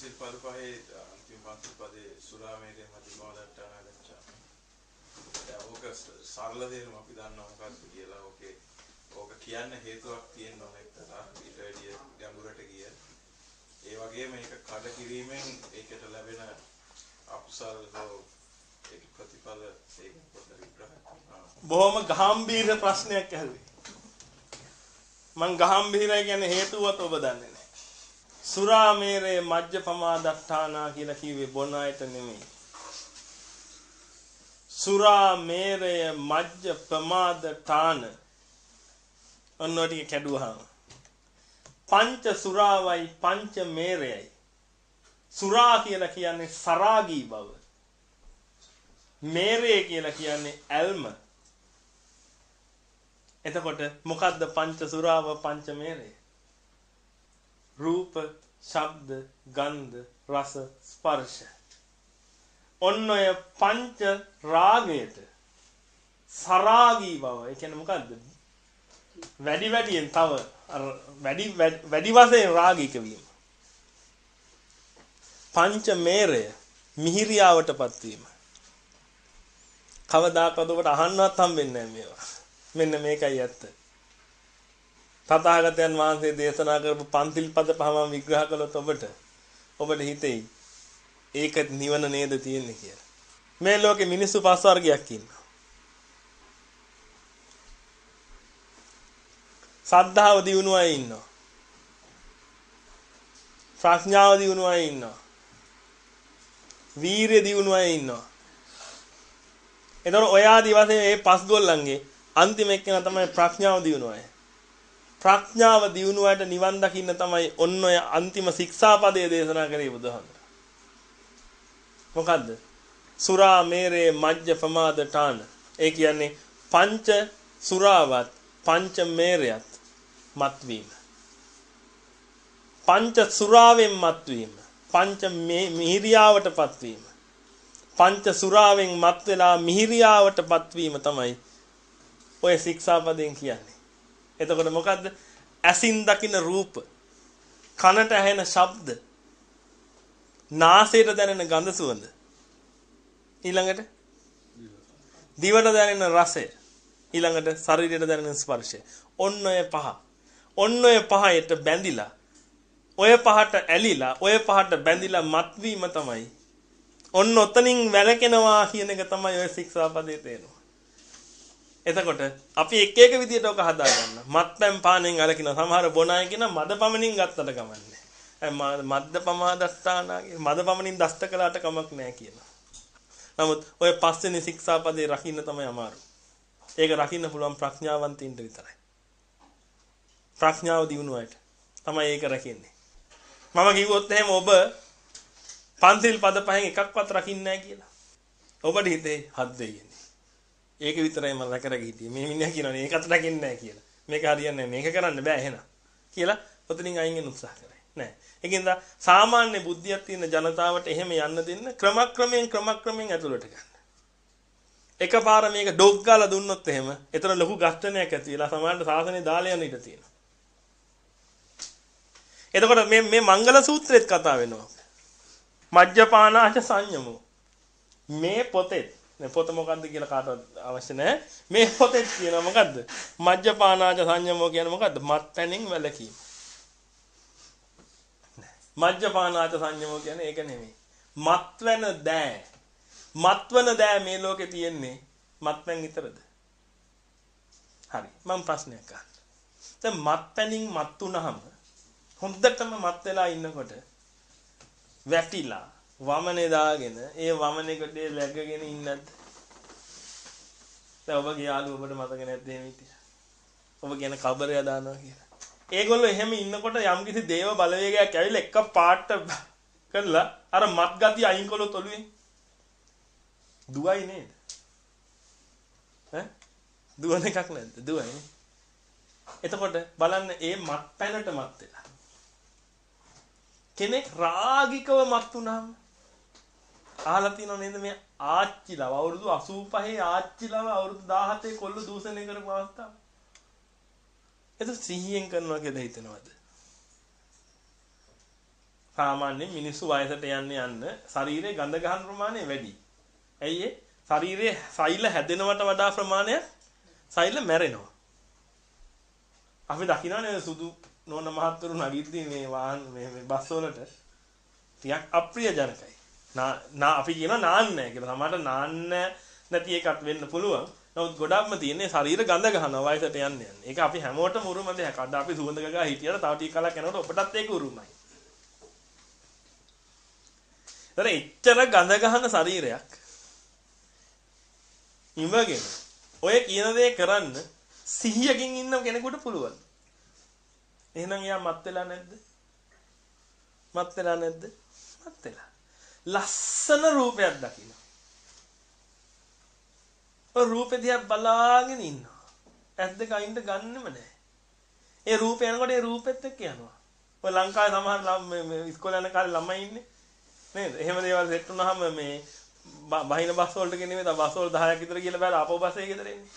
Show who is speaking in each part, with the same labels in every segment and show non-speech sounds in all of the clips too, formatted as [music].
Speaker 1: පන්සිල් පද පහේ අන්තිම පන්සිල් පදේ සුරාමේරේ මධිමාදට්ටාන ගච්ඡා. දැන් ඕක සරල දේම අපි දන්නවා මොකක්ද කියලා. ඕකේ ඕක කියන්න හේතුවක් තියෙන්න ඕන එක්තරා ඊට වැඩිය ගැඹුරට ගිය. ඒ වගේම මේක කඩ කිරීමෙන් ඒකට ලැබෙන අකුසල් හෝ ඒක ප්‍රතිඵල ඒක පොත විග්‍රහ
Speaker 2: බොහොම ගැඹීර ප්‍රශ්නයක් ඇහුවේ. මං ගැඹීරයි කියන්නේ හේතුවත් ඔබ දන්නේ නැහැ. සුරාමේරේ මජ්ජ පමාදට්ඨානා කියලා කිව්වේ බොන අයට නෙමෙයි. සුරාමේරය මජ්ජ ප්‍රමාදඨාන ඔන්න ඔය ටික කැඩුවාම පංච සුරාවයි පංච මේරයයි. සුරා කියලා කියන්නේ සරාගී බව. මේරය කියලා කියන්නේ ඇල්ම. එතකොට මොකද්ද පංච සුරාව පංච මේරය? රූප ශබ්ද ගන්ධ රස ස්පර්ශ. ඔන්න ඔය පංච රාගයට සරාගී බව. ඒ කියන්නේ මොකද්ද? වැඩි වැඩියෙන් තව අර වැඩි වැඩි වශයෙන් රාගික වීම පංච මේරය මිහිරියාවටපත් වීම. කවදාකවත් ඔබට අහන්නවත් හම්බෙන්නේ නැහැ මේවා. මෙන්න මේකයි ඇත්ත. තථාගතයන් වහන්සේ දේශනා කරපු පන්තිල් පද පහම විග්‍රහ කළොත් ඔබට ඔබට හිතෙයි ඒක නිවන නේද තියෙන්නේ කියලා. මේ ලෝකේ මිනිස්සු පස් වර්ගයක් ඉන්නවා. සද්ධාව දියුණු අය ඉන්නවා. ප්‍රඥාව දියුණු අය ඉන්නවා. වීරිය දියුණු අය ඉන්නවා. එතකොට ඔය ආදි වශයෙන් මේ පස් ගොල්ලන්ගේ අන්තිම එක්කෙනා තමයි ප්‍රඥාව දියුණු අය. ප්‍රඥාව දියුණුවට නිවන් දකින්න තමයි ඔන්න ඔය අන්තිම ශික්ෂාපදයේ දේශනා කරේ බුදුහාමර. මොකද්ද? සුරා මේරේ මජ්ජ ප්‍රමාදඨාන. ඒ කියන්නේ පංච සුරාවත් පංච මේරයත් මත්වීම. පංච සුරාවෙන් මත්වීම. පංච මිහිරියාවටපත් වීම. පංච සුරාවෙන් මත් වෙලා මිහිරියාවටපත් වීම තමයි ඔය ශික්ෂාපදයෙන් කියන්නේ. එතකොට මොකද්ද? ඇසින් දකින රූප, කනට ඇහෙන ශබ්ද, නාසයට දැනෙන ගඳ සුවඳ. ඊළඟට දිවට දැනෙන රසය. ඊළඟට ශරීරයට දැනෙන ස්පර්ශය. ඔන්න ඔය පහ. ඔන්න ඔය පහයට බැඳිලා ඔය පහට ඇලිලා ඔය පහට බැඳිලා මත්වීම තමයි. ඔන්න ඔතනින් වැළකෙනවා කියන එක තමයි ඔය ශික්ෂාපදේ තේරෙනවා. එතකොට අපි එක එක විදියට ඔක හදාගන්න. මත්පැන් පානෙන් අලකින සමහර බොන අය කියන මද පමණින් ගත්තට කමන්නේ. මද්ද පමාදස්ථානාගේ මද පමණින් දස්ත කළාට කමක් නැහැ කියනවා. නමුත් ඔය පස්වෙනි ශික්ෂාපදේ රකින්න තමයි අමාරු. ඒක රකින්න පුළුවන් ප්‍රඥාවන්තින්ට විතරයි. ප්‍රඥාව දිනු අයට තමයි ඒක රකින්නේ. මම කිව්වොත් එහෙම ඔබ පන්සිල් පද පහෙන් එකක්වත් රකින්නේ නැහැ කියලා. ඔබට හිතේ හත් දෙයින්. ඒක විතරයි මම රැකරගෙන හිටියේ. මේ මිනිහා කියනවානේ ඒකත් රැකෙන්නේ නැහැ කියලා. මේක හරියන්නේ නැහැ. මේක කරන්න බෑ එහෙනම්. කියලා ඔතනින් අයින් වෙන උත්සාහ කරයි. නෑ. ඒකින්ද සාමාන්‍ය බුද්ධියක් තියෙන ජනතාවට එහෙම යන්න දෙන්න ක්‍රමක්‍රමයෙන් ක්‍රමක්‍රමයෙන් ඇතුළට ගන්න. එකපාර මේක ඩොග් ගාලා දුන්නොත් එහෙම එතන ලොකු ගැටණයක් ඇති වෙලා සමහරවිට සාසනේ දාලා යන ඉඩ තියෙනවා. එතකොට මේ මේ මංගල සූත්‍රෙත් කතා වෙනවා. මජ්ජපානාච සංයමෝ. මේ පොතේ පොත මොකද්ද කියලා කාටවත් අවශ්‍ය නැහැ. මේ පොතේ කියනවා මොකද්ද? මජ්ජපානාච සංයමෝ කියන්නේ මොකද්ද? මත්පැනින් වැළකීම. මජ්ජපානාච සංයමෝ කියන්නේ ඒක නෙමෙයි. මත්වැන දෑ. මත්වන දෑ මේ ලෝකේ තියෙන්නේ මත්පැන් විතරද? හරි. මම ප්‍රශ්නයක් අහන්න. දැන් මත්පැනින් මත් වුනහම හොඳටම මත් වෙලා ඉන්නකොට වැටිලා වමනේ දාගෙන ඒ වමනේ කොටේ läගගෙන ඉන්නත් දැන් ඔබගේ යාළුව ඔබට මතක නැද්ද එහෙම හිටියා? ඔබ කියන කබරය දානවා කියලා. ඒගොල්ලෝ එහෙම ඉන්නකොට යම්කිසි දේව බලවේගයක් ඇවිල්ලා එක පාට කරලා අර මත් ගතිය අයින් කළොත් ඔළුවේ? දුවයි නේද? ඈ? දුවන එකක් නැද්ද? දුවයි නේ. එතකොට බලන්න ඒ මත් පැනට මත් වෙලා. කෙනෙක් රාගිකව මත් වුණාම අහලා තියෙනව නේද මේ ආච්චිලව අවුරුදු 85 ආච්චිලව අවුරුදු 17 කොල්ල දූෂණය කරපු අවස්ථාව. ඒක සිහියෙන් කරනවා කියලා හිතනවද? සාමාන්‍යයෙන් මිනිස්සු වයසට යන්න යන්න ශරීරයේ ගඳ ගහන ප්‍රමාණය වැඩි. ඇයි ඒ? ශරීරයේ සෛල හැදෙනවට වඩා ප්‍රමාණයක් සෛල මැරෙනවා. අපි දකින්නනේ සුදු නෝන මහත්තුරු නගිද්දී මේ වාහන මේ මේ බස් වලට ටිකක් අප්‍රියජනකයි. නා අපි කියන නාන්නේ නැහැ කියලා. සමහරට නාන්න නැති එකක් වෙන්න පුළුවන්. නමුත් ගොඩක්ම තියෙන්නේ ශරීර ගඳ ගන්නවා වයසට යන්න යන. ඒක අපි හැමෝටම උරුම දෙයක්. අද අපි සුවඳ ගගා හිටියට තව ටික කලක් යනකොට ඔබටත් ඒක උරුමයි. ඒතර එච්චර ගඳ ගහන ශරීරයක් ඉමගෙන ඔය කියන දේ කරන්න සිහියකින් ඉන්න කෙනෙකුට පුළුවන්. එහෙනම් එයා මත් වෙලා නැද්ද? මත් වෙලා නැද්ද? මත් වෙලා. ලස්සන රූපයක් දකින්න. ඔය රූපෙ දිහා බලාගෙන ඉන්නවා. ඇස් දෙක අයින්ට ගන්නෙම නැහැ. ඒ රූපය යනකොට ඒ රූපෙත් එක්ක යනවා. ඔය ලංකාවේ සමහර මේ ඉස්කෝලේ යන කාලේ ළමයි ඉන්නේ. නේද? එහෙම දේවල් සෙට් වුණාම මේ බහින බස් වලට ගෙනෙන්නේ තව බස් වල 10ක් විතර කියලා බෑලා ආපහු බස් එකේ ගෙදර එන්නේ.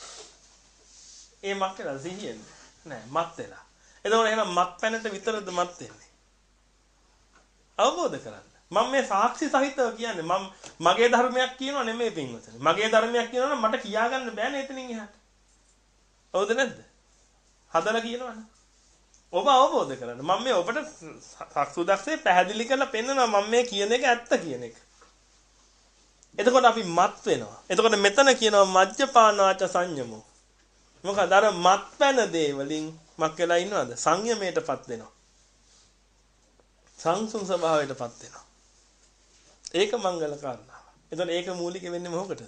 Speaker 2: ඒ මක් වෙලා සිහියෙන්නේ. නෑ මත් වෙලා. එතකොට එහෙනම් මත් පැනට විතරද මත් වෙන්නේ. අවබෝධ කරගන්න. මම මේ සාක්ෂි සහිතව කියන්නේ මම මගේ ධර්මයක් කියනවා නෙමෙයි පින්වතුනි. මගේ ධර්මයක් කියනවනම් මට කියාගන්න බෑනේ එතනින් එහාට. හවුද නැද්ද? හදලා කියනවනේ. ඔබ අවබෝධ කරගන්න. මම මේ ඔබට සක්සුදක්සේ පැහැදිලි කරලා පෙන්නනවා මම මේ කියන එක ඇත්ත කියන එක. එතකොට අපි මත් වෙනවා. එතකොට මෙතන කියනවා මජ්ජපානාච සංයමෝ. මොකද අර මත්පැන දේ වලින් මක් වෙලා ඉන්නවද? සංයමයටපත් වෙනවා. සංසුන් ස්වභාවයටපත් වෙනවා. ඒක මංගල කාරණාව. එතකොට ඒක මූලික වෙන්නේ මොකටද?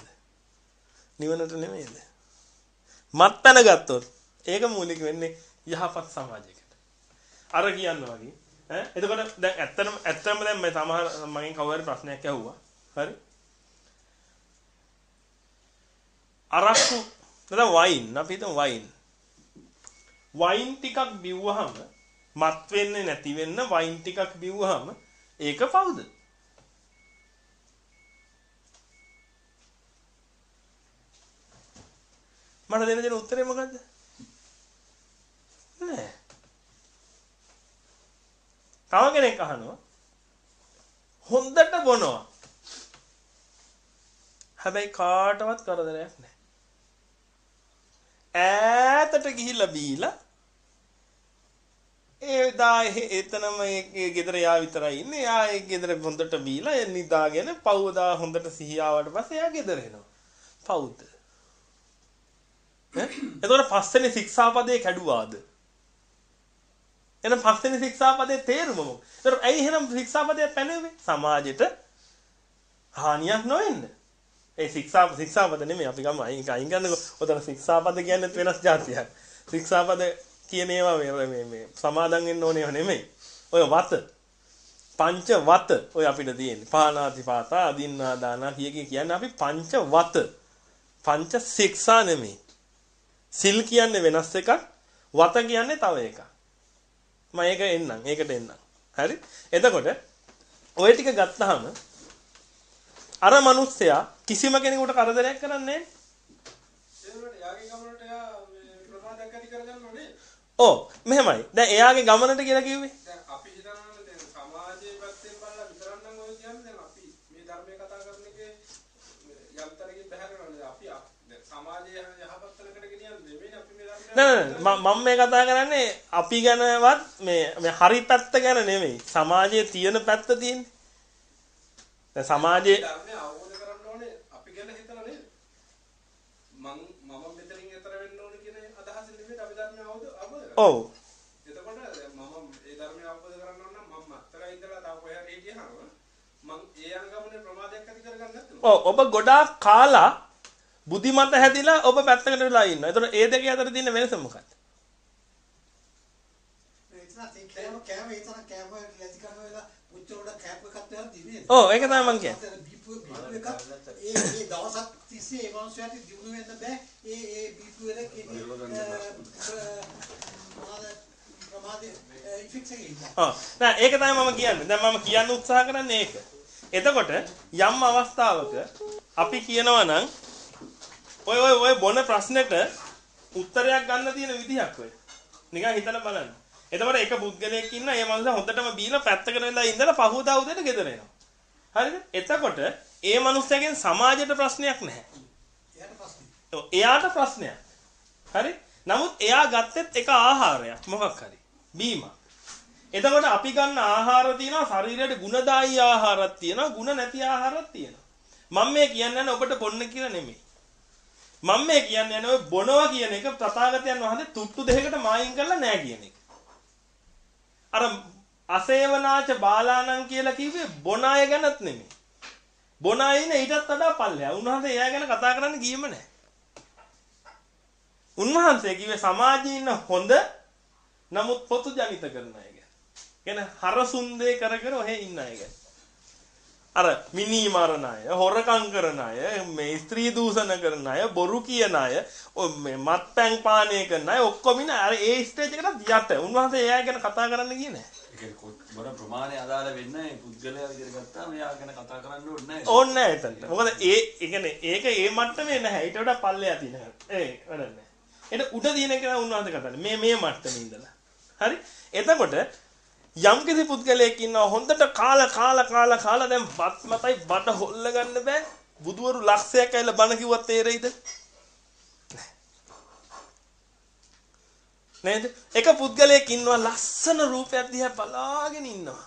Speaker 2: නිවනට නෙමෙයිද? මත්පැන ගත්තොත් ඒක මූලික වෙන්නේ යහපත් සමාජයකට. අර කියන්න වගේ ඈ එතකොට දැන් ඇත්තටම ඇත්තටම දැන් මම සමහර මගෙන් කවුරු හරි ප්‍රශ්නයක් ඇහුවා. හරි? අරක්කු නැත්නම් වයින් අපි හිතමු වයින්. වයින් ටිකක් බිව්වහම මත් වෙන්නේ නැති වෙන්න වයින් ටිකක් බිව්වහම ඒක පවුද? මට දෙන්න දෙන උත්තරේ මොකද්ද? නෑ. තව කෙනෙක් අහනවා හොඳට බොනවා. හැබැයි කාටවත් කරදරයක් නෑ. ඈතට ගිහිල්ලා බීලා ඒ දා එතනම ඒ ගෙදර යා විතරයි ඉන්නේ. යා ඒ ගෙදර හොඳට බීලා ඒ නිදාගෙන පවුදා හොඳට සිහිය ආවට පස්සේ යා ගෙදර එනවා. පවුද? ඈ? එතකොට පස්වෙනි ශික්ෂාපදේ කැඩුවාද? එහෙනම් පස්වෙනි ශික්ෂාපදේ තේරුම මොකක්ද? ඒතර ඇයි එහෙනම් ශික්ෂාපදේ පැනෙන්නේ? සමාජෙට හානියක් නොවෙන්න. ඒ ශික්ෂා ශික්ෂාපද නෙමෙයි අපි ගම අයින් අයින් ගන්නකො. ඔතන ශික්ෂාපද කියන්නේ වෙනස් જાතියක්. ශික්ෂාපද කියන ඒවා මේ මේ මේ සමාදන් වෙන්න ඕනේ නෙමෙයි. ඔය වත පංච වත ඔය අපිට තියෙන්නේ. පාණාති පාතා අදින්නා දානා කිය කිය කියන්නේ අපි පංච වත. පංච ශික්ෂා නෙමෙයි. සිල් කියන්නේ වෙනස් එකක්. වත කියන්නේ තව එකක්. මම ඒක එන්නම්. ඒකට එන්නම්. හරි? එතකොට ඔය ටික ගත්තාම අර මිනිස්සයා කිසිම කෙනෙකුට කරදරයක් කරන්නේ ඔව් මෙහෙමයි. දැන් එයාගේ ගමනට කියලා කිව්වේ.
Speaker 3: දැන් අපි හිතනවා දැන් සමාජයේ පැත්තෙන් බලලා විතරක් නම් ඔය කියන්නේ දැන් අපි මේ ධර්මයේ කතා කරන එකේ යම්තරකින් බහැරනවා. අපි දැන් සමාජයේ යහපත් තැනකට ගෙනියන්නේ නෙමෙයි අපි මේ ධර්මය
Speaker 2: නෑ නෑ මම මේ කතා කරන්නේ අපි ගැනවත් මේ මේ හරි පැත්ත ගැන නෙමෙයි. සමාජයේ තියෙන පැත්ත තියෙන්නේ. දැන් සමාජයේ
Speaker 3: අවබෝධ කරගන්න ඕනේ අපි ගැන හිතලා නේද? මං මම මෙතනින් එතර වෙන්න ඕනේ කියන අදහස නෙමෙයි අපි ධර්මය අවබෝධ කරගන්න.
Speaker 2: ඔව්
Speaker 3: එතකොට මම ඒ ධර්මය අවබෝධ කරගන්න නම් මම මත්තර ඉඳලා තව කොහේ හරි හිටියහම මං ඒ අනුගමනේ ප්‍රමාදයක් ඇති කරගන්න නැත්නම්
Speaker 2: ඔව් ඔබ ගොඩාක් කාලා බුද්ධිමත් හැදිලා ඔබ පැත්තකට වෙලා ඉන්නවා. ඒතකොට ඒ දෙක අතර තියෙන වෙනස මොකක්ද? ඔව් ඒක තමයි මං කියන්නේ.
Speaker 4: ඒ ඒ දවසක් තිස්සේ ඒ මනුස්සයාට දිනු වෙන්න බෑ. ඒ ඒ බීපු.
Speaker 2: ඔව් නෑ ඒක තමයි මම කියන්නේ. දැන් මම කියන්න උත්සාහ කරන්නේ ඒක. එතකොට යම් අවස්ථාවක අපි කියනවා නම් ඔය ඔය ඔය බොන ප්‍රශ්නෙට උත්තරයක් ගන්න තියෙන විදිහක් ඔය. නිකන් හිතලා බලන්න. එතකොට එක පුද්ගලයෙක් ඉන්න ඒ මනුස්සයා හොඳටම බීලා පැත්තකට වෙලා ඉඳලා පහුවදා උදේට ගෙදර එනවා. හරිද? එතකොට ඒ මනුස්සයාගෙන් සමාජයට ප්‍රශ්නයක් නැහැ.
Speaker 4: එයාට ප්‍රශ්නේ.
Speaker 2: ඔව්, එයාට ප්‍රශ්නයක්. හරි? නමුත් එයා ගත්තෙත් එක ආහාරයක් මොකක් හරි. බීම. එතකොට අපි ගන්න ආහාර තියෙනවා ශරීරයට ගුණදායී ආහාරයක් තියෙනවා ගුණ නැති ආහාරයක් තියෙනවා. මම මේ කියන්නේ නැහැ ඔබට බොන්න කියලා නෙමෙයි. මම මේ කියන්නේ නැහැ ඔය බොනවා කියන එක තථාගතයන් වහන්සේ තුට්ටු දෙකකට මායින් කරලා නැහැ කියන එක. අර අසේවනාච බාලාණන් කියලා කිව්වේ බොන අය ගැනත් නෙමෙයි. බොන අය ඉන්නේ ඊටත් වඩා පල්ලෙහා. උන්වහන්සේ එයා ගැන කතා කරන්න ගියේම නැහැ. උන්වහන්සේ කිව්වේ සමාජයේ ඉන්න හොඳ නමුත් පොතු ජනිත කරන අය ගැන. කියන්නේ හරසුන්දේ කර කර ඔහෙ ඉන්න අය ගැන. අර මිනි මරණ අය, හොරකම් කරන අය, මේ ස්ත්‍රී දූෂණ කරන අය, බොරු කියන අය, මේ මත්පැන් පානය කරන අය ඔක්කොම ඉන්න අර ඒ ස්ටේජ් එකට යට. උන්වහන්සේ එයා ගැන කතා කරන්න ගියේ නැහැ.
Speaker 5: ඒ කියන්නේ මොන ප්‍රමාණය අදාළ වෙන්නේ පුද්ගලයා විදිහට ගත්තාම එයා ගැන කතා කරන්න ඕනේ නැහැ.
Speaker 2: ඕනේ නැහැ එතනට. මොකද ඒ කියන්නේ ඒක ඒ මට්ටමේ නැහැ. ඊට වඩා පල්ලෙයා තියෙනවා. ඒ වැඩක් නැහැ. ඒක උඩ තියෙන එක උන්වහන්සේ කතා කරන්නේ. මේ මේ මට්ටමේ ඉඳලා. හරි? එතකොට යම්කිසි පුද්ගලයෙක් ඉන්නවා හොඳට කාලා කාලා කාලා කාලා දැන් බත් මතයි බඩ හොල්ල ගන්න බෑ. බුදුවරු ලක්ෂයක් ඇවිල්ලා බණ කිව්වත් තේරෙයිද? නේද? එක පුද්ගලයෙක් ඉන්නවා ලස්සන රූපයක් දිහා බලාගෙන ඉන්නවා.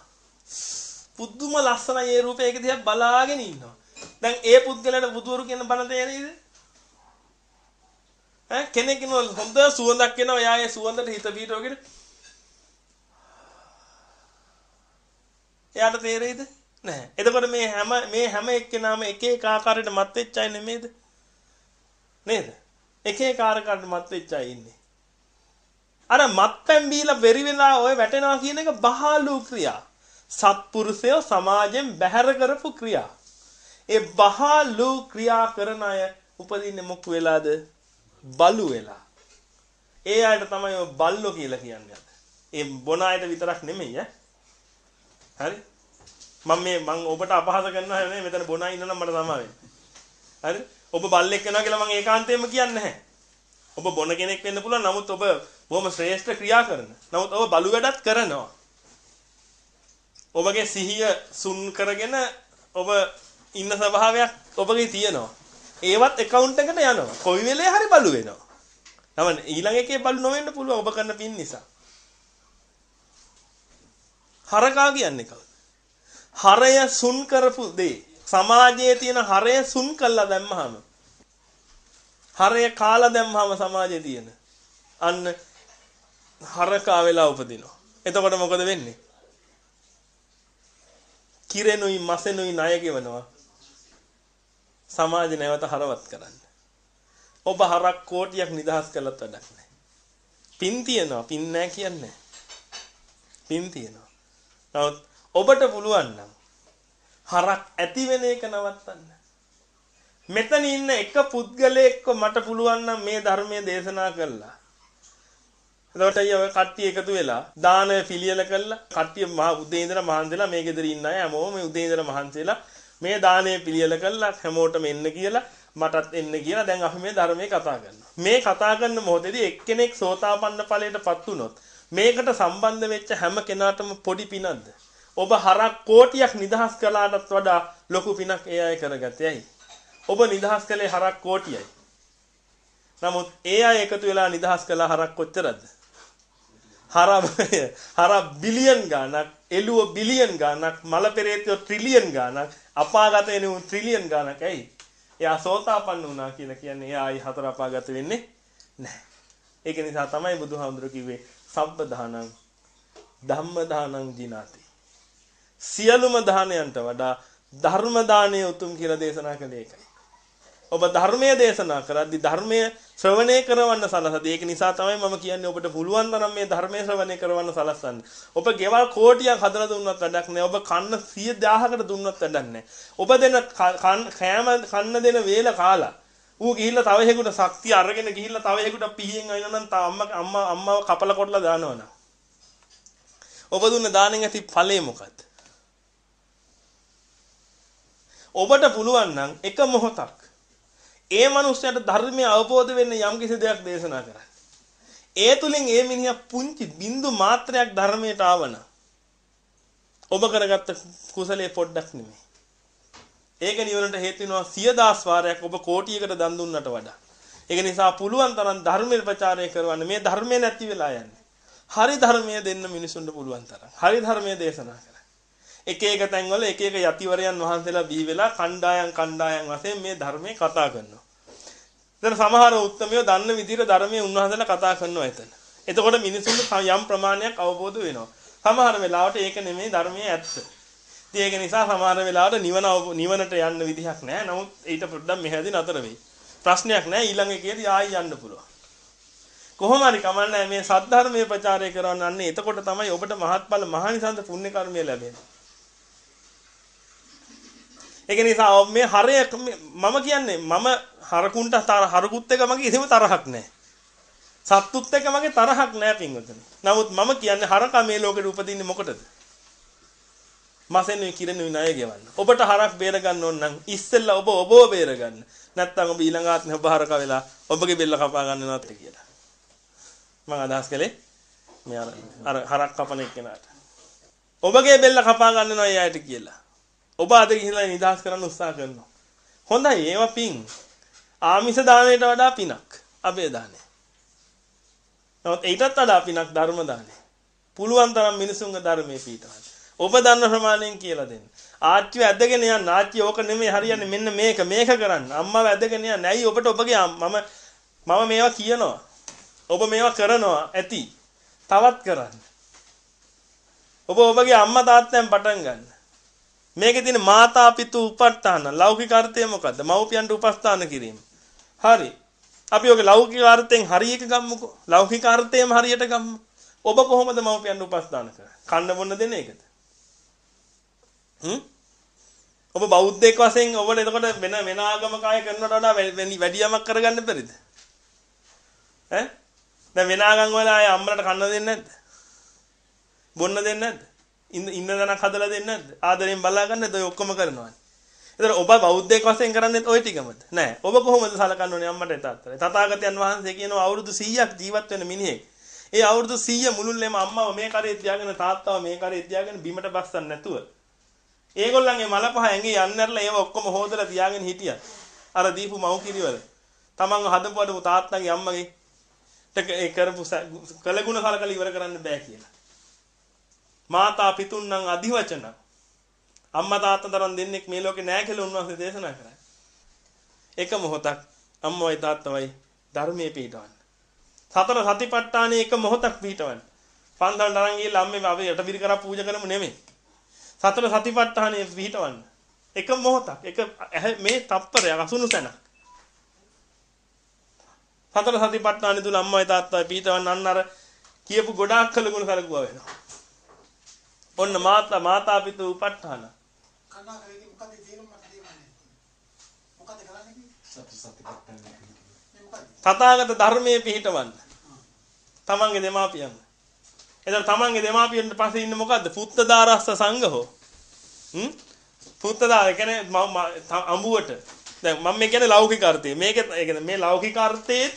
Speaker 2: පුදුම ලස්සනයි ඒ රූපය ඒක දිහා බලාගෙන ඉන්නවා. දැන් ඒ පුද්ගලයාට බුදුවරු කියන බණ තේරෙයිද? ඈ කෙනෙක් ඉන්නවා හොඳ සුවඳක් එනවා එයා ඒ සුවඳට හිත පිටවගෙන එයාට තේරෙයිද? නැහැ. එතකොට මේ හැම මේ හැම එක්කෙනාම එක එක ආකාරයට මත් වෙච්ච අය නෙමෙයිද? නේද? එක එක ආකාරයට මත් වෙච්ච අය ඉන්නේ. අර මත්පැන් බීලා බැරි වෙලා ඔය වැටෙනවා කියන එක බහාලු ක්‍රියා. සත්පුරුෂයෝ සමාජයෙන් බැහැර කරපු ක්‍රියා. ඒ බහාලු ක්‍රියා කරන අය උපදින්නේ මොක වෙලාද? බලු වෙලා. ඒ අයට තමයි ඔය බල්ලෝ කියලා කියන්නේ. ඒ බොන අයට විතරක් නෙමෙයි ඈ. හරි? මම මේ මම ඔබට අපහාස කරනවා නෙමෙයි මෙතන බොන අය ඉන්නවා නම් මට තමයි වෙන්නේ. හරි? ඔබ බල්ලෙක් වෙනවා කියලා මම ඒකාන්තයෙන්ම කියන්නේ නැහැ. ඔබ බොන කෙනෙක් වෙන්න පුළුවන් නමුත් ඔබ බොහොම ශ්‍රේෂ්ඨ ක්‍රියා කරන. නමුත් ඔබ බලු වැඩක් කරනවා. ඔබගේ සිහිය සුන් කරගෙන ඔබ ඉන්න ස්වභාවයක් ඔබගේ තියෙනවා. ඒවත් account එකට යනවා. කොයි වෙලේ හරි බලු වෙනවා. නම ඊළඟ එකේ බලු නොවෙන්න පුළුවන් ඔබ කරන පින් නිසා. හරකා කියන්නේ කවුද? හරය සුන් කරපු දේ. සමාජයේ තියෙන හරය සුන් කළා දැම්මහම. හරය කාලා දැම්මහම සමාජයේ තියෙන. අන්න හරකා වෙලා උපදිනවා. එතකොට මොකද වෙන්නේ? කිරෙනුයි මසෙනුයි ණය ගෙවනවා. සමාජ නැවත හරවත් කරන්න. ඔබ හරක් කෝටියක් නිදහස් කළත් වැඩක් නැහැ. පින් තියනවා, පින් නැහැ කියන්නේ. පින් තියනවා. නමුත් ඔබට පුළුවන් නම් හරක් ඇති වෙන එක නවත්තන්න. මෙතන ඉන්න එක පුද්ගලයෙක්ව මට පුළුවන් නම් මේ ධර්මයේ දේශනා කළා. එතකොට අය ඔය කට්ටිය එකතු වෙලා දානය පිළියෙල කළා. කට්ටිය මහ උදේ ඉඳලා මහන්සිලා මේ ගෙදර ඉන්න අය හැමෝම මේ උදේ ඉඳලා මහන්සිලා මේ දානය පිළියෙල කළා හැමෝටම එන්න කියලා මටත් එන්න කියලා දැන් අපි මේ ධර්මයේ කතා කරනවා. මේ කතා කරන මොහොතේදී එක්කෙනෙක් සෝතාපන්න ඵලයටපත් වුණොත් මේකට සම්බන්ධ වෙච්ච හැම කෙනාටම පොඩි පිනක්ද? ඔබ හරක් කෝටියක් නිදහස් කළාටත් වඩා ලොකු පිනක් ඒ අය කරගත්තේයි. ඔබ නිදහස් කළේ හරක් කෝටියයි. නමුත් ඒ අය එකතු වෙලා නිදහස් කළා හරක් කොච්චරද? හර හර බිලියන් ගාණක් එළුව බිලියන් ගාණක් මල පෙරේතයෝ ට්‍රිලියන් ගාණක් අපාගත වෙනු ට්‍රිලියන් ගාණක් ඇයි එයා සෝතාපන්න වුණා කියලා කියන්නේ එයා ආයි හතර අපාගත වෙන්නේ නැහැ ඒක නිසා තමයි බුදුහාමුදුරු කිව්වේ සබ්බ දානං ධම්ම දානං ජිනාති සියලුම දානයන්ට වඩා ධර්ම දානය උතුම් කියලා දේශනා කළේ ඒකයි ඔබ ධර්මයේ දේශනා කරද්දී ධර්මයේ ශ්‍රවණය කරවන්න සලසදී. ඒක නිසා තමයි මම කියන්නේ ඔබට පුළුවන් තරම් මේ ධර්මයේ ශ්‍රවණය කරවන්න සලස්සන්න. ඔබ ගෙවල් කෝටියක් හදලා දුන්නත් වැඩක් නැහැ. ඔබ කන්න 10000කට දුන්නත් වැඩක් නැහැ. ඔබ දෙන කෑම කන්න දෙන වේල කාලා ඌ ගිහිල්ලා තව එකෙකුට ශක්තිය අරගෙන ගිහිල්ලා තව එකෙකුට පිහින් අයිනවා නම් අම්මා අම්මා අම්මාව කපලා කොටලා දානවනම් ඔබ දුන්න දානෙන් ඇති ඵලය මොකද්ද? ඔබට පුළුවන් නම් එක මොහොතක් ඒ මනුස්සයාට ධර්මය අවබෝධ වෙන්න යම් කිසි දෙයක් දේශනා කරන්න. ඒ තුලින් ඒ මිනිහා පුංචි බින්දු මාත්‍රයක් ධර්මයට ආවන. ඔබ කරගත්ත කුසලයේ පොඩ්ඩක් නෙමෙයි. ඒක නිවනට හේතු වෙනවා 10000 වාරයක් ඔබ කෝටියකට දන් දුන්නට වඩා. ඒක නිසා පුළුවන් තරම් ධර්මයේ ප්‍රචාරය කරවන්න මේ ධර්මයේ නැති වෙලා යන්නේ. හරි ධර්මයේ දෙන්න මිනිසුන්ට පුළුවන් තරම්. හරි ධර්මයේ දේශනා කරන්න. එක එක තැන්වල එක එක යතිවරයන් වහන්සේලා බිහි වෙලා කණ්ඩායම් කණ්ඩායම් වශයෙන් මේ ධර්මයේ කතා කරනවා. දැන් සමහර උත්තරමියෝ දන්න විදිහට ධර්මයේ උන්වහන්සේලා කතා කරනවා එතන. එතකොට මිනිසුන්ට යම් ප්‍රමාණයක් අවබෝධ වෙනවා. සමහර වෙලාවට ඒක නෙමෙයි ධර්මයේ ඇත්ත. ඉතින් ඒක නිසා සමහර වෙලාවට නිවන නිවනට යන්න විදිහක් නැහැ. නමුත් ඊට පොඩ්ඩක් මෙහෙදි නතර වෙයි. ප්‍රශ්නයක් නැහැ ඊළඟ එකේදී ආයි යන්න පුළුවන්. කොහොම හරි කමන්නේ මේ සද්ධර්මයේ ප්‍රචාරය කරන්න අන්නේ එතකොට තමයි ඔබට මහත්ඵල මහානිසංස පුණ්‍ය කර්මය ලැබෙන්නේ. ඒක නිසා මේ හරය මම කියන්නේ මම හරකුන්ට හරකුත් එක මගේ කිසිම තරහක් නැහැ. සත්තුත් එක මගේ තරහක් නැහැ පින්වතුනි. නමුත් මම කියන්නේ හරකා මේ ලෝකෙට උපදින්නේ මොකටද? මසෙන් කිරෙනුයි ණය ගෙවන්න. ඔබට හරක් බේර ගන්න ඕන නම් ඉස්සෙල්ලා ඔබ ඔබව බේර ගන්න. නැත්නම් ඔබ ඊළඟ ආත්මේ ඔබ හරක වෙලා ඔබගේ බෙල්ල කපා ගන්න නැත් කියලා. මම අදහස් කළේ මේ අර හරක් කපන එක්කෙනාට. ඔබගේ බෙල්ල කපා ගන්නවා එයාට කියලා. ඔබ අද ගිහිල්ලා නිදහස් කරන්න උත්සාහ කරනවා. හොඳයි ඒවා පිං. ආමිෂ දාණයට වඩා පිනක්. අබේ දාණය. නමුත් ඊටත් වඩා පිනක් ධර්ම දාණය. පුළුවන් තරම් මිනිසුන්ගේ ධර්මයේ පීඨවන්න. ඔබ දන්න ප්‍රමාණයෙන් කියලා දෙන්න. ආච්චිව ඇදගෙන යන්න. ආච්චි ඕක නෙමෙයි හරියන්නේ මෙන්න මේක මේක කරන්න. අම්මව ඇදගෙන යන්න. ඇයි ඔබට ඔබගේ මම මම මේවා කියනවා. ඔබ මේවා කරනවා ඇති. තවත් කරන්න. ඔබ ඔබගේ අම්මා තාත්තෙන් පටන් ගන්න. මේකේ තියෙන මාතා පිතු උපට්ඨාන ලෞකික අර්ථය මොකද්ද? මව්පියන්ට උපස්ථාන කිරීම. හරි. අපි ඔගේ ලෞකික අර්ථයෙන් හරි එක ගම්මුකෝ. ලෞකික අර්ථයෙන්ම හරියට ගම්මු. ඔබ කොහොමද මව්පියන්ට උපස්ථාන කරන්නේ? කන්න බොන්න දෙන එකද? හ්ම්? ඔබ බෞද්ධයෙක් වශයෙන් ඔබට එතකොට වෙන වෙන ආගමක අය කරනවට වඩා වැඩි යමක් කරගන්න බැරිද? ඈ? දැන් වෙන ආගම් වල අය අම්මලට කන්න දෙන්නේ නැද්ද? බොන්න දෙන්නේ නැද්ද? ඉන්න ඉන්න දණක් හදලා දෙන්නේ නැද්ද? ආදරෙන් බලා ගන්න නැද්ද? ඔය ඔක්කොම කරනවානේ. ඒතර ඔබ බෞද්ධයෙක් වශයෙන් කරන්නේත් ওই ටිකමද? නෑ. ඔබ කොහොමද සලකන්න ඕනේ අම්මට තාත්තට? තථාගතයන් වහන්සේ කියනවා අවුරුදු 100ක් ජීවත් වෙන මිනිහෙක්. ඒ අවුරුදු 100 මුළුල්ලේම අම්මව මේ කරේ තියාගෙන තාත්තව මේ කරේ තියාගෙන බිමට බස්සන්න නැතුව. ඒගොල්ලන්ගේ මල පහ ඇඟේ යන්නර්ලා ඒව ඔක්කොම හොදලා තියාගෙන හිටියා. අර දීපු මව් කිරිවල. තමන්ව හදපු අඩු තාත්තගේ අම්මගේ ඒ කරපු කළගුණ කලකල ඉවර කරන්න බෑ කියලා. මාතා පිතුන්නම් අධිවචන අම්මා තාත්තා තරම් දෙන්නෙක් මේ ලෝකේ නැහැ කියලා උන්වහන්සේ දේශනා කරා. එක මොහොතක් අම්මවයි තාත්තවයි ධර්මයේ පිටවන්න. සතර සතිපට්ඨානයේ එක මොහොතක් පිටවන්න. පන්සලට අරන් ගිහලා අම්මේ අපි යටබිරි කරා පූජා කරමු නෙමෙයි. සතර සතිපට්ඨානයේ පිටවන්න. එක මොහොතක් එක මේ තප්පරය අසුණු සැනක්. සතර සතිපට්ඨානෙ තුල අම්මයි තාත්තයි පිටවන්න අන්න අර කියපු ගොඩාක් කළ ගුණ සලකුවා වෙනවා. ඔන්න මාතා මාතා පිතු උපට්ඨාන.
Speaker 4: කන්නා කරේ මොකද තේරුම් මට තේරුන්නේ මොකද කරන්නේ
Speaker 5: සති සතිපට්ඨාන
Speaker 2: තථාගත ධර්මයේ පිහිටවන්න. තමන්ගේ දෙමාපියන්. එතන තමන්ගේ දෙමාපියන්ට පස්සේ ඉන්නේ මොකද්ද? පුත්තදාරස්ස සංඝහෝ. හ්ම්? පුත්තදාර කියන්නේ අඹුවට. දැන් මම මේ කියන්නේ ලෞකික අර්ථය. මේක ඒ කියන්නේ මේ ලෞකික අර්ථයේ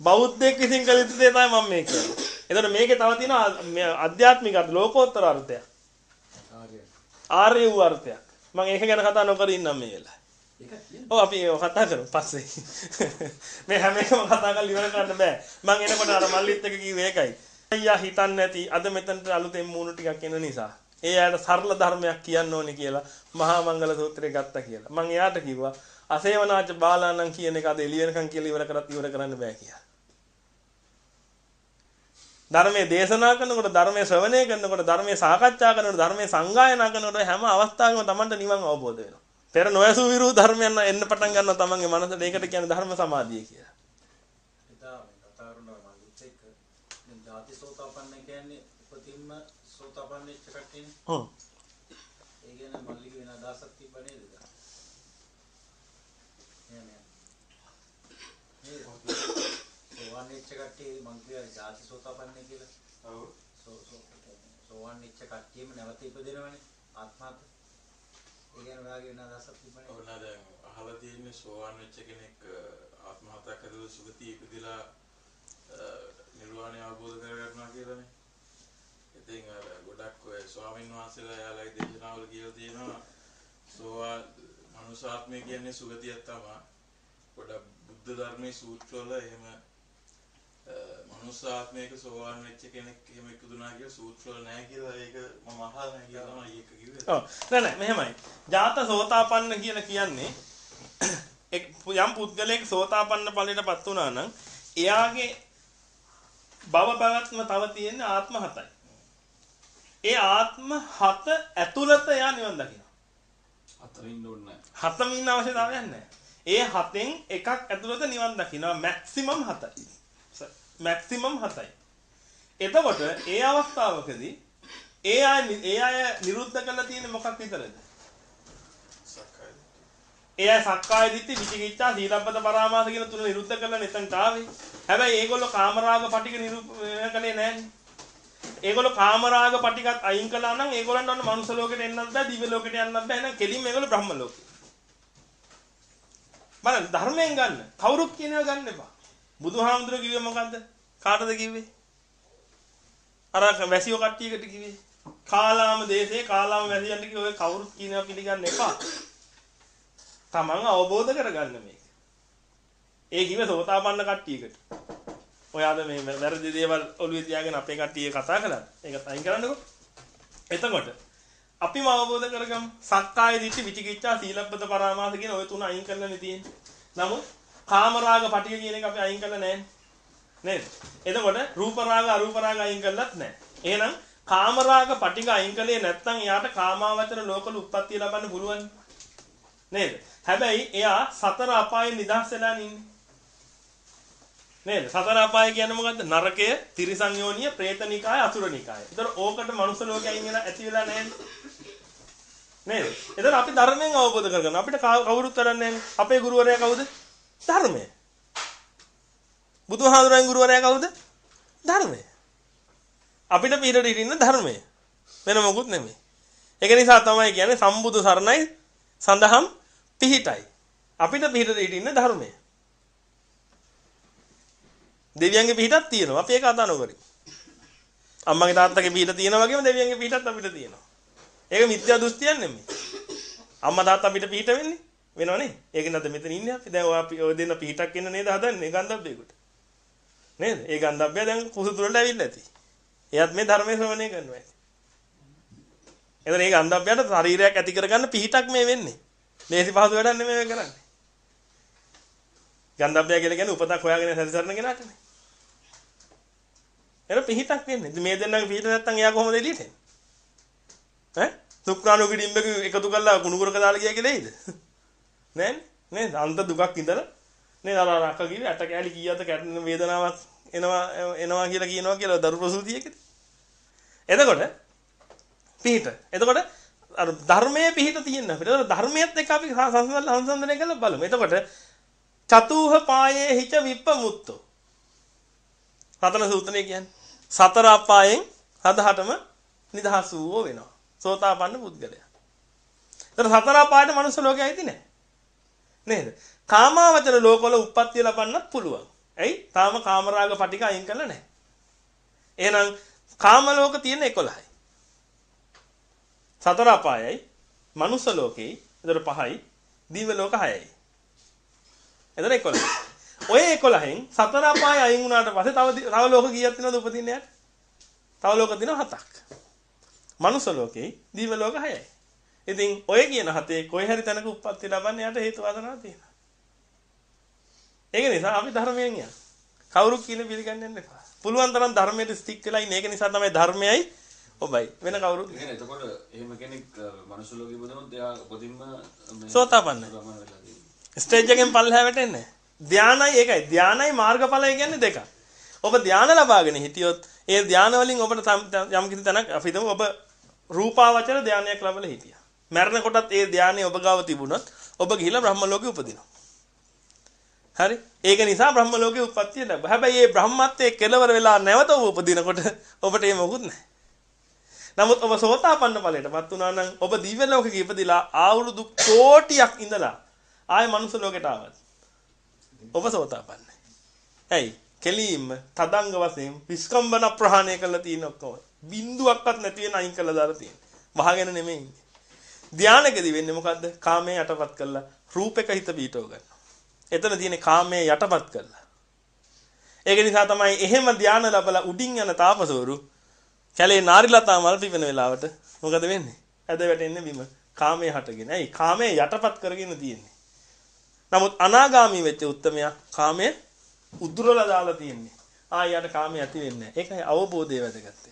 Speaker 2: බෞද්ධයෙක් විසින් කළ යුතු දේ තමයි මම මේ කියන්නේ. එතකොට මේකේ තව තියෙනවා අධ්‍යාත්මික අර්ථ ලෝකෝත්තර අර්ථයක්. ආර්ය වූ අර්ථයක්. මම ඒක ගැන කතා නොකර ඉන්නම් මේ වෙලාවේ. ඔව් අපි ඒක කතා කරමු පස්සේ. [laughs] මේ හැම එකම කතා කරලා ඉවර කරන්න බෑ. මම එනකොට අර මල්ලිත් එක කිව්වේ ඒකයි. අයියා හිතන්නේ නැති අද මෙතනට අලුතෙන් මූණු ටිකක් එන නිසා. ඒ අයට සරල ධර්මයක් කියන්න ඕනේ කියලා මහා මංගල සූත්‍රය ගත්තා කියලා. මම එයාට කිව්වා අසේවනාච බාලානම් කියන එක අද එළිය වෙනකන් කියලා ඉවර කරත් ඉවර කරන්න බෑ කියලා. ධර්මයේ දේශනා කරනකොට ධර්මයේ ශ්‍රවණය කරනකොට ධර්මයේ සාකච්ඡා කරනකොට ධර්මයේ සංගායනා කරනකොට හැම අවස්ථාවකම Tamanට නිවන් අවබෝධ වෙනවා. පෙර නොයසු විරු ධර්මයන් එන්න පටන් ගන්නවා Tamanගේ මනසට. ඒකට කියන්නේ ධර්ම සමාධිය කියලා.
Speaker 6: එදා මේ කතා කරනවා මල්ලිත් එක්ක දැන් ධාති සෝතාපන්න කියන්නේ උපතින්ම සෝතාපන්න වෙච්ච කට්ටියනේ.
Speaker 2: හ්ම්.
Speaker 6: ඒ කියන්නේ මල්ලිගේ වෙන අදහසක් තිබ්බ නේද? සෝවන් වෙච්ච කට්ටිය මං කියයි ධාති සෝතාපන්න කියලා.
Speaker 1: ඔව්
Speaker 6: සෝ සෝ සෝවන් වෙච්ච කට්ටියම නැවත ඉපදෙනවනේ ආත්මහත්. ඒ කියන්නේ ඔයාගේ වෙන අදහසක් තිබ්බනේ.
Speaker 1: ඕන දැන් අහලා තියෙන්නේ සෝවාන් වෙච්ච කෙනෙක් ආත්මහත්‍යා කරලා සුගතිය ඉපදිලා නිර්වාණය අවබෝධ කරගන්නවා කියලානේ. ඉතින් අර ගොඩක් ඔය ස්වාමීන් වහන්සේලා යාළගේ දේශනාවල කියලා තියෙනවා සෝවා මනුසාත්මය කියන්නේ සුගතියක් තමයි. ගොඩක් බුද්ධ ධර්මයේ සූත්‍රවල එහෙම මනුසාත්මයක සෝවාන් වෙච්ච කෙනෙක් එහෙම ඉක්දුනා කියලා සූත්‍රවල නැහැ කියලා ඒක මම අහලා නැහැ කියලා තමයි ඒක කිව්වේ.
Speaker 2: ඔව් නෑ නෑ මෙහෙමයි. ජාත සෝතාපන්න කියලා කියන්නේ [clears throat] එක්- යම් පුද්ගලයෙක් සෝතාපන්න ඵලයටපත් වුණා නම් එයාගේ භව පැවැත්ම තව තියෙන ආත්ම හතයි. ඒ ආත්ම හත ඇතුළත එයා නිවන් දකිනවා.
Speaker 5: අතරින් ඕනේ
Speaker 2: හතම ඉන්න අවශ්‍යතාවයක් නැහැ. ඒ හතෙන් එකක් ඇතුළත නිවන් දකිනවා මැක්සිමම් හතයි. මැක්සිමම් හතයි. එතකොට ඒ අවස්ථාවකදී ඒ අය ඒ අය නිරුද්ධ කරලා තියෙන්නේ මොකක් විතරද?
Speaker 1: සක්කාය
Speaker 2: ඒ අය සක්කාය දිට්ඨි විචිකිච්ඡා සීලබ්බත පරාමාස කියන තුන නිරුද්ධ කරලා නැතන්ට ආවේ. හැබැයි ඒගොල්ලෝ කාමරාග පටික නිරූපණය කළේ නැහැ. ඒගොල්ලෝ කාමරාග පටිකත් අයින් කළා නම් ඒගොල්ලන්ට ඔන්න මනුස්ස ලෝකෙට එන්නත් බෑ දිව්‍ය ලෝකෙට යන්නත් බෑ එහෙනම් කෙලින්ම ඒගොල්ලෝ බ්‍රහ්ම ලෝකෙ. බලන්න ධර්මයෙන් ගන්න. කවුරුත් කියනවා ගන්න එපා. බුදුහාමුදුරුවෝ කිව්වේ මොකද්ද? කාටද කිව්වේ? අර වැසියෝ කට්ටියකට කිව්වේ. කාලාම දේශේ කාලාම වැසියන්ට කිව්වේ ඔය කවුරුත් කියනවා පිළිගන්න එපා. තමන් අවබෝධ කරගන්න මේක. ඒ කිව්ව සෝතාපන්න කට්ටියකට. ඔයාද මේ වැරදි දේවල් ඔළුවේ තියාගෙන අපේ කට්ටිය කතා කළා. ඒක අයින් කරන්නකෝ. එතකොට අපිම අවබෝධ කරගමු. සක්කාය දිට්ඨි විචිකිච්ඡා සීලබ්බත පරාමාස කියන ওই තුන අයින් කරලානේ තියෙන්නේ. නමුත් කාමරාග පටික කියන එක අපි අයින් කරලා නැහැ. නේද? එතකොට රූප රාග අරූප රාග අයින් කළත් නැහැ. එහෙනම් කාමරාග පටික අයින් කළේ නැත්නම් එයාට කාමාවචර ලෝකවල උත්පත්ති ලබන්න පුළුවන්. නේද? හැබැයි එයා සතර අපායෙන් නිදහස් වෙලා ඉන්නේ. නේද? සතර අපාය කියන්නේ මොකද්ද? නරකය, තිරිසන් යෝනිය, പ്രേතනිකාය, අසුරනිකාය. ඒතර ඕකට මනුස්ස ලෝකයෙන් ඉන්න ඇති වෙලා නැහැ. නේද? එතන අපි ධර්මයෙන් අවබෝධ කරගන්න. අපිට කව- කවුරුත් කරන්නේ නැහැ. අපේ ගුරුවරයා කවුද? ධර්මය. බුදුහාමුදුරන් ගුරුවරයා කවුද? ධර්මය. අපිට පිටට ඉන්න ධර්මය. වෙන මොකුත් නෙමෙයි. ඒක නිසා තමයි කියන්නේ සම්බුදු සරණයි සඳහම් පිහිටයි. අපිට පිටට ඉන්න ධර්මය. දෙවියන්ගේ පිහිටක් තියෙනවා. අපි ඒක අදා නොකරමු. අම්මගේ තාත්තගේ පිහිට තියෙනා වගේම දෙවියන්ගේ පිහිටත් අපිට තියෙනවා. ඒක මිත්‍යා දෘෂ්ටියක් නෙමෙයි. අම්මා තාත්තා අපිට පිහිට වෙන්නේ වෙනවනේ. ඒක නේද මෙතන ඉන්නේ අපි. දැන් ඔය අපි ඔය දෙන්න පිහිටක් එන්න නේද හදන්නේ ගන්ධබ්බේකට. නේද? ඒ ගන්ධබ්බය දැන් කුසු තුරට ඇවිල්ලා ඇති. එයාත් මේ ධර්මයේ ශ්‍රවණය කරනවා. එතන මේ ගන්ධබ්බයට ශරීරයක් ඇති කරගන්න පිහිටක් මේ වෙන්නේ. මේසි පහසු වැඩක් නෙමෙයි මේ කරන්නේ. ගන්ධබ්බය කියලා කියන්නේ උපතක් හොයාගෙන සැරිසරන කෙනාටනේ. එර පිහිටක් වෙන්නේ. ඉතින් මේ දෙන්නගේ පිහිට නැත්තම් එයා කොහොමද එළියට එන්නේ? ඈ? සුක්‍රාණු කිඩිම්බක එකතු කරලා කුණුකරක දාලා ගියා කියලා එයිද? නෑනේ. නේද? අන්ත දුකක් ඉඳලා නේද අර අක්ක කිව්වේ අට කෑලි කීයද කැටෙන වේදනාවක් එනවා එනවා කියලා කියනවා කියලා දරු ප්‍රසූතියකදී. එතකොට පිහිට. එතකොට අර ධර්මයේ පිහිට තියෙන අපිට. ඒතකොට ධර්මයේත් එක්ක අපි සංසන්දනය කරලා බලමු. එතකොට චතුහ පායේ හිච විප්පමුත්තෝ. රතන සූත්‍රය කියන්නේ සතර අපායෙන් හදහටම නිදහස් වූවෝ වෙනවා. සෝතාපන්න පුද්ගලයා. ඒතර සතර අපායට මනුස්ස ලෝකෙ ඇයිද නැහැ. නේද? කාමාවචර ලෝකවල උප්පත්තිය ලබන්නත් පුළුවන්. ඇයි? තාම කාමරාග පටික අයින් කරලා නැහැ. එහෙනම් කාම ලෝක තියෙන 11යි. සතර අපායයි, මනුස්ස ලෝකෙයි, එතකොට 5යි, දිව්‍ය ලෝක 6යි. එතන 11යි. ඔය 11න් සතර අපාය අයින් වුණාට පස්සේ තව තව ලෝක කීයක් තියෙනවද උපදින්න යට? තව ලෝක තියෙනවා 7ක්. මනුස්ස ලෝකෙයි, දිව්‍ය ලෝක 6යි. ඉතින් ඔය කියන හතේ කොයි හරි තැනක උප්පත්ති ලබන්න යට හේතු වාසනාවක් තියෙනවා. ඒක නිසා අපි ධර්මයෙන් යන. කවුරුත් කියන පිළිගන්නේ නැහැ. පුළුවන් තරම් ධර්මයට ස්ටික් වෙලා ඉන්න. ඒක නිසා තමයි ධර්මයයි ඔබයි වෙන කවුරුත්
Speaker 5: එහෙනම් එතකොට එහෙම කෙනෙක් මනුස්ස ලෝකෙ ඉපදුනොත් එයා උපදින්ම. සෝතාපන්න.
Speaker 2: ස්ටේජ් එකෙන් පල්ලෙහා වැටෙන්නේ ධානයි ඒකයි ධානයි මාර්ගඵලය කියන්නේ දෙකක් ඔබ ධාන ලබාගෙන හිටියොත් ඒ ධාන වලින් ඔබට යම් කිසි තැනක් අපි හිතමු ඔබ රූපාවචර ධානයක් ලබලා හිටියා මරණ කොටත් ඒ ධානය ඔබ ගාව තිබුණොත් ඔබ ගිහිලා බ්‍රහ්ම ලෝකෙ උපදිනවා හරි ඒක නිසා බ්‍රහ්ම ලෝකෙ උප්පත්තිය ලැබ. හැබැයි මේ බ්‍රහ්මත්වයේ කෙලවර වෙලා නැවත ඔබ උපදිනකොට ඔබට ඒ මොකුත් නැහැ. නමුත් ඔබ සෝතාපන්න ඵලයටපත් වුණා නම් ඔබ දිව්‍ය ලෝකෙක ඉපදිලා ආවුරුදු කෝටියක් ඉඳලා ආයෙ මනුස්ස ලෝකෙට ආවත් ඔබ සෝතාපන්නයි. ඇයි? කෙලීම තදංග වශයෙන් විස්කම්බන ප්‍රහාණය කරලා තියෙන ඔක්කොම. බින්දුවක්වත් නැති වෙන අයින් කළා දාලා තියෙන. වහගෙන නෙමෙයි ඉන්නේ. ධානයකදී වෙන්නේ මොකද්ද? කාමයේ යටපත් කරලා රූපෙක හිත පිටව ගන්නවා. එතන තියෙන්නේ කාමයේ යටපත් කරලා. ඒක නිසා තමයි එහෙම ධාන ලැබලා උඩින් යන තාපසවරු කැලේ නාරිලතා මල් පිපෙන වෙලාවට මොකද වෙන්නේ? ඇද වැටෙන්නේ බිම. කාමයේ හටගෙන. ඇයි? කාමයේ යටපත් කරගෙන තියෙන්නේ. නමුත් අනාගාමී වෙච්ච උත්තමයා කාමයේ උදුරලා දාලා තියෙන්නේ. ආයෙත් කාමයේ ඇති වෙන්නේ නැහැ. ඒකයි අවබෝධය වැදගත්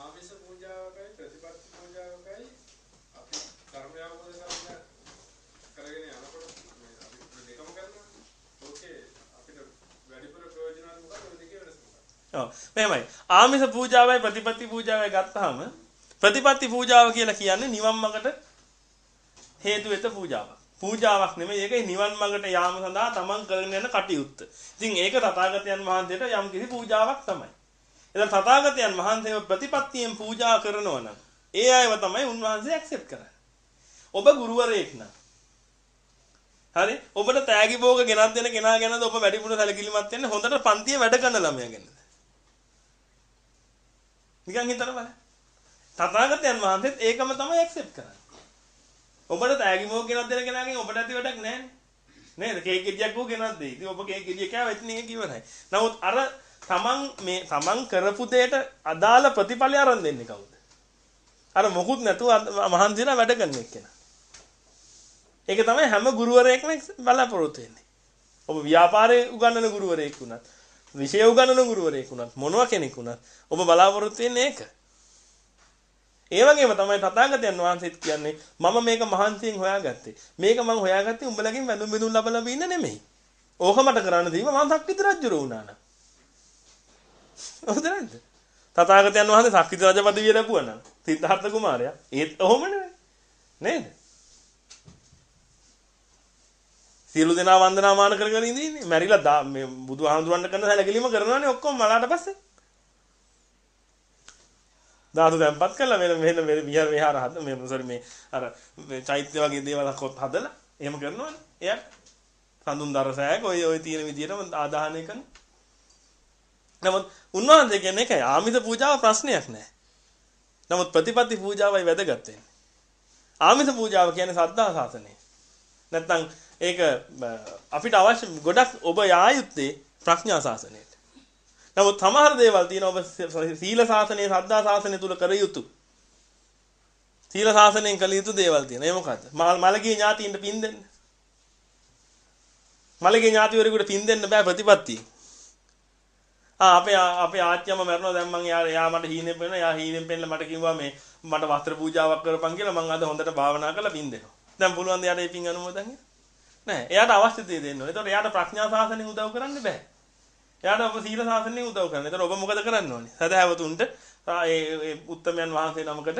Speaker 3: ආමිෂ පූජාවකයි ප්‍රතිපත්ති පූජාවකයි අපි ධර්මය අවබෝධ කරගන්න කරගෙන යනකොට මේ අපි දෙකම කරනවා. ඕකේ අපිට වැඩිපුර ප්‍රයෝජනවත් මොකක්ද ඔය දෙකේ වෙනස මොකක්ද?
Speaker 2: ඔව් මෙහෙමයි. ආමිෂ පූජාවයි ප්‍රතිපත්ති පූජාවයි ගත්තාම ප්‍රතිපත්ති පූජාව කියලා කියන්නේ නිවන් මඟට හේතු වෙත පූජාවක්. පූජාවක් නෙමෙයි ඒක නිවන් මඟට යාම සඳහා තමන් කරගෙන යන කටයුත්ත. ඉතින් ඒක තථාගතයන් වහන්සේට යම් කිසි පූජාවක් තමයි. එතන තථාගතයන් වහන්සේව ප්‍රතිපත්තියෙන් පූජා කරනවා නම් ඒ අයව තමයි උන්වහන්සේ ඇක්සෙප්ට් කරන්නේ. ඔබ ගුරුවරයෙක් නම් හරි ඔබට තෑගි භෝග ගෙනත් දෙන කෙනා ගැනද ඔබ වැඩිපුර සැලකිලිමත් වෙන්නේ හොඳට පන්තියේ වැඩ කරන ළමයා ගැනද නිකන් හිතන්න බලන්න. තථාගතයන් වහන්සේත් ඒකම තමයි ඇක්සෙප්ට් කරන්නේ. ඔබට තෑගි භෝග ගෙනත් දෙන කෙනාගෙන් ඔබට ඇති වැඩක් නැහැ නේද? කේක් ගෙඩියක් ඕක ගෙනත් දෙයි. ඉතින් ඔබ කේක් ගෙඩිය කෑවා ඉතින් ඒක ඉවරයි. නමුත් අර තමන් මේ තමන් කරපු දෙයට අදාළ ප්‍රතිඵලය අරන් දෙන්නේ කවුද? අර මොකුත් නැතුව මහන්සියලා වැඩ කරන එක්කෙනා. ඒක තමයි හැම ගුරුවරයෙක්ම බලාපොරොත්තු වෙන්නේ. ඔබ ව්‍යාපාරයේ උගන්වන ගුරුවරයෙක් වුණත්, විෂය උගන්වන ගුරුවරයෙක් වුණත්, මොනවා කෙනෙක් වුණත් ඔබ බලාපොරොත්තු වෙන්නේ ඒක. ඒ වගේම තමයි තථාගතයන් වහන්සේත් කියන්නේ මම මේක මහන්සියෙන් හොයාගත්තේ. මේක මම හොයාගත්තේ උඹලගෙන් වැඳුම් බිඳුම් ලබ ලබ ඉන්න නෙමෙයි. ඕක මට කරන්න දීම මම සක්විති රජුර වුණා නම්. හොඳ නැද්ද? තථාගතයන් වහන්සේ සක්විති රජ පදවිය ලැබුවා නම් සිද්ධාර්ථ කුමාරයා ඒත් ඔහොම නෙවෙයි. නේද? සියලු දෙනා වන්දනාමාන කර කර ඉඳින්නේ. මැරිලා මේ බුදුහාමුදුරන්ට කරන සැලකිලිම කරනවානේ ඔක්කොම මලාට පස්සේ. ධාතු තැම්පත් කළා වෙන වෙන වෙන විහාර විහාර හද මේ සෝරි මේ අර මේ චෛත්‍ය වගේ දේවල් කොත් හදලා එහෙම කරනවානේ. එයාට සඳුන් දරසෑයක ඔය ඔය තියෙන විදිහටම ආදාහනය කරන. නමුත් උන්වහන්සේ කියන්නේ ඒකයි ආමිත පූජාව ප්‍රශ්නයක් නෑ. නමුත් ප්‍රතිපත්ති පූජාවයි වැදගත් වෙන්නේ. ආමිත පූජාව කියන්නේ සද්ධා ශාසනය. නැත්තම් ඒක අපිට අවශ්‍ය ගොඩක් ඔබ යා යුත්තේ ප්‍රඥා ශාසනයට. නමුත් සමහර දේවල් තියෙනවා ඔබ සීල ශාසනය, සද්ධා ශාසනය තුල කර යුතු. සීල ශාසනයෙන් කළ යුතු දේවල් තියෙනවා. ඒ මොකද්ද? මලගේ ඥාතියින්ට පින් දෙන්න. මලගේ ඥාතිවරයෙකුට පින් දෙන්න බෑ ප්‍රතිපත්තිය. ආ අපේ අපේ ආච්චියම මැරුණා දැන් මං යා යා මට හීනෙන් පෙන්න යා හීනෙන් පෙන්නලා මට කිව්වා මේ මට වස්ත්‍ර පූජාවක් කරපන් කියලා මං අද හොඳට භාවනා කරලා පින් දෙනවා. දැන් පුළුවන් ද යාට මේ පින් අනුමෝදන් වෙන්න? නෑ. එයාට අවශ්‍ය දේ දෙන්න ඕනේ. ඒතකොට එයාට ප්‍රඥා ශාසනයෙන් උදව් කරන්න බෑ. එයාට ඔබ සීල ශාසනයෙන් උදව් කරන්න. ඒතකොට ඔබ මොකද කරන්න ඕනේ? සදාවතුන්ට ඒ උත්තමයන් වහන්සේ නමකට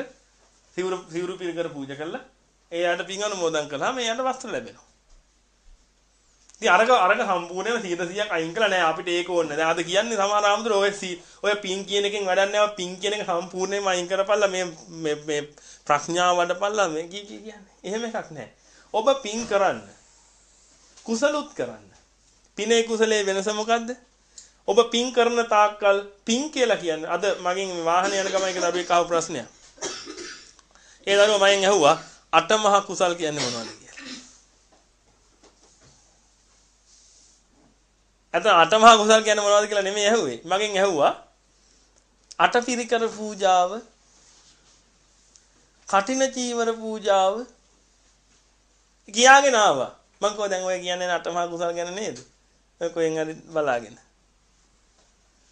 Speaker 2: සිවුරු සිවුරු පිළිකර පූජා කළා. එයාට පින් අනුමෝදන් කළාම එයාට වස්ත්‍ර ලැබෙනවා. ඉතින් අරක අරක සම්පූර්ණයෙන්ම 100%ක් අයින් කළා නෑ අපිට ඒක ඕනේ. දැන් අද කියන්නේ සමහර ආමතුර ඔය ඔය පින් කියන එකෙන් වැඩක් නෑ. පින් කියන එක සම්පූර්ණයෙන්ම අයින් කරපල්ලා මේ මේ මේ ප්‍රඥාව වඩපල්ලා මේ කී කී කියන්නේ. එහෙම එකක් නෑ. ඔබ පින් කරන්න. කුසලුත් කරන්න. පිනේ කුසලයේ වෙනස මොකද්ද? ඔබ පින් කරන තාක්කල් පින් කියලා කියන්නේ අද මගෙන් මේ වාහනේ යන ගමන් එක දරුවෙක් අහපු ප්‍රශ්නයක්. ඒ දරුවා මගෙන් ඇහුවා අටමහා කුසල් කියන්නේ මොනවද කියලා. අත අටමහා කුසල් කියන්නේ මොනවද කියලා නෙමෙයි ඇහුවේ. මගෙන් ඇහුවා අටපිරිකර පූජාව කටින චීවර පූජාව කියාගෙන ආවා. මං කෝ දැන් ඔය කියන්නේ අටමහා කුසල් ගැන නේද? ඔය කොහෙන් හරි බලාගෙන.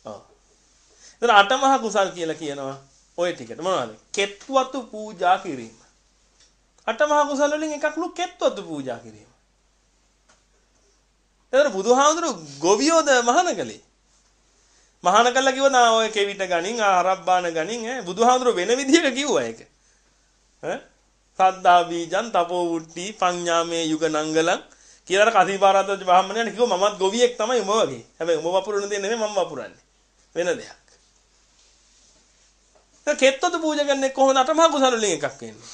Speaker 2: ඔව්. ඉතින් අටමහා කුසල් කියලා කියනවා ඔය ටිකට මොනවද? කෙත්වතු පූජා කිරීම. අටමහා කුසල් වලින් එකක්ලු කෙත්වතු පූජා කිරීම. එතන බුදුහාමුදුරු ගොවියෝද මහාන කළේ. මහාන කළා කිව්ව නා ඔය කෙවිත ගණින් ආරබ්බාන ගණින් ඈ බුදුහාමුදුරු වෙන විදිහක කිව්වා ඒක. ඈ සද්දා බීජං තපෝ වුට්ටි පඤ්ඤාමේ යුග නංගලං කියලා අර කසීපාරාතජ බ්‍රාහ්මණයන් කිව්ව මමත් ගොවියෙක් තමයි උඹ වගේ. හැබැයි උඹ වපුරන දේ නෙමෙයි මම වපුරන්නේ. වෙන දෙයක්. ඒ කෙත්තොත් පූජා කරන්නේ කොහොමද අටමහා කුසල වලින් එකක් වෙන්නේ.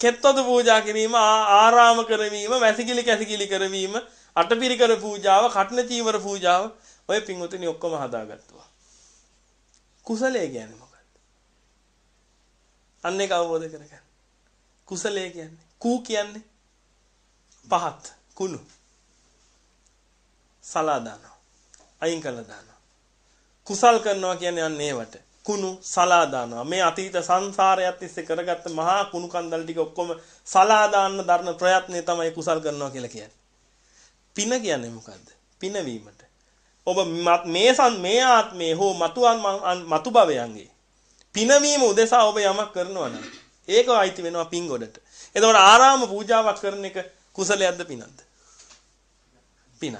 Speaker 2: කෙත්තොත් පූජා කිරීම ආරාම කරවීම වැසිකිලි කැසිකිලි කරවීම අටපිරිකර පූජාව, කටන චීවර පූජාව ඔය පින්වතුනි ඔක්කොම හදාගත්තා. කුසලයේ කියන්නේ මොකක්ද? අන්න ඒක අවබෝධ කරගන්න. කුසලයේ කියන්නේ කූ කියන්නේ පහත් කුණු සලා දානවා. අයින් කළා දානවා. කුසල් කරනවා කියන්නේ අන්න ඒවට. කුණු සලා දානවා. මේ අතීත සංසාරයත් තිස්සේ කරගත්ත මහා කුණු කන්දල් ටික ඔක්කොම සලා දාන්න දරන ප්‍රයත්නය තමයි කුසල් කරනවා කියලා කියන්නේ. පින කියන්නේ මොකද්ද? පිනවීමට. ඔබ මේ මේ ආත්මේ හෝ මතුන් මතු භවයන්ගේ පිනවීම උදෙසා ඔබ යමක් කරනවා නම් ඒක අයිති වෙනවා පින් ගොඩට. එතකොට ආරාම පූජාවක් කරන එක කුසලයක්ද පිනක්ද? පිනක්.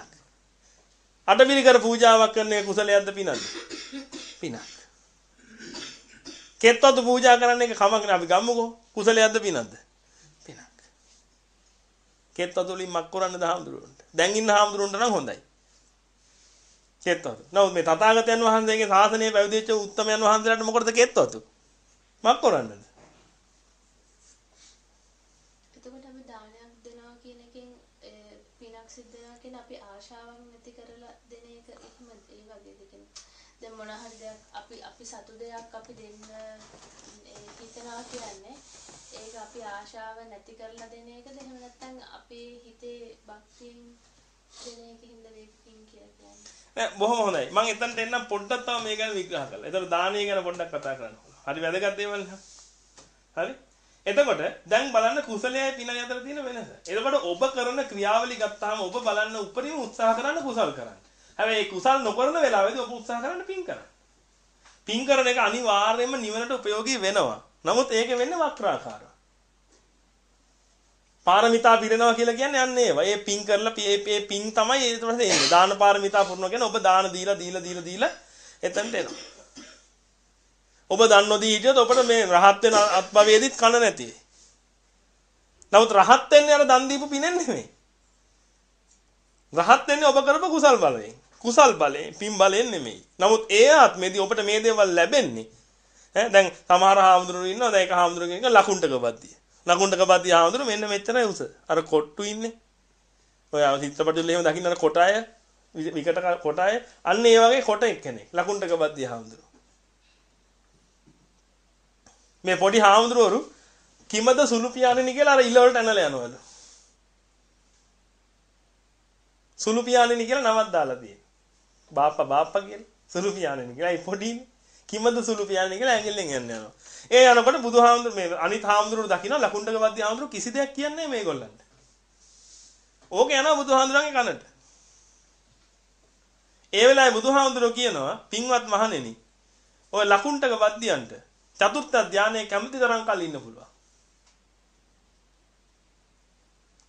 Speaker 2: අටපිරිකර පූජාවක් කරන එක කුසලයක්ද පිනක්ද? පිනක්. කෙත්වතු පූජා කරන එක කමක් නෑ අපි ගම්මුකෝ කුසලයක්ද පිනක්ද? පිනක්. කෙත්වතු වලින් මක් කරන්නද හාමුදුරුවන්ට? දැන් ඉන්න හාමුදුරුවන්ට නම් හොඳයි. කෙත්වතු. නමුත් මේ තථාගතයන් වහන්සේගේ ශාසනය පැවිදිච්ච උත්තමයන් වහන්සේලාට මොකටද කෙත්වතු? මක් කරන්නද?
Speaker 7: එතකොට අපි දානයක් දෙනවා කියන එකෙන් පිනක් සිද්ධ වෙනවා කියන අපි ආශාවක් නැති කරලා දෙන එක එහෙම ඒ වගේද කියන්නේ. දැන් මොන හරි දෙයක් අපි අපි සතු දෙයක් අපි දෙන්න හිතනවා කියන්නේ ඒක අපි ආශාව නැති කරලා දෙන එකද එහෙම නැත්නම් අපේ හිතේ භක්තියෙන් දෙන එකින්ද වේකින් කියලා කියන්නේ.
Speaker 2: නෑ බොහොම හොඳයි. මම එතනට එන්නම් පොඩ්ඩක් තව මේ ගැන විග්‍රහ කරලා. ඒතර දානීය ගැන පොඩ්ඩක් කතා කරන්න. හරි වැදගත් දේවල් නේ. හරි? එතකොට දැන් බලන්න කුසලයයි පිනයි අතර තියෙන වෙනස. එතකොට ඔබ කරන ක්‍රියාවලිය ගත්තාම ඔබ බලන්න උපරිම උත්සාහ කරන්න කුසල් කරන්න. හැබැයි ඒ කුසල් නොකරන වෙලාවෙදී ඔබ උත්සාහ කරන්න පින් කරන්න. පින් කරන එක අනිවාර්යයෙන්ම නිවනට ප්‍රයෝගී වෙනවා. නමුත් ඒක වෙන්නේ වක්‍රාකාරව. පාරමිතා පිරෙනවා කියලා කියන්නේ අන්න ඒවා. ඒ පින් කරලා ඒ පින් තමයි ඊට පස්සේ එන්නේ. දාන පාරමිතා පුරනවා කියන්නේ ඔබ දාන දීලා දීලා දීලා දීලා එතනට එනවා. ඔබ දන් නොදී හිටියොත් ඔබට මේ රහත් වෙන අත්භවයේදීත් කන නැති වෙයි. නමුත් රහත් වෙන්නේ අර දන් දීපු පිනෙන් නෙමෙයි. රහත් වෙන්නේ ඔබ කරපු කුසල් බලයෙන්. කුසල් බලයෙන්, පින් බලයෙන් නෙමෙයි. නමුත් ඒ ආත්මෙදී ඔබට මේ දේවල් ලැබෙන්නේ ඈ දැන් සමහර හාමුදුරුවෝ ඉන්නවා දැන් ඒක හාමුදුරුවෝ කෙනෙක් ලකුණ්ඩක බද්දිය. ලකුණ්ඩක බද්දිය හාමුදුරුවෝ මෙන්න මෙච්චරයි උස. අර කොට්ටු ඉන්නේ. ඔය චිත්‍රපට වල එහෙම දකින්න අර කොටාය විකට කොටාය අන්න ඒ වගේ කොට එක්කෙනෙක් ලකුණ්ඩක බද්දිය හාමුදුරුවෝ. මේ පොඩි හාමුදුරුවරු කිමද සුළු පියාණෙනි කියලා අර ඉල වලට ඇනලා යනවලු. සුළු පියාණෙනි කියලා නමක් දාලා තියෙනවා. බාප්පා බාප්පා කියලා සුළු පියාණෙනි කියලා. ඒ පොඩිනේ. කිමද සුළු පියාණෙනි කියලා ඇඟිල්ලෙන් යන්න යනවා. ඒ යනකොට බුදුහාමුදුරු මේ අනිත් හාමුදුරුවෝ දකින්න ලකුණ්ඩක වද්දී හාමුදුරුවෝ කිසි දෙයක් කියන්නේ මේගොල්ලන්ට. ඕක යනවා බුදුහාමුදුරන්ගේ කනට. ඒ වෙලාවේ බුදුහාමුදුරුවෝ කියනවා පින්වත් මහණෙනි ඔය ලකුණ්ඩක වද්දියන්ට චතුර්ථ ධානයේ කැමති තරම් කල් ඉන්න පුළුවන්.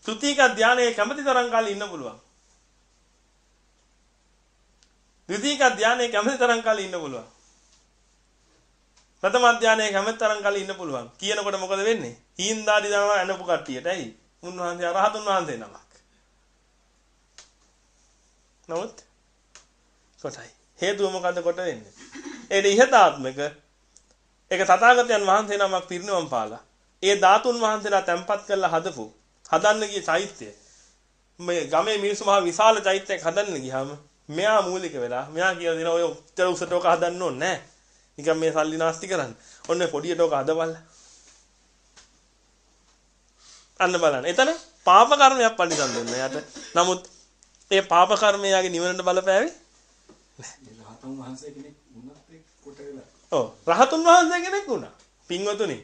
Speaker 2: තෘතීක ධානයේ කැමති තරම් කල් ඉන්න පුළුවන්. ද්විතීක ධානයේ කැමති තරම් කල් ඉන්න පුළුවන්. ප්‍රථම ධානයේ කැමති තරම් කල් ඉන්න පුළුවන්. කියනකොට මොකද වෙන්නේ? හීන්දාඩි දානවා ඇනපු කට්ටියට. ඇයි? උන්වහන්සේ අරහතුන් වහන්සේ නමක්. නමුත් කොටයි. හේතුව මොකද්ද කොට වෙන්නේ? ඒ ඉහතාත්මක ඒක තථාගතයන් වහන්සේ නමක් පිරිනවම් පාලා. ඒ ධාතුන් වහන්සේලා තැම්පත් කරලා හදපු හදන්න ගිය චෛත්‍යය. මේ ගමේ මිනිස්සු මහා විශාල චෛත්‍යයක් හදන්න ගියාම මෙයා මූලික වෙලා මෙයා කියලා දෙන ඔය උත්තර උසට ඔක හදන්න ඕනේ නැහැ. නිකන් මේ සල්ලි නාස්ති කරන්න. ඔන්න පොඩියට ඔක හදවල්ලා. අන්න බලන්න. එතන පාප කර්මයක් පරිදන් දෙන්න යාට. නමුත් ඒ පාප කර්මය යාගේ නිවනට බලපෑවේ
Speaker 6: රහතන් වහන්සේ කෙනෙක් වුණත් ඒ කොට වෙලා.
Speaker 2: ඔව් රහතුන් වහන්සේ කෙනෙක් වුණා. පින්වතුනි.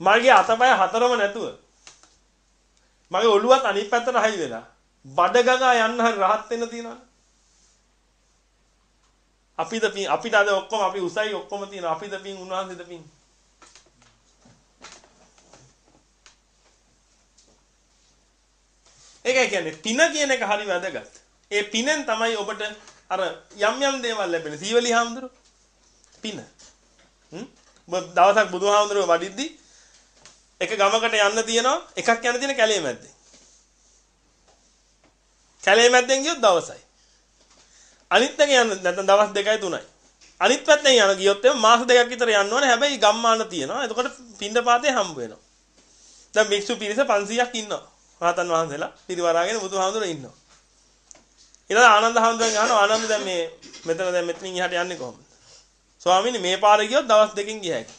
Speaker 2: මගේ අතපය හතරම නැතුව මගේ ඔළුවත් අනිත් පැත්තට හයි වෙලා බඩ ගගා යන්න හරි රහත් වෙන්න තියනවනේ. අපිද පින් අපිට අද ඔක්කොම අපි උසයි ඔක්කොම තියෙනවා. අපිද පින් උන්වහන්සේද පින්. ඒකයි කියන්නේ පින කියන එක හරි වැදගත්. ඒ පිනෙන් තමයි ඔබට අර යම් යම් දේවල් ලැබෙන්නේ. සීවලි හාමුදුරු පින. හ්ම් දවසක් බුදුහාමුදුරුවෝ වඩිද්දි එක ගමකට යන්න තියෙනවා එකක් යන්න තියෙන කැලේ මැද්දේ. කැලේ මැද්දෙන් ගියොත් දවසයි. අනිත් එක යන්න නැත්නම් දවස් දෙකයි තුනයි. අනිත් පැත්තෙන් යන ගියොත් එම මාස දෙකක් විතර යන්න ඕනේ. හැබැයි ගම්මාන තියෙනවා. එතකොට පින්ඩ පාතේ හම්බ වෙනවා. දැන් මික්සු පිරිස 500ක් ඉන්නවා. රහතන් වහන්සේලා පිරිවරාගෙන බුදුහාමුදුරුවෝ ඉන්නවා. ඊළඟ ආනන්ද හාමුදුරුවෝ අහනවා ආනන්ද දැන් මේ මෙතන දැන් මෙතනින් එහාට යන්නේ කොහොමද? ස්වාමීනි මේ පාරේ ගියොත් දවස් දෙකකින් ගිය හැකියි.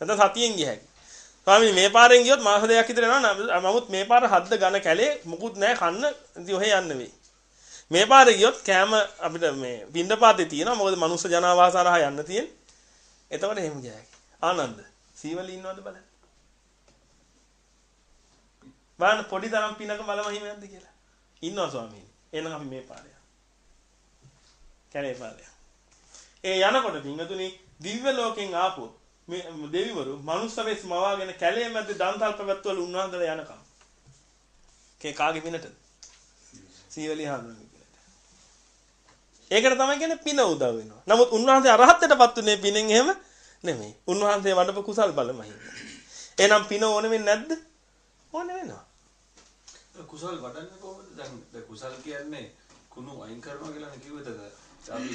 Speaker 2: නැත්නම් සතියෙන් ගිය හැකියි. ස්වාමීනි මේ පාරෙන් ගියොත් මාස දෙකක් විතර යනවා. නමුත් මේ පාර හද්ද ඝන කැලේ මුකුත් නැහැ කන්න ඉතින් ඔහෙ යන්න වෙයි. මේ පාරේ ගියොත් කෑම අපිට මේ පින්ඩපාතේ තියෙනවා. මොකද මනුස්ස ජනාවාස හරහා යන්න තියෙන්නේ. එතකොට එහෙම ගිය හැකියි. ආනන්ද සීවලි ඉන්නවද බලන්න. බලන්න පොඩි තරම් පිනක බල මහිමයක්ද කියලා. ඉන්නවා ස්වාමීනි. එහෙනම් අපි මේ පාරේ කැලේ පාරේ. ඒ යනකොට පින්වතුනි දිව්‍ය ලෝකෙන් ආපු මේ දෙවිවරු මනුස්ස වෙස් මවාගෙන කැලේ මැද දන්තල් පැවැත්වල උන්වහන්සේලා යනකම්. කේ කාගේ පිනටද? සීවලි හාමුදුරුවෝ පිනට. ඒකට තමයි කියන්නේ පින උදව් වෙනවා. නමුත් උන්වහන්සේ අරහත්ත්වයටපත් උනේ පිනෙන් එහෙම නෙමෙයි. උන්වහන්සේ වඩපු කුසල් බලමයි. එහෙනම් පින ඕන වෙන්නේ නැද්ද? ඕන වෙනවා.
Speaker 5: කුසල් වඩන්නේ කොහොමද? දැන් කුසල් කියන්නේ කුණු අයින් කරනවා කියලා කිව්වද? අපි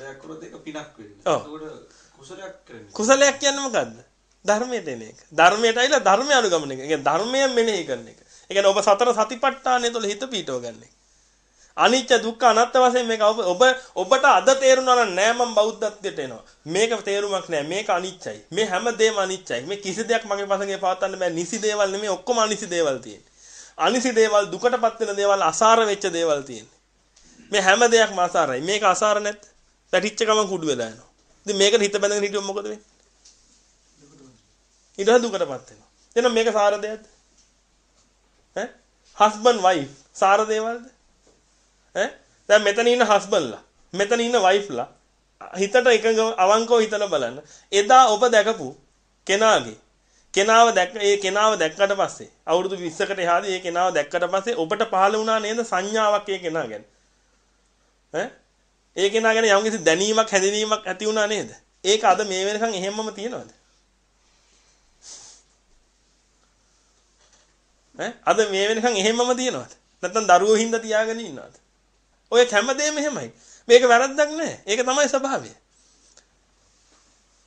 Speaker 5: දෙයක් කරොත් ඒක පිනක් වෙන්නේ. ඒකට කුසලයක් කරන්නේ.
Speaker 2: කුසලයක් කියන්නේ මොකද්ද? ධර්මයට එන එක. ධර්මයට ඇවිල්ලා ධර්මය අනුගමනය. ඒ කියන්නේ ධර්මයෙන් මෙනෙහි කරන එක. ඒ කියන්නේ ඔබ සතර සතිපට්ඨානය තුළ හිත පීඨව ගන්න එක. අනිච්ච දුක්ඛ අනාත්ම වශයෙන් මේක ඔබ ඔබ ඔබට අද තේරුණා නම් නෑ මම බෞද්ධත්වයට එනවා. මේක තේරුමක් නෑ. මේක අනිච්චයි. මේ හැම දෙයක්ම අනිච්චයි. මේ කිසි දෙයක් මගේ පසඟේ පවත්වන්න බෑ. නිසි දේවල් නෙමෙයි ඔක්කොම අනිසි දේවල් තියෙන්නේ. අනිසි දේවල් දුකටපත් වෙන දේවල් අසාර වෙච්ච දේවල් තියෙන්නේ. මේ හැම දෙයක්ම අසාරයි. මේක අසාර නැත්. පැටිච්ච ගමන් කුඩු වෙලා යනවා. ඉතින් මේකට හිත බැඳගෙන හිටියොත් මොකද වෙන්නේ? ඊට පස්සේ දුකටපත් වෙනවා. එහෙනම් මේක සාර දෙයක්ද? ඈ? හස්බන්ඩ් වයිෆ් සාර දේවල්ද? ඈ? දැන් මෙතන ඉන්න හස්බන්ඩ්ලා, මෙතන ඉන්න වයිෆ්ලා හිතට එකඟ අවංකව හිතලා බලන්න. එදා ඔබ දැකපු කෙනාගේ කෙනාව දැක්ක ඒ කෙනාව දැක්කට පස්සේ අවුරුදු 20කට එහාදී ඒ කෙනාව දැක්කට පස්සේ ඔබට පහළ වුණා නේද සංඥාවක් ඒ කෙනා ගැන? ඈ? ඒ කෙනා ගැන යම්කිසි දැනීමක් හැඳිනීමක් ඇති වුණා නේද? ඒක අද මේ වෙනකන් එහෙමම තියෙනවද? ඈ අද මේ වෙනකන් එහෙමම තියෙනවද? නැත්නම් දරුවෝ හින්දා තියාගෙන ඉන්නවද? ඔය හැමදේම එහෙමයි. මේක වැරද්දක් නෑ. ඒක තමයි ස්වභාවය.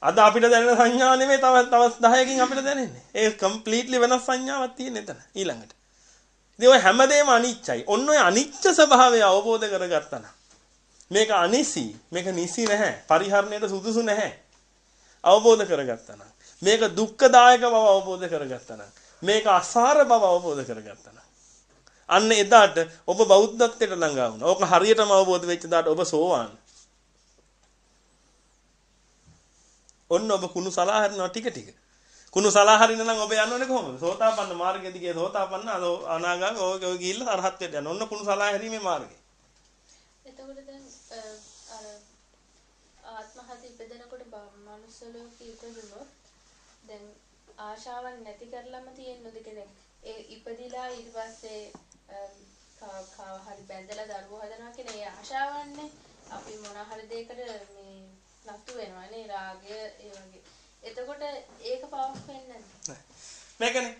Speaker 2: අද අපිට දැනෙන සංඥා නෙමෙයි තව තව 10කින් අපිට දැනෙන්නේ. ඒ කම්ප්ලීට්ලි වෙනස් සංඥාවක් තියෙන එතන ඊළඟට. ඉතින් ඔය හැමදේම අනිච්චයි. ඔන්න ඔය අනිච්ච ස්වභාවය අවබෝධ කරගත්තා නම් මේක අනිසි, මේක නිසි නැහැ. පරිහරණයට සුදුසු නැහැ. අවබෝධ කරගත්තා නම් මේක දුක්ඛදායක බව අවබෝධ කරගත්තා නම් මේක අසාර බව අවබෝධ කරගත්තා නම් අන්න එදාට ඔබ බෞද්ධත්වයට ළඟා වුණා. ඕක හරියටම අවබෝධ වෙච්ච දාට ඔබ සෝවාන්. ඔන්න ඔබ කුණු සලා හරිනවා ටික ටික. කුණු සලා හරින නම් ඔබ යන්නේ කොහොමද? සෝතාපන්න මාර්ගයේ දිගේ සෝතාපන්න අනාගාමී ඔය ඔය ගිහිල්ලා අරහත්ත්වයට යන. ඔන්න කුණු සලා හැරීමේ මාර්ගය.
Speaker 7: එතකොට දැන් අ, අර ආත්මහත ඉපදෙනකොට මනුස්ස ලෝකෙ ඉපදුනොත් දැන් ආශාවන් නැති කරලම තියෙන්නද කෙනෙක් ඒ ඉපදිලා ඊට පස්සේ අම්, කා කාව හරි බැඳලා දරුවෝ හදනවා කියන ඒ ආශාවන්නේ අපි මොන හරි දෙයකට මේ නතු වෙනවානේ රාගය ඒ වගේ. එතකොට ඒක පවක් වෙන්නේ නැද්ද?
Speaker 2: මේකනේ.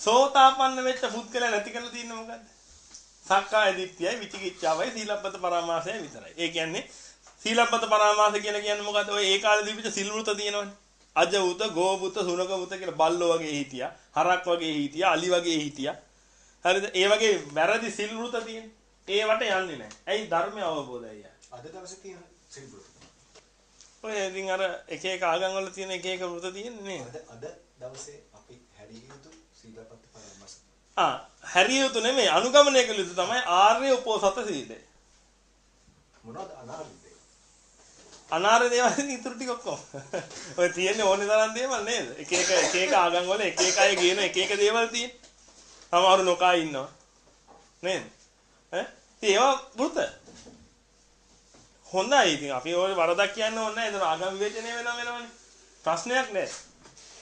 Speaker 2: සෝතාපන්න වෙච්ච පුද්ගලයා නැති කරලා තියෙන්නේ මොකද්ද? සක්කාය දිට්ඨියයි විචිකිච්ඡාවයි සීලබ්බත පරාමාසයයි විතරයි. ඒ කියන්නේ සීලබ්බත පරාමාස කියලා කියන්නේ මොකද්ද? ඔය ඒ කාලේ දීපිට සිල් වෘත තියෙනවනේ. අජවුත, ගෝවුත, සුනකවුත කියලා බල්ලෝ වගේ හිටියා. හරක් වගේ හිටියා, අලි වගේ හිටියා. හරිද? ඒ වගේ වැරදි සිල් වෘත තියෙන. ඒවට යන්නේ නැහැ. ඇයි ධර්මය අවබෝධයයි.
Speaker 4: අද දවසේ තියෙන සිල්බුරු.
Speaker 2: ඔය ඉතින් අර එක එක ආගම් වල තියෙන එක එක වෘත තියෙන්නේ නේද?
Speaker 4: අද දවසේ අපි හැරිය යුතු සීලපත් පරමස්.
Speaker 2: ආ හැරිය යුතු නෙමෙයි අනුගමනය කළ යුතු තමයි ආර්ය උපෝසත සීලය.
Speaker 4: මොනවද අනාරිදේ?
Speaker 2: අනාර්ය දේවල් ඉතින් ඉතුරු ටික ඔක්කොම. ඔය තියෙන්නේ ඕනේ තරම් දේවල් නේද? එක එක එක එක ආගම් වල එක එක අය කියන එක එක දේවල් තියෙන. සමහරු නොකා ඉන්නවා. නේද? ඈ? ඉතින් ඒවා වෘත. හොඳයි ඉතින් අපි ඔය වරදක් කියන්න ඕනේ නැහැ. ඒතර ආගම් විවේචනය වෙනවා වෙනවනේ. ප්‍රශ්නයක් නැහැ.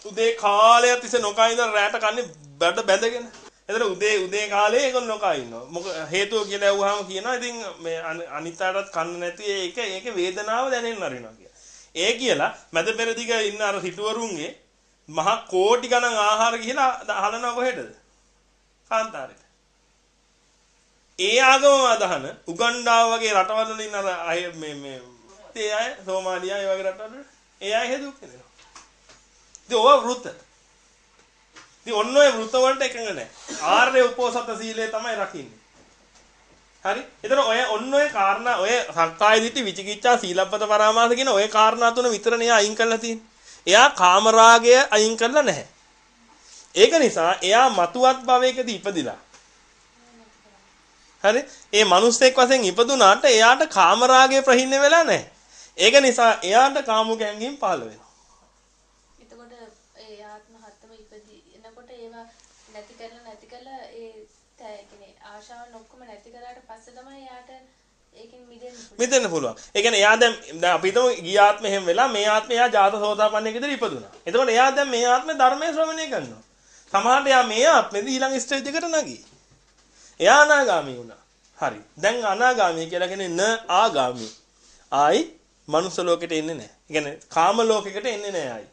Speaker 2: උදේ කාලයක් තිස්සේ නොකා ඉඳලා රැට කන්නේ බඩ බැඳගෙන. එතන උදේ උදේ කාලේ ඒගොල්ලෝ නොකා ඉන්නවා. මොක හේතුව කියලා ඇහුවාම කියනවා ඉතින් මේ අනිත්‍යයටත් කන්න නැති ඒක ඒක වේදනාව දැනෙන්න අරිනවා කියලා. ඒ කියලා මැද පෙරදිග ඉන්න අර සිටුවරුන්ගේ මහා කෝටි ගණන් ආහාර ගිහලා හලනවා කොහෙටද? කාන්තාරෙට. ඒ ආගම අදහන උගන්ඩාව වගේ රටවල් වල ඉන්න අර අය මේ මේ ඒ අය සෝමාලියා ඒ වගේ රටවල් ඒ අය හේතුක් වෙනවා. ඉතින් ඕවා වෘත. ඉතින් ඔන්න ඔය වෘත වලට එකඟ නැහැ. ආර්ය උපෝසත සීලය තමයි රකින්නේ. හරි? එතන ඔය ඔන්න ඔය කාරණා ඔය සක්කාය දිට්ඨි විචිකිච්ඡා සීලබ්බත පරාමාස කියන ඔය කාරණා තුන විතරනේ එයා අයින් කරලා තියෙන්නේ. එයා කාමරාගය අයින් කරලා නැහැ. ඒක නිසා එයා මතුවත් භවයකදී ඉපදිලා. හරි? ඒ මිනිස්සෙක් වශයෙන් ඉපදුනාට එයාට කාමරාගය ප්‍රහින්න වෙලා නැහැ. ඒක නිසා එයාට කාමුක හැඟීම් පහළ වෙනවා.
Speaker 7: එතකොට ඒ ආත්ම හතම ඉපදී එනකොට ඒවා නැති කරලා නැති කරලා ඒ කියන්නේ ආශාවන් ඔක්කොම නැති කරාට පස්සේ තමයි යාට ඒකෙන් මිදෙන්න පුළුවන්.
Speaker 2: මිදෙන්න පුළුවන්. ඒ කියන්නේ එයා දැන් දැන් අපි හිතමු ගිය ආත්මෙ එහෙම වෙලා මේ ආත්මේ එයා ජාත සෝතාපන්නයෙක් විදිහට ඉපදුනා. එතකොට එයා දැන් මේ ආත්මේ ධර්මයේ ශ්‍රවණය කරනවා. සමහරට එයා මේ ආත්මෙදී ඊළඟ ස්ටේජ් එකට නැගී. එයා අනාගාමී වුණා. හරි. දැන් අනාගාමී කියලා කියන්නේ න ආගාමී. ආයි මනුස්ස ලෝකෙට එන්නේ නැහැ. ඒ කියන්නේ කාම ලෝකෙකට එන්නේ නැහැ ආයි.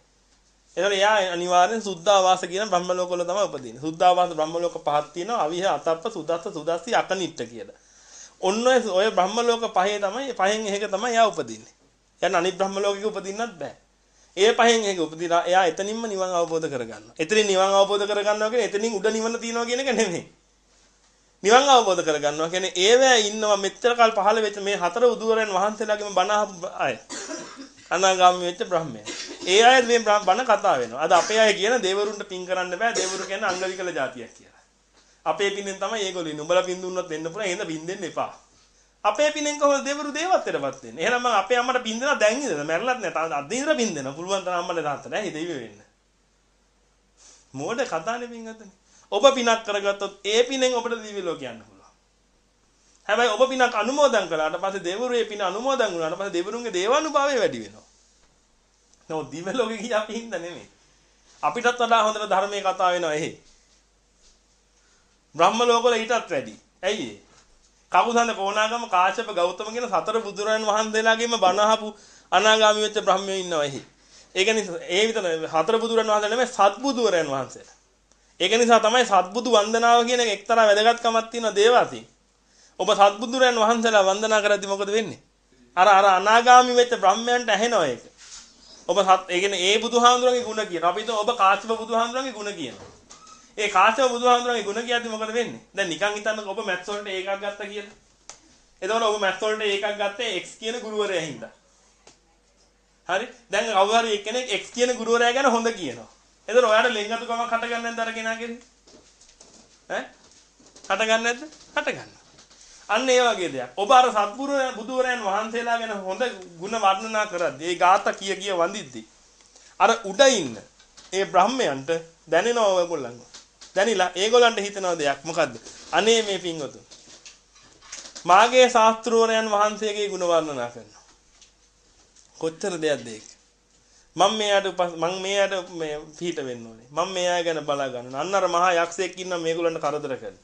Speaker 2: එතකොට එයා අනිවාර්යෙන් සුද්ධාවාස කියන බ්‍රහ්ම ලෝකවල තමයි උපදින්නේ. සුද්ධාවාස බ්‍රහ්ම ලෝක පහක් තියෙනවා. අවිහ අතප්ප සුදස්ස සුදස්සි අකනිට්ට කියලා. ඔන්න ඔය ඔය බ්‍රහ්ම ලෝක පහේ තමයි පහෙන් එහෙක තමයි එයා උපදින්නේ. යන්න අනිත් බ්‍රහ්ම ලෝකෙක උපදින්නත් බෑ. ඒ පහෙන් එහෙක උපදිනා එයා එතනින්ම නිවන් අවබෝධ කරගන්නවා. එතනින් නිවන් අවබෝධ කරගන්නවා කියන්නේ එතනින් උඩ නිවන තියනවා කියන එක නෙමෙයි. නිවන් අවබෝධ කරගන්නවා කියන්නේ ඒවැ ඉන්නවා මෙච්චර කල් පහළ වෙච්ච මේ හතර උදුවරයන් වහන්සේලාගේම බණ අහපු අය. අනාගාමී වෙච්ච බ්‍රහ්මයා. ඒ අය මේ බ්‍රහ්ම- බණ කතා වෙනවා. අද අපේ අය කියන දේවරුන්ට පින් කරන්න බෑ. දේවරු කියන්නේ අංග විකල జాතියක් කියලා. අපේ පිනෙන් තමයි ඒගොල්ලෝ ඉන්නේ. උඹලා පින් දුන්නොත් දෙන්න පුළුවන්. එහෙනම් පින් දෙන්න එපා. අපේ පිනෙන් කොහොමද දේවරු දේවත්වයටපත් වෙන්නේ? එහෙනම් මම අපේ අම්මට පින් දෙනවා දැන් ඉඳලා මැරලත් නෑ. තාම අද ඉඳලා පින් දෙනවා. පුළුවන් තරම් අම්මලා තාත්තලා නෑ. හිතෙවි වෙන්න. මෝඩ කතානේ පින් අතනේ. ඔබ පිනක් කරගත්තොත් ඒ පිනෙන් ඔබට දිව්‍ය ලෝක යන්න පුළුවන්. හැබැයි ඔබ පිනක් අනුමෝදන් කළාට පස්සේ දෙවිවරු ඒ පින අනුමෝදන් වුණාට පස්සේ දෙවිවරුන්ගේ දේවානුභාවය වැඩි වෙනවා. නෝ දිව්‍ය ලෝකෙ ගිය අපි හින්ද නෙමෙයි. අපිටත් වඩා හොඳට ධර්මයේ කතා වෙනවා එහෙ. බ්‍රහ්ම ලෝකවල ඊටත් වැඩි. ඇයි ඒ? කකුසඳ කොණාගම කාශ්‍යප ගෞතම කියන සතර බුදුරයන් වහන්සේලාගේම බණ අහපු අනාගාමී වෙච්ච බ්‍රහ්මයෝ ඉන්නවා එහි. ඒක නිසා ඒ විතර හතර බුදුරයන් වහන්සේ නෙමෙයි සත්බුදුරයන් වහන්සේලා. ඒක නිසා තමයි සත්බුදු වන්දනාව කියන එක එක්තරා වැදගත්කමක් තියෙන දේවාසින්. ඔබ සත්බුදුරයන් වහන්සේලා වන්දනා කරද්දී මොකද වෙන්නේ? අර අර අනාගාමී වෙච්ච බ්‍රහ්මයන්ට ඇහෙනවා ඒක. ඔබ සත් ඒ කියන්නේ ඒ බුදුහාමුදුරන්ගේ ගුණ කියනවා. අපි හිතමු ඔබ කාශ්‍යප බුදුහාමුදුරන්ගේ ගුණ කියනවා. ඒ කාශ්‍යප බුදුහාමුදුරන්ගේ ගුණ කියද්දි මොකද වෙන්නේ? දැන් නිකන් හිතන්නකෝ ඔබ මැත්ස් වලට ඒකක් ගත්තා කියලා. එතකොට ඔබ මැත්ස් වලට ඒකක් ගත්තේ x කියන ගුරුවරයා හින්දා. හරි? දැන් කවුරු හරි එක්කෙනෙක් x කියන ගුරුවරයා ගැන හොඳ කියනවා. එතකොට ඔයාට ලෙන්ගතුකමක් හටගන්නේ නැද්ද අර කෙනාගෙන්? ඈ? හටගන්නේ නැද්ද? හටගන්න. අන්න ඒ වගේ දෙයක්. ඔබ අර සත්පුරු බුදුවරයන් වහන්සේලා ගැන හොඳ ಗುಣ වර්ණනා කරද්දී ඒ ગાත කිය කිය වඳිද්දී අර උඩ ඉන්න ඒ බ්‍රහ්මයන්ට දැනෙනව ඔයගොල්ලන්ව. දැනිලා ඒගොල්ලන්ට හිතෙනවා දෙයක් මොකද්ද? අනේ මේ පින්වතුන්. මාගේ ශාස්ත්‍රෝරයන් වහන්සේගේ ගුණ වර්ණනා කරනවා. කොච්චර දෙයක්ද ඒක? මම මෙයාට මම මෙයාට මේ පිට වෙන්න ඕනේ. මම මෙයා ගැන බලා ගන්නවා. අන්න අර මහා යක්ෂයෙක් ඉන්නවා මේගොල්ලන්ට කරදර කරන.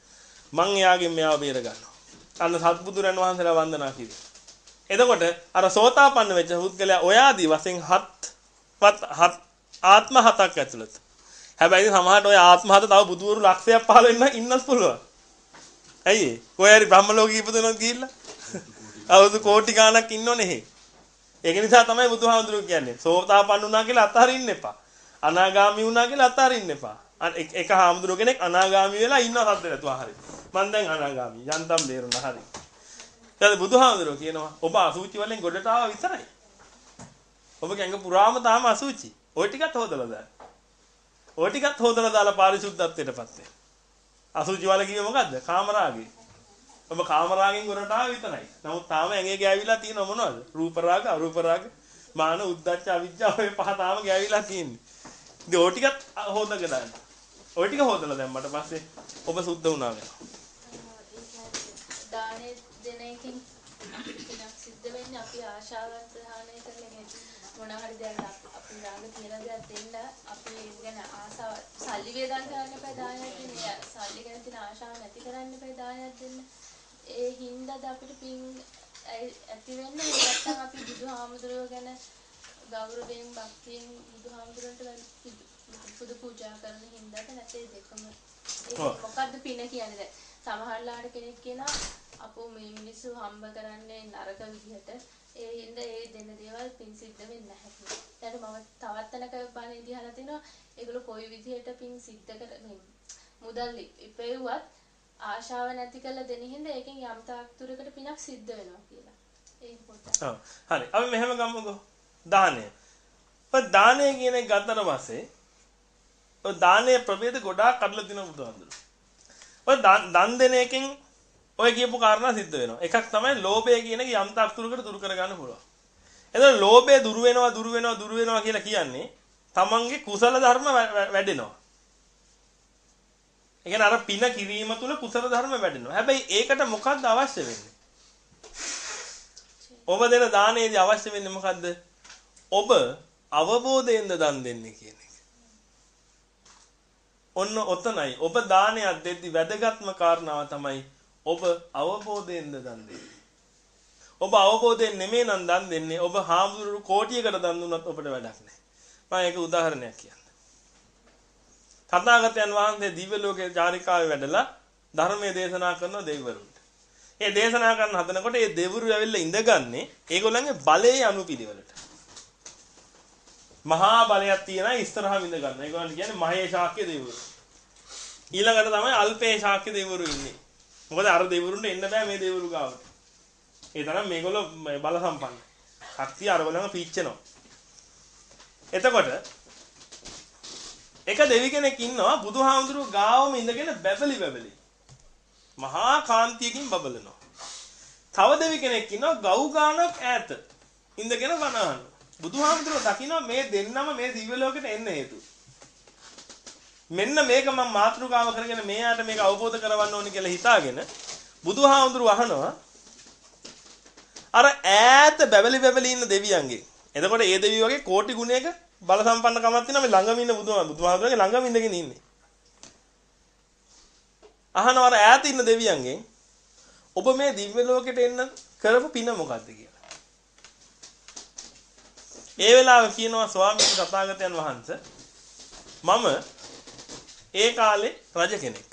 Speaker 2: මං එයාගෙන් මෙයාව බේර ගන්නවා. අන්න සත්බුදුරන් වහන්සේලා වන්දනා කිව්වා. එතකොට අර සෝතාපන්න වෙච්ච පුද්ගලයා ඔයාදී වශයෙන් හත් වත් හත් ආත්ම හතක් ඇතුළත. හැබැයි සමහරට ඔය ආත්ම හත තව බුදුවරු ලක්ෂයක් පහල වෙන්න ඉන්නත් පුළුවන්. ඇයි ඒ? කොහේ හරි බ්‍රහ්ම ලෝකෙ ඉපදුනොත් ගිහිල්ලා අවුරුදු කෝටි ගාණක් ඉන්නෝනේ එහෙ. ඒක නිසා තමයි බුදුහාමුදුරුවෝ කියන්නේ සෝතාපන්න වුණා කියලා අතහරින්න එපා. අනාගාමී වුණා කියලා අතහරින්න එපා. එක හාමුදුරුවෝ කෙනෙක් අනාගාමී වෙලා ඉන්නව සද්ද නැතුව හරි. මං දැන් අනාගාමී යන්තම් බේරුණා හරි. ඊට බුදුහාමුදුරුවෝ කියනවා ඔබ අසුචි වලින් ගොඩට ආවා විතරයි. ඔබගේ ඇඟ පුරාම තාම අසුචි. ওই ටිකත් හොදලා දාන්න. ඔය ටිකත් හොදලා දාලා පාරිශුද්ධත්වයටපත් වෙන්න. අසුචි වල කිව්වේ මොකද්ද? කාමරාගේ. ඔබ කාමරාගෙන් ගොඩට ආව විතරයි. නමුත් තාම ඇඟේ ගෑවිලා තියෙන මොනවද? රූප රාග, අරූප රාග, මාන උද්දච්ච අවිජ්ජා ඔය පහ තාම ගෑවිලා තියෙන්නේ. ඉතින් ඔය ටිකත් හොදක දාන්න. ඔය ටික හොදලා දැම්මට පස්සේ ඔබ සුද්ධ වුණා වෙනවා.
Speaker 7: දානේ දෙන එකෙන් සිද්ධ වෙන්නේ අපි ආශාවත් හානය කරන එක මොනවා හරි දෙයක් අපි ළඟ තියෙන දෙයක් දෙන්න අපි ගැන ආසාව සල්ලි වේදන් කරන්න එපා දානයක් දෙන්න. සල්ලි ගැන තියෙන ආශාව නැති කරන්න එපා දානයක් දෙන්න. ඒ හින්දාද අපිට පින් ඇති වෙන්නේ නැත්නම් අපි බුදුහාමුදුරුවෝ ගැන ගෞරවයෙන් භක්තියෙන් බුදුහාමුදුරන්ට පුදු පූජා කරන හින්දාද නැතේ දෙකම ඒක මොකද්ද පින කියන්නේ දැන් සමහරලාට කෙනෙක් කියනවා අපෝ මේ මිනිස්සු හම්බ කරන්නේ නරක විදිහට ඒ හින්දා ඒ දෙන දේවල් පින් සිද්ධ වෙන්නේ නැහැ කියලා. ඊට මම තවත් තැනක බණ ඉදිහලා තිනවා ඒගොල්ලෝ කොයි විදිහට පින් සිද්ධ කර මේ මුදල් ඉපෙව්වත් ආශාව නැති කරලා දෙන හින්දා ඒකෙන් යම් තාක් දුරකට පිනක් සිද්ධ වෙනවා කියලා. ඒක පොඩ්ඩක්.
Speaker 2: ඔව්. හරි. අපි මෙහෙම ගමුකෝ. දානය. ඔය දානය කියන එක ගත්තට පස්සේ ඔය දානයේ ප්‍රභේද ගොඩාක් කඩලා දින බුදුහාමුදුරුවෝ. ඔය දන් දෙන එකෙන් ඔය කියපු කාරණා සිද්ධ වෙනවා. එකක් තමයි ලෝභය කියන එක යම් තාක් දුරකට දුරු කරගන්න පුළුවන්. එතකොට ලෝභය දුරු වෙනවා දුරු වෙනවා දුරු වෙනවා කියලා කියන්නේ තමන්ගේ කුසල ධර්ම වැඩෙනවා. ඒ කියන්නේ අර පින කිරීම තුළ කුසල ධර්ම වැඩෙනවා. හැබැයි ඒකට මොකක්ද අවශ්‍ය වෙන්නේ? ඔබ දෙන දානයේදී අවශ්‍ය වෙන්නේ මොකද්ද? ඔබ අවබෝධයෙන්ද දන් දෙන්නේ කියන එක. ඔන්න ඔතනයි ඔබ දානයක් දෙද්දි වැදගත්ම කාරණාව තමයි ඔබ අවබෝධයෙන්ද දන් දෙන්නේ. ඔබ අවබෝධයෙන් නෙමෙයි නම් දන් දෙන්නේ ඔබ හාමුදුරු කෝටියකට දන් දුන්නත් ඔබට වැඩක් නැහැ. මම ඒක උදාහරණයක් කියන්නම්. තථාගතයන් වහන්සේ දිව්‍ය ලෝකේ චාරිකාවේ වැඩලා ධර්මයේ දේශනා කරන දෙවිවරුන්ට. ඒ දේශනා කරන හදනකොට ඒ දෙවිවරු ඇවිල්ලා ඉඳගන්නේ ඒගොල්ලන්ගේ බලයේ අනුපිළිවෙලට. මහා බලයක් තියෙනවා ඉස්සරහා විඳ ගන්න. ඒගොල්ලන්ට කියන්නේ මහේ ශාක්‍ය දෙවිවරු. ඊළඟට තමයි අල්පේ ශාක්‍ය දෙවිවරු ඉන්නේ. මොකද අර දෙවිවරුන්ට එන්න බෑ මේ දෙවිවරු ගාවට. ඒ තරම් මේගොල්ලෝ බල සම්පන්න. ශක්තිය අරගලම පීච්චෙනවා. එතකොට එක දෙවි කෙනෙක් ඉන්නවා බුදුහාමුදුරුවෝ ගාවම ඉඳගෙන බැබලි බැබලි. මහා කාන්තියකින් බබලනවා. තව දෙවි කෙනෙක් ඉන්නවා ගව් ගානක් ඈත. ඉඳගෙන වනහනවා. බුදුහාමුදුරුවෝ දකිනවා මේ දෙන්නම මේ දිව්‍ය ලෝකෙට එන්න හේතු. මෙන්න මේක මම මාතෘකාව කරගෙන මෙයාට මේක අවබෝධ කරවන්න ඕනේ කියලා හිතාගෙන බුදුහාමුදුරුවෝ අහනවා අර ඈත බැබලි බැබලි ඉන්න දෙවියන්ගේ. එතකොට ඒ දෙවිය වගේ කෝටි ගුණයක බල සම්පන්න කමක් තියෙනවා මේ ළඟම ඉන්න බුදුහාම බුදුහාමුදුරගේ ළඟම ඉඳගෙන ඉන්නේ. අහනවා අර ඈත ඉන්න දෙවියන්ගෙන් ඔබ මේ දිව්‍ය ලෝකෙට එන්න කරපු පින මොකද්ද කියලා. ඒ වෙලාව කියනවා ස්වාමීන් තථාගතයන් වහන්සේ මම ඒ කාලේ රජ කෙනෙක්.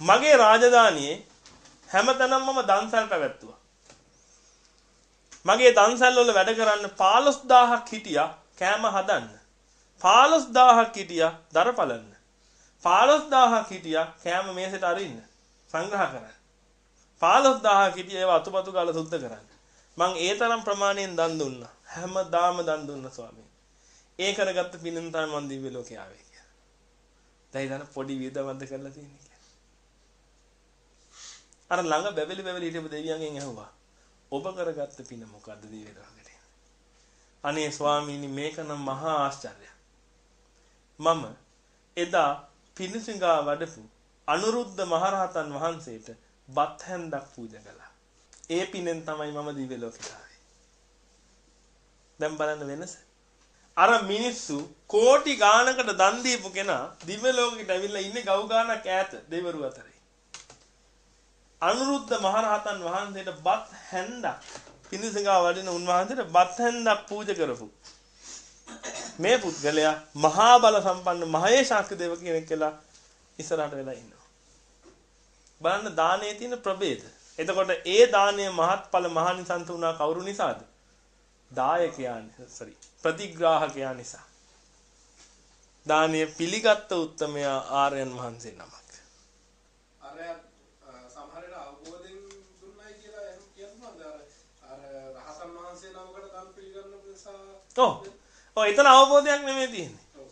Speaker 2: මගේ රාජධානියේ හැමතැනම මම දන්සල් පැවැත්තුවා. මගේ දන්සල් වල වැඩ කරන්න 15000ක් හිටියා කෑම හදන්න. 15000ක් හිටියා දර පලන්න. 15000ක් හිටියා කෑම මේසෙට අරින්න. සංග්‍රහ කරන්න. 15000ක් හිටියා ඒව අතුපතු ගාලා සුද්ධ කරන්න. මං ඒ තරම් ප්‍රමාණයෙන් දන් දුන්නා. හැමදාම දන් දුන්නා ස්වාමී. ඒ කරගත්ත පිනෙන් තමයි මං දිව්‍ය ලෝකේ ආවේ කියලා. දැන් ඉතින් පොඩි විදවන්ත කරලා තියෙන්නේ කියලා. අර ළඟ බැබලි බැබලි හිටපු දෙවියන්ගෙන් ඇහුවා. ඔබ කරගත්ත පින මොකද්ද දිව්‍ය ලෝකෙට? අනේ ස්වාමීනි මේක නම් මහා ආශ්චර්යයක්. මම එදා පිණිසිඟා වඩපු අනුරුද්ධ මහරහතන් වහන්සේට බත් හැන්දක් පූජා කළා. ඒ පිනෙන් තමයි මම දිව්‍ය ලෝකෙට ආවේ. දැන් බලන්න වෙනස. අර මිනිස්සු කෝටි ගානකට දන් දීපු කෙනා දිව්‍ය ලෝකෙට ඇවිල්ලා ඉන්නේ ගව් ගානක් ඈත දෙවරු අතරේ. අනුරුද්ධ මහරහතන් වහන්සේට බත් හැන්දක් පිණිසගා වඩින උන්වහන්සේට බත් හැන්දක් පූජා කරපු මේ පුද්ගලයා මහා බල සම්පන්න මහේ ශාක්‍ය දේව කෙනෙක් කියලා ඉස්සරහට වෙලා ඉන්නවා. බලන්න දානයේ තියෙන ප්‍රභේද. එතකොට ඒ දානය මහත්ඵල මහානිසන්ත වුණා කවුරු නිසාද? දායකයා sorry ප්‍රතිග්‍රාහකයා නිසා. දානය පිළිගත් උත්තමයා ආර්යයන් වහන්සේ නමක්.
Speaker 3: අර සමහරවිට අවබෝධයෙන් දුන්නයි කියලා එහෙම කියනවා අර රහතන් වහන්සේ නමකට දන් පිළිගන්න නිසා
Speaker 2: ඔව්. ඔව් එතන අවබෝධයක් නෙමෙයි තියෙන්නේ.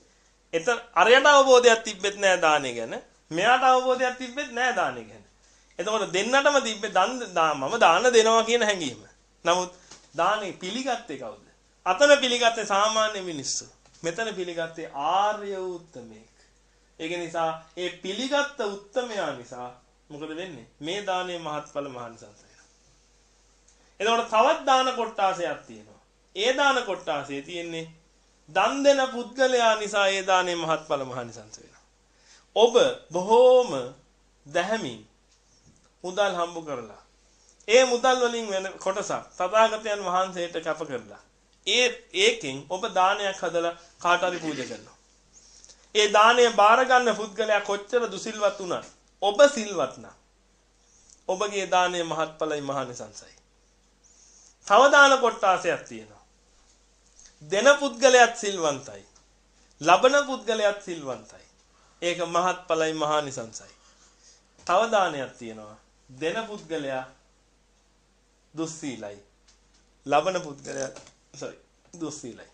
Speaker 2: එතන අරයට අවබෝධයක් තිබෙත් නෑ දානෙ ගැන. මෙයාට අවබෝධයක් තිබෙත් නෑ දානෙ ගැන. එතකොට දෙන්නටම තිබ්බේ දන් මම දාන දෙනවා කියන හැඟීම. නමුත් දානෙ පිළිගත්තේ කවුද? අතන පිළිගත්තේ සාමාන්‍ය මිනිස්සු. මෙතන පිළිගත්තේ ආර්ය උත්තමයෙක්. ඒක නිසා ඒ පිළිගත්ත උත්තමයා නිසා මොකද වෙන්නේ? මේ දානයේ මහත්ඵල මහානිසංස වෙනවා. එතකොට තවත් දාන කොටාසයක් තියෙනවා. ඒ දාන කොටාසයේ තියෙන්නේ දන් දෙන පුද්ගලයා නිසා ඒ දානයේ මහත්ඵල මහානිසංස වෙනවා. ඔබ බොහෝම දැහැමින් මුදල් හම්බ කරලා ඒ මුදල් වලින් වෙන කොටසක් තථාගතයන් වහන්සේට කැප කරලා ඒ ඒකෙන් ඔබ දානයක් හදලා කාට හරි පූජා කරනවා. ඒ දාණය බාර ගන්න පුද්ගලයා කොච්චර දුසිල්වත් වුණත් ඔබ සිල්වත් නම් ඔබගේ දාණය මහත්ඵලයි මහානිසංසයි. තව දාන කොටාසයක් තියෙනවා. දෙන පුද්ගලයාත් සිල්වන්තයි. ලබන පුද්ගලයාත් සිල්වන්තයි. ඒක මහත්ඵලයි මහානිසංසයි. තව දානයක් තියෙනවා. දෙන පුද්ගලයා දුස්සීලයි. ලබන පුද්ගලයා sorry දුස්සීලයි.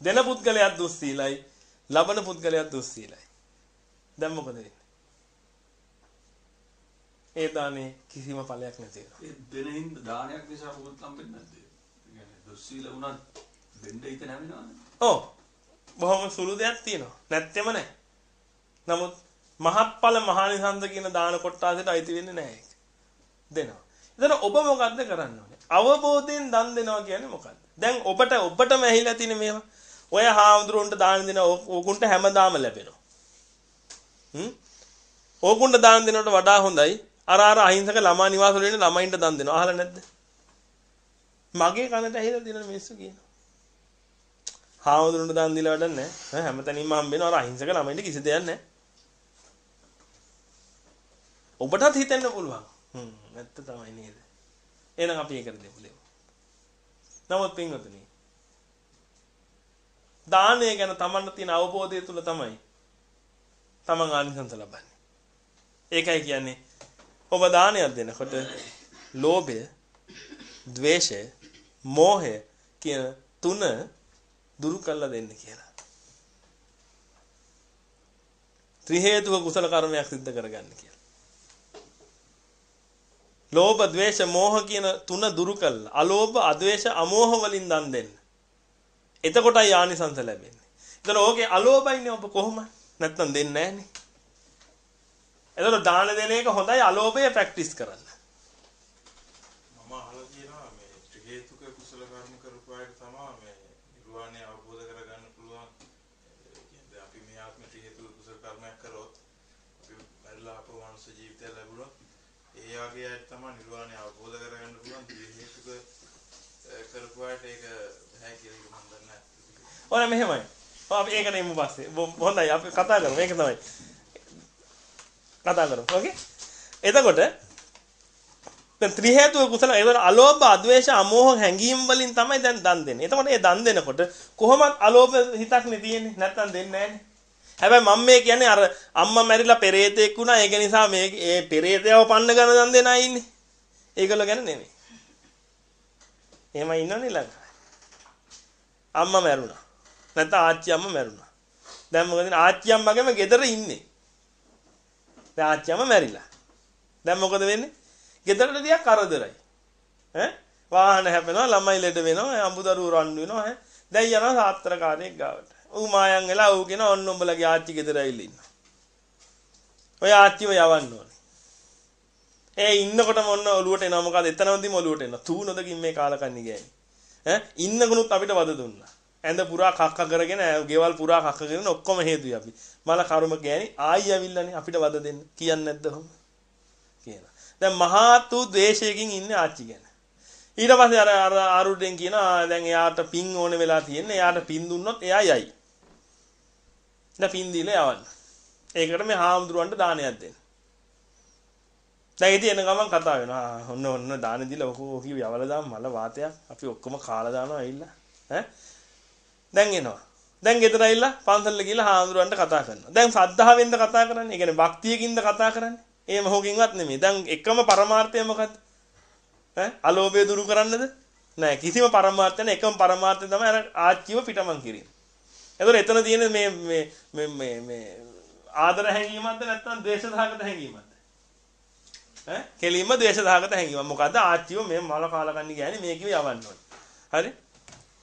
Speaker 2: දෙන පුද්ගලයා දුස්සීලයි. ලබන පුද්ගලයා දුස්සීලයි. දැන් මොකද වෙන්නේ? ඒ දානේ කිසිම ඵලයක් නැති වෙනවා.
Speaker 5: ඒ දෙන හින්දා දානයක් නිසා මොකද හම්බෙන්නේ නැද්ද? ඒ කියන්නේ දුස්සීල වුණත් දෙන්න හිත නැවෙනවනේ.
Speaker 2: ඔව්. බොහොම සුළු දෙයක් තියෙනවා. නැත්තෙම නැහැ. නමුත් මහත්ඵල මහානිසංස කියන දාන කොටාසෙට අයිති වෙන්නේ නැහැ ඒක. දෙනවා. එතන ඔබ මොකද්ද කරන්න ඕනේ? අවබෝධයෙන් දන් දෙනවා කියන්නේ මොකද්ද? දැන් ඔබට ඔබටම ඇහිලා තියෙන මේවා. ඔය හාමුදුරුවන්ට දාන දෙන ඕකුන්ට හැමදාම ලැබෙනවා. හ්ම්? ඕකුන්ට දාන දෙනවට වඩා හොඳයි අර අර අහිංසක ළමා නිවාස වල ඉන්න ළමයින්ට දන් දෙනවා. අහලා නැද්ද? මගේ කනට ඇහිලා තියෙන මිනිස්සු කියනවා. හාමුදුරන්ට දන් දීලා වැඩක් නැහැ. හැමතැනින්ම හම්බ වෙනවා අර අහිංසක ළමයින්ට කිසි දෙයක් නැහැ. ඔබටත් හිතෙන්න පුළුවන්. හ්ම් නැත්ත තමයි නේද? එහෙනම් අපි ඒකට දෙමු දෙමු. නමුත් පින්වතුනි දානය ගැන තමන්ට තියෙන අවබෝධය තුල තමයි තමන් ආනිසංස ලබන්නේ. ඒකයි කියන්නේ ඔබ දානයක් දෙනකොට ලෝභය, ద్వේෂය, මෝහය කියන තුන දුරු කළා දෙන්න කියලා. ත්‍රි හේතුක කුසල කර්මයක් සිද්ධ කරගන්න කියලා. ලෝභ, ద్వේෂ, මෝහ කියන තුන දුරු කළා. අලෝභ, අද්වේෂ, අමෝහ වලින් දන් දෙන්න. එතකොටයි ආනිසංස ලැබෙන්නේ. ඒතර ඕකේ අලෝභයිනේ ඔබ කොහොම? නැත්තම් දෙන්නේ නැහනේ. එතකොට දාන දෙන එක හොඳයි අලෝභය ප්‍රැක්ටිස් කරන්න.
Speaker 1: මම අහලා තියෙනවා මේ ත්‍රි හේතුක කුසල කර්ම කරපු අයට තමයි මේ නිර්වාණය අවබෝධ කරගන්න පුළුවන්. ඒ කියන්නේ අපි මේ ආත්ම ත්‍රි හේතුක කුසල කර්මයක් කරොත් අපි පරිලා අපව මනුෂ්‍ය ජීවිතය ලැබුණොත් ඒ වගේ අයට තමයි නිර්වාණය අවබෝධ කරගන්න පුළුවන්. ත්‍රි හේතුක අ, කරපු අයට ඒක බෑ කියලා මම දන්නේ නැහැ.
Speaker 2: ඕන මෙහෙමයි. ඔව් අපි ඒකට එමු පස්සේ. බො- හොඳයි අපි කතා කරමු. ඒක තමයි. කතා කරමු. ඕකේ? එතකොට දැන් ත්‍රි හේතුක කුසල ඒවල අලෝභ, අද්වේෂ, අමෝහ හැඟීම් වලින් තමයි දැන් දන් දෙන්නේ. එතකොට මේ දන් දෙනකොට කොහොමත් අලෝභ හිතක් නේ තියෙන්නේ. නැත්තම් දෙන්නේ නැහනේ. හැබැයි මම මේ කියන්නේ අර අම්මා මැරිලා පෙරේතෙක් වුණා. ඒක නිසා මේ ඒ පෙරේතයව පන්න ගන්න දන් දෙන අය ඉන්නේ. ඒගොල්ලෝ ගැන නෙමෙයි. එහෙම ඉන්නවනේ ලංකාවේ. අම්මා මැරුණා. නැත්නම් ආච්චි අම්මා මැරුණා. දැන් මොකද ආච්චි අම්මගේම ගෙදර ඉන්නේ. දැන් ආච්චි අම්මා මැරිලා. දැන් මොකද වෙන්නේ? ගෙදරට ටිකක් කරදරයි. ඈ වාහන හැපෙනවා ළමයි ලෙඩ වෙනවා අඹදරුවෝ රණ්ඩු වෙනවා ඈ දැන් යනවා සාත්‍රකාරයෙක් ගාවට. ඌ මායන් වෙලා ඌ කියන ඔන්න උඹලගේ ආච්චි ගෙදර ඇවිල්ලා ඉන්නවා. ඔය ආච්චිව යවන්න ඕනේ. ඒ ඉන්නකොටම ඔන්න ඔලුවට එනවා මොකද එතනමදීම ඔලුවට එනවා. තූ නොදකින් මේ කාලකන්ණි ගෑණි. ඈ ඉන්නකුණුත් අපිට වද දුන්නා. ඇඳ පුරා කක්ක කරගෙන ගෙවල් පුරා කක්ක කරගෙන ඔක්කොම හේතුයි අපි. මල කර්ම ගෑණි ආයි ඇවිල්ලානේ අපිට වද දෙන්න. කියන්නේ නැද්ද ඔහොම? කියනවා. දැන් මහා තු ද්වේෂයකින් ඉන්නේ ආච්චි ගැන. ඊට පස්සේ අර අර ආරුඩෙන් කියනවා දැන් එයාට පින් ඕන වෙලා තියෙන්නේ. එයාට පින් දුන්නොත් එයා යයි. දැන් පින් දීලා යවන්න. ඒකට මේ හාමුදුරුවන්ට දානයක් දෙන්න. දැන් ඉතින් එන ගමන් කතා වෙනවා. ඔන්න ඔන්න දාන දීලා ඔක ඔක යවල දාම මල වාතයක්. අපි ඔක්කොම කාලා දානවා ඇවිල්ලා. ඈ දැන් එනවා. දැන් ගෙදර ඇවිල්ලා පන්සලට ගිහලා හාමුදුරුවන්ට කතා කරනවා. දැන් සද්ධාවෙන්ද කතා කරන්නේ? ඒ කියන්නේ භක්තියකින්ද කතා කරන්නේ? ඒ මොහොකින්වත් නෙමෙයි. දැන් එකම පරමාර්ථය මොකද්ද? ඈ අලෝභය දුරු කරන්නද? නෑ කිසිම පරමාර්ථය නෑ. එකම පරමාර්ථය තමයි අර ආච්චිව පිටමන් කිරීම. එතකොට එතන තියෙන මේ මේ මේ මේ මේ ආදර හැඟීමක්ද නැත්නම් ද්වේෂ සහගත හැඟීමක්ද? ඈ කෙලින්ම ද්වේෂ සහගත හැඟීමක්. මොකද්ද ආච්චිව මේ මල කාලා කන්නේ ගෑනේ මේකව යවන්න ඕනේ. හරි?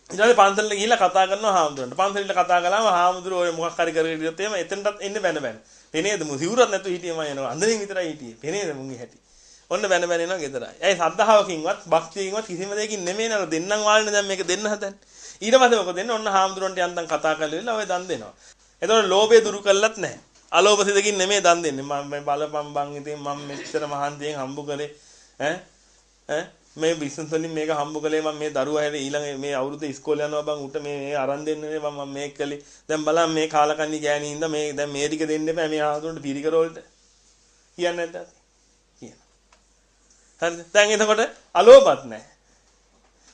Speaker 2: ඊට පස්සේ පන්සලට ගිහිල්ලා කතා කරනවා හාමුදුරන්ට. පන්සලට කතා කළාම හාමුදුරුවෝ ඔය මොකක් හරි කරගෙන ඉතින් එහෙම එතනටත් එන්න බැන බැන. පෙනේද මු සිවුරක් නැතුව හිටියේ මම එනවා. අන්දරින් විතරයි හිටියේ. පෙනේද මුන්ගේ හැටි. ඔන්න බැන බැන එනවා ගෙදරයි. ඇයි සද්ධාවකින්වත් භක්තියකින්වත් කිසිම දෙයකින් නෙමෙයි නේද දෙන්නම් වාල්නේ දැන් මේක දෙන්න හදන්නේ. ඊට පස්සේ මොකද දෙන්නේ? ඔන්න හාමුදුරන්ට යන්තම් කතා කරලා ඔය දන් දෙනවා. එතකොට ලෝභය දුරු කළත් නැහැ. අලෝභ සිතකින් නෙමෙයි දන් දෙන්නේ. මම මේ බලපම් බං ඉතින් මම මෙච්චර මහන්සියෙන් හම්බු කරේ ඈ ඈ මේ බිස්නස් වලින් මේක හම්බ කළේ මම මේ දරුවා හැරේ ඊළඟ මේ අවුරුද්ද ඉස්කෝලේ යනවා බං උට මේ මේ අරන් දෙන්න නේ මම මේක කළේ දැන් බලන්න මේ කාලකන්ණි ගෑණි හින්දා මේ දැන් මේ ටික දෙන්න එපා මේ ආතුන්ට පිරිකර වලට කියන්නේ නැද්ද කියන හරිද දැන් එතකොට අලෝභත් නැහැ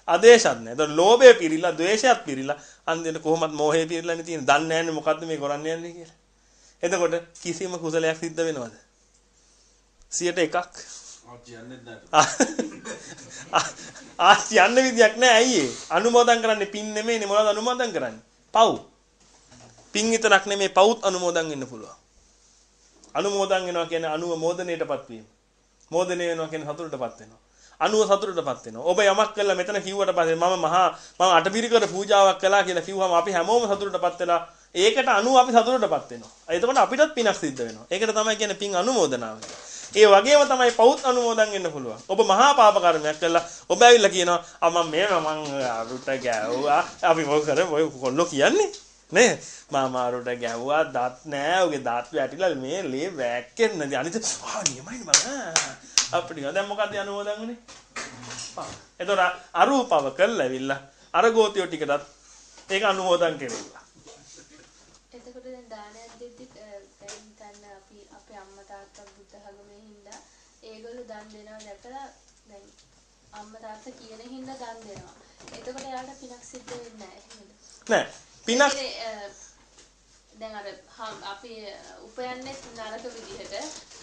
Speaker 2: ආදේශත් නැහැ එතකොට ලෝභය පිරීලා ද්වේෂයත් පිරීලා අන්තිමට කොහොමත් මෝහය පිරීලානේ තියෙන්නේ දන්නේ නැන්නේ මොකද්ද මේ කරන්න යන්නේ කියලා එතකොට කිසිම කුසලයක් සිද්ධ වෙනවද 100ට එකක්
Speaker 5: ආච්චි යන්නේ නැහැ.
Speaker 2: ආච්චි යන්න විදියක් නැහැ ඒ? අනුමෝදන් කරන්නේ පින් නෙමෙයිනේ මොනවද අනුමෝදන් කරන්නේ? පව්. පින් විතරක් නෙමෙයි පවුත් අනුමෝදන් වෙන්න පුළුවන්. අනුමෝදන් වෙනවා කියන්නේ අනුව මෝදනයටපත් වීම. මෝදනය වෙනවා කියන්නේ සතුටටපත් වෙනවා. අනුව සතුටටපත් වෙනවා. ඔබ යමක් කළා මෙතන කිව්වට පස්සේ මම මහා මම අටපිරිකර පූජාවක් කළා කියලා කිව්වම අපි හැමෝම සතුටටපත් වෙලා ඒකට අනුව අපි සතුටටපත් වෙනවා. එතකොට අපිටත් පිනක් සිද්ධ වෙනවා. ඒකට තමයි කියන්නේ පින් අනුමෝදනාව කියලා. ඒ වගේම තමයි පවුත් අනුමෝදන් වෙන්න පුළුවන්. ඔබ මහා පාප කර්මයක් කළා. ඔබ ඇවිල්ලා කියනවා "ආ මම මේ මං අරුට ගැව්වා." අපි මොකද කරේ? ඔය කොල්ලෝ කියන්නේ නේ මම අරුට ගැව්වා දත් නෑ. ඔගේ දත් වැටිලා මේ ලේ වැක්කෙන්නේ. අනිත් ආ නියමයිනේ බලන්න. අපිට දැන් මොකක්ද අනුමෝදන් වුනේ? එතකොට අරූපව කළා ඇවිල්ලා අර ගෝතියෝ ටිකටත් ඒක අනුමෝදන් කෙරෙලා.
Speaker 7: එතකොට දැන් දානයක් දෙද්දි දැන් හිතන්න අපි අපේ අම්මා තාත්තා බුද්ධ ධර්මයේ හින්දා ඒගොල්ලෝ දන් දෙනවා දැකලා දැන් අම්මා තාත්තා කියන හින්දා දන් දෙනවා. එතකොට එයාට පිනක් සිද්ධ වෙන්නේ නැහැ එහෙමද?
Speaker 2: නෑ පිනක්
Speaker 7: දැන් අර අපි උපයන්නේ නරක විදිහට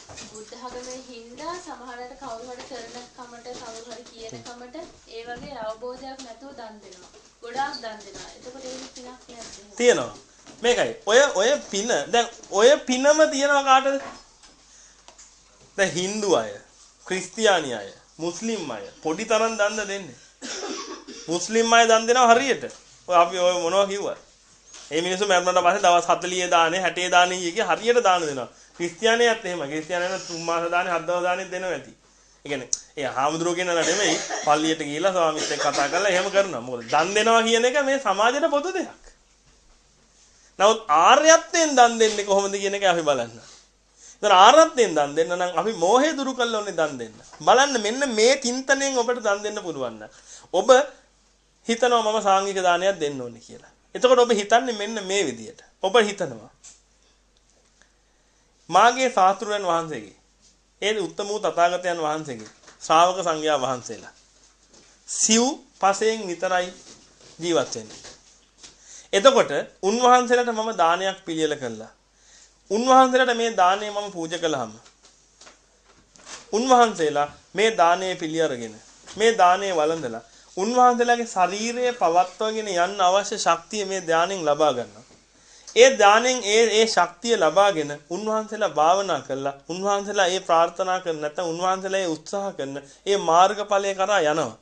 Speaker 7: බුද්ධ ධර්මයේ හින්දා සමහරවිට කවුරු හරි කරන කමට කවුරු හරි කියන කමට ඒ වගේ අවබෝධයක් නැතුව දන් දෙනවා. ගොඩාක් දන් දෙනවා. එතකොට ඒක පිනක්? එහෙම?
Speaker 2: තියෙනවා. මේකයි. ඔය ඔය පින දැන් ඔය පිනම තියෙනවා කාටද? දැන් Hindu අය, ක්‍රිස්තියානි අය, මුස්ලිම් අය පොඩි තරම් දන්ද දෙන්නේ. මුස්ලිම් අය දන් දෙනවා හරියට. ඔය අපි ඔය මොනවා කිව්වද? ඒ මිනිස්සු මරණට පස්සේ දවස් 40 දානේ 60 දානේ කිය හරියට දාන දෙනවා. ක්‍රිස්තියානියත් එහෙම. ක්‍රිස්තියානියන් තුන් මාස දානේ හත් දවස් දානේ දෙනවා ඇති. ඒ කියන්නේ ඒ හාමුදුරුවෝ කියනලා නෙමෙයි පල්ලියට ගිහිල්ලා ස්වාමීත් එක්ක කතා කරලා එහෙම කරනවා. මොකද දන් දෙනවා කියන එක මේ සමාජයට පොදු දෙයක්. නමුත් ආර්යත්වයෙන් දන් දෙන්නේ කොහොමද කියන එක අපි බලන්න. ඒතර ආර්යත්වයෙන් දන් දෙන්න නම් අපි මෝහය දුරු කළා ඕනේ දන් දෙන්න. බලන්න මෙන්න මේ චින්තනයෙන් ඔබට දන් දෙන්න පුළුවන් ඔබ හිතනවා මම සාංගික දානයක් දෙන්න ඕනේ කියලා. එතකොට ඔබ හිතන්නේ මෙන්න මේ විදියට. ඔබ හිතනවා මාගේ සාස්ත්‍රුයන් වහන්සේගේ ඒ උත්තම වූ තථාගතයන් වහන්සේගේ ශ්‍රාවක සංඝයා වහන්සේලා සිව් පසයෙන් විතරයි ජීවත් වෙන්නේ. එතකොට උන්වහන්සේලාට මම දානයක් පිළියෙල කළා. උන්වහන්සේලාට මේ දාණය මම පූජා කළාම උන්වහන්සේලා මේ දාණය පිළිඅරගෙන මේ දාණය වළඳලා උන්වහන්සේලාගේ ශරීරය පවත්වාගෙන යන්න අවශ්‍ය ශක්තිය මේ ධානයෙන් ලබා ගන්නවා. ඒ දාණයෙන් ඒ ඒ ශක්තිය ලබාගෙන උන්වහන්සේලා භාවනා කළා. උන්වහන්සේලා ඒ ප්‍රාර්ථනා කරන නැත්නම් උන්වහන්සේලා ඒ උත්සාහ කරන ඒ මාර්ගඵලය කරා යනවා.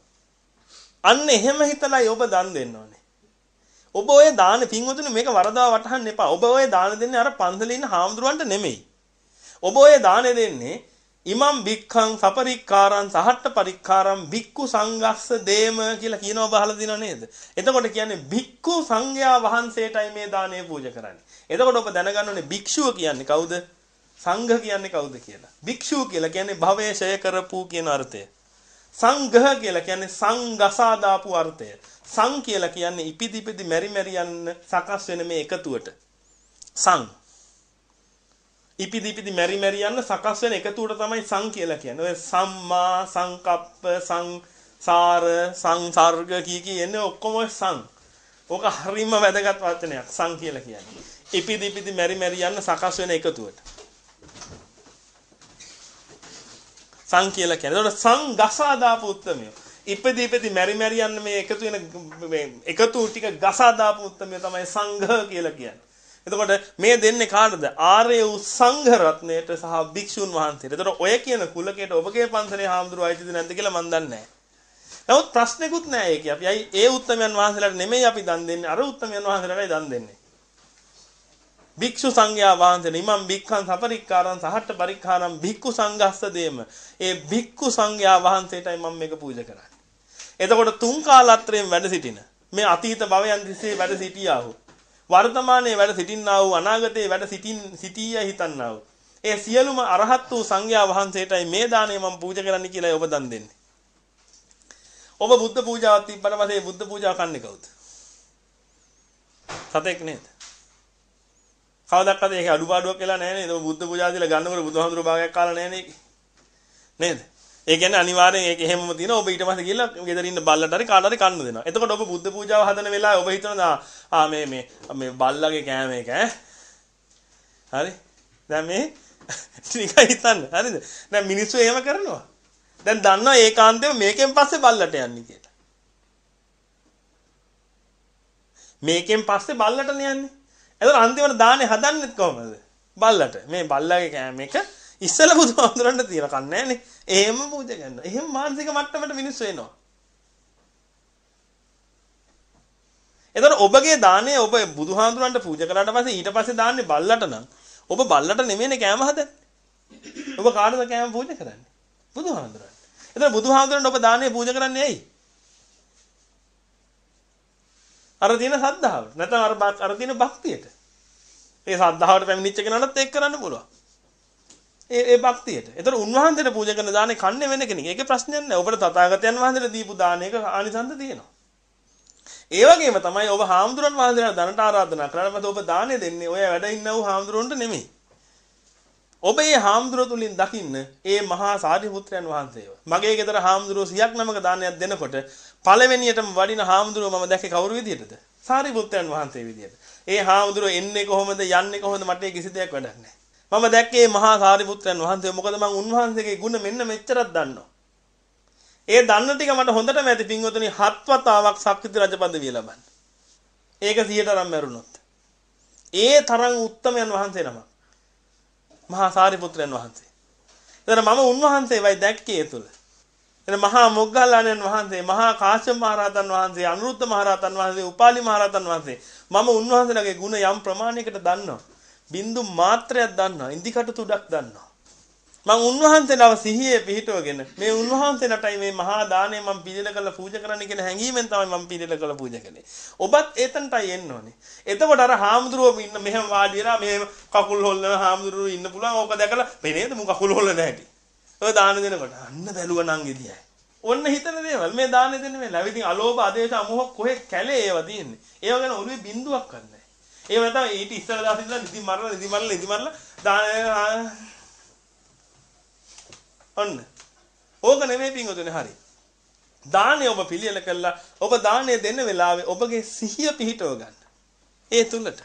Speaker 2: අන්න එහෙම හිතලායි ඔබ දන් දෙන්න ඕනේ. ඔබ ඔය දාන පින්වතුනි මේක වරදවා වටහන්න එපා. ඔබ ඔය දාන දෙන්නේ අර පන්සලේ ඉන්න හාමුදුරුවන්ට නෙමෙයි. ඔබ ඔය දාන දෙන්නේ ඉමම් භික්ඛං සපරික්කාරං සහට්ට පරික්කාරං භික්ඛු සංඝස්ස දේම කියලා කියනවා බහලා දිනව නේද? එතකොට කියන්නේ භික්ඛු සංඝයා වහන්සේටයි මේ දානය පූජා කරන්නේ. එතකොට ඔබ දැනගන්න ඕනේ භික්ෂුව කියන්නේ කවුද? සංඝ කියන්නේ කවුද කියලා. භික්ෂුව කියලා කියන්නේ භවයේ ෂය කරපු කියන අර්ථය. සංඝ කියලා කියන්නේ සංගසා දාපු අර්ථය. සං කියලා කියන්නේ ඉපිදි ඉපිදි මෙරි මෙරි යන්න සකස් වෙන මේ එකතුවට. සං ඉපිදි ඉපිදි මෙරි මෙරි යන්න සකස් වෙන එකතුවට තමයි සං කියලා කියන්නේ. ඔය සම්මා සංකප්ප සංසාර සංසර්ග කී කී එන්නේ ඔක්කොම සං. ඕක හරිම වැදගත් වචනයක් සං කියලා කියන්නේ. ඉපිදි ඉපිදි මෙරි මෙරි යන්න සකස් වෙන එකතුවට. සං කියලා කියන්නේ. ඒතකොට සං ගසා දාපු උත්තරමිය. ඉපදි ඉපදි මෙරි මෙරි යන්න මේ එකතු වෙන මේ එකතු ටික ගසා දාපු උත්තරමිය තමයි සංඝ කියලා කියන්නේ. එතකොට මේ දෙන්නේ කාටද? ආර්ය වූ සංඝ රත්නයට සහ භික්ෂුන් වහන්සේට. එතකොට ඔය කියන කුලකයට ඔබගේ පන්සලේ හාමුදුරුවෝ අයිතිද නැද්ද කියලා මන් දන්නේ නැහැ. නමුත් ප්‍රශ්නෙකුත් නැහැ ඒකේ. අපි අයි ඒ උත්තමයන් වහන්සේලාට නෙමෙයි අපි දන් දෙන්නේ. අර උත්තමයන් වහන්සේලාටයි දන් දෙන්නේ. භික්ෂු සංඝයා වහන්සේ ඉමම් භික්ඛන් සපරික්කාරං සහට්ට පරික්කාරං භික්ඛු සංඝස්ස දේම. ඒ භික්ඛු සංඝයා වහන්සේටයි මම මේක පූජා කරන්නේ. එතකොට තුන් කාලත්‍රයෙන් වැඩ සිටින මේ අතීත භවයන් තිස්සේ වැඩ සිටියා වූ වර්තමානයේ වැඩ සිටින්නා වූ අනාගතයේ වැඩ සිටින් සිටීය හිතන්නා වූ ඒ සියලුම අරහත් වූ සංඝයා වහන්සේටයි මේ දාණය මම පූජා කරන්න කියලා ඔබ දන් දෙන්නේ. ඔබ බුද්ධ පූජාවක් තිබ්බට පස්සේ බුද්ධ පූජාව කන්නේ කවුද? සතෙක් නේද? කවදාවත් ඒක අඩුපාඩුවක් වෙලා නැහැ නේද? ඔබ බුද්ධ පූජාව දීලා ගන්නකොට බුදුහාමුදුරුවෝ භාගයක් කාලා නැහැ නේද? නේද? ඒ කියන්නේ අනිවාර්යෙන් ඒක එහෙමම තියෙනවා. ඔබ ඊට පස්සේ ගිහලා ගෙදර ඉන්න බල්ලට හරි කාට හරි කන්න දෙනවා. එතකොට ඔබ බුද්ධ පූජාව හදන වෙලාවේ ඔබ හිතනවා ආ මේ මේ මේ බල්ලගේ කෑම එක ඈ. හරි? දැන් මේ [laughs] නිකන් හිතන්න. හරිද? දැන් මිනිස්සු එහෙම කරනවා. දැන් දන්නවා ඒකාන්තයෙන් මේකෙන් පස්සේ බල්ලට යන්නේ කියලා. මේකෙන් පස්සේ බල්ලටනේ යන්නේ. එතකොට අන්තිමට දාන්නේ හදන්නෙත් කොහමද? බල්ලට. මේ බල්ලගේ කෑම එක ඉස්සෙල්ලා බුදුහාමුදුරන්ට තියලා කන්නේ නැහනේ. එහෙම පූජා කරනවා. එහෙම මානසික මට්ටමට මිනිස්සු එනවා. එතකොට ඔබගේ දාණය ඔබ බුදුහාමුදුරන්ට පූජා කරාට පස්සේ ඊට පස්සේ දාන්නේ බල්ලට නම් ඔබ බල්ලට නෙමෙයිනේ කෑම හදන්නේ. ඔබ කාටද කෑම පූජා කරන්නේ? බුදුහාමුදුරන්ට. එතකොට බුදුහාමුදුරන්ට ඔබ දාණය පූජා කරන්නේ ඇයි? අර තියෙන සද්ධාවට. නැත්නම් අර අර තියෙන භක්තියට. ඒ සද්ධාවට පැමිණිච්ච කෙනාට ඒක කරන්න පුළුවන්. ඒ ඒ භක්තියට. ඒතර උන්වහන්සේට පූජා කරන දානේ කන්නේ වෙන කෙනෙක්. ඒකේ ප්‍රශ්නයක් නැහැ. ඔබට තථාගතයන් වහන්සේට දීපු දානයක ආනිසංස තියෙනවා. ඒ වගේම තමයි ඔබ හාමුදුරන් වහන්සේලාට ධනට ආරාධනා කරාට පස්සේ ඔබ දානේ දෙන්නේ ඔය වැඩ ඉන්න වූ හාමුදුරන්ට නෙමෙයි. ඔබ මේ හාමුදුරුවෝ තුලින් දකින්න ඒ මහා සාරිපුත්‍රයන් වහන්සේව. මගේ ගෙදර හාමුදුරුවෝ 100ක් නමක දානයක් දෙනකොට පළවෙනියටම වඩින හාමුදුරුවෝ මම දැක්කේ කවුරු විදියටද? සාරිපුත්‍රයන් වහන්සේ විදියට. ඒ හාමුදුරුවෝ එන්නේ කොහොමද යන්නේ කොහොමද මට කිසි දෙයක් වැඩක් නැහැ. මම දැක්කේ මහා සාරිපුත්‍රයන් වහන්සේ මොකද මම උන්වහන්සේගේ ගුණ මෙන්න මෙච්චරක් දන්නවා. ඒ දන්න ටික මට හොඳටම ඇති පින්වතුනි හත් වතාවක් ශක්තිති රජ පදවිය ලබන්න. ඒක 100ට අරන් මැරුණොත්. ඒ තරම් උත්තමයන් වහන්සේ නමක්. මහා සාරිපුත්‍රයන් වහන්සේ. එතන මම උන්වහන්සේවයි දැක්කේ ඒ තුල. එතන මහා මොග්ගල්ලාණන් වහන්සේ, මහා කාශ්‍යප මහරහතන් වහන්සේ, අනුරුද්ධ මහරහතන් වහන්සේ, උපාලි මහරහතන් වහන්සේ මම උන්වහන්සේලාගේ ගුණ යම් ප්‍රමාණයකට දන්නවා. බින්දු මාත්‍රයක් දන්නවා. ඉන්දිකට තුඩක් දන්නවා. මම උන්වහන්සේලව සිහියේ පිහිටවගෙන මේ උන්වහන්සේලටයි මේ මහා දාණය මම පිළිල කරලා පූජා කරන්න කියන හැඟීමෙන් තමයි මම පිළිල කරලා පූජා කළේ. ඔබත් එතනටයි එන්න ඕනේ. එතකොට අර හාමුදුරුවෝ ඉන්න මෙහෙම වාඩි වෙලා මෙහෙම කකුල් හොල්ලන හාමුදුරුවෝ ඉන්න පුළුවන්. ඕක දැකලා පෙනේද මු කකුල් හොල්ලන හැටි. ඔය දාන දෙනකොට අන්න බැලුවා නම් ඉදියයි. ඔන්න හිතන දේවල් මේ දාන දෙන්නේ මේ ලැබිදින් අලෝභ ආදේශ අමෝහ කොහෙ කැලේ ඒවා තියෙන්නේ. ඒව ගැන ඔළුවේ බින්දුවක් ගන්නෑ. ඒව නැත්නම් ඊට ඉස්සර දාස් ඉඳලා නිදි මරලා නිදි මරලා නිදි මරලා දාන ඔන්න. ඕක නෙමෙයි පිංගුතුනේ හරි. දානේ ඔබ පිළියෙල කළා ඔබ දානේ දෙන්න වෙලාවේ ඔබගේ සිහිය පිහිටව ගන්න. ඒ තුලට.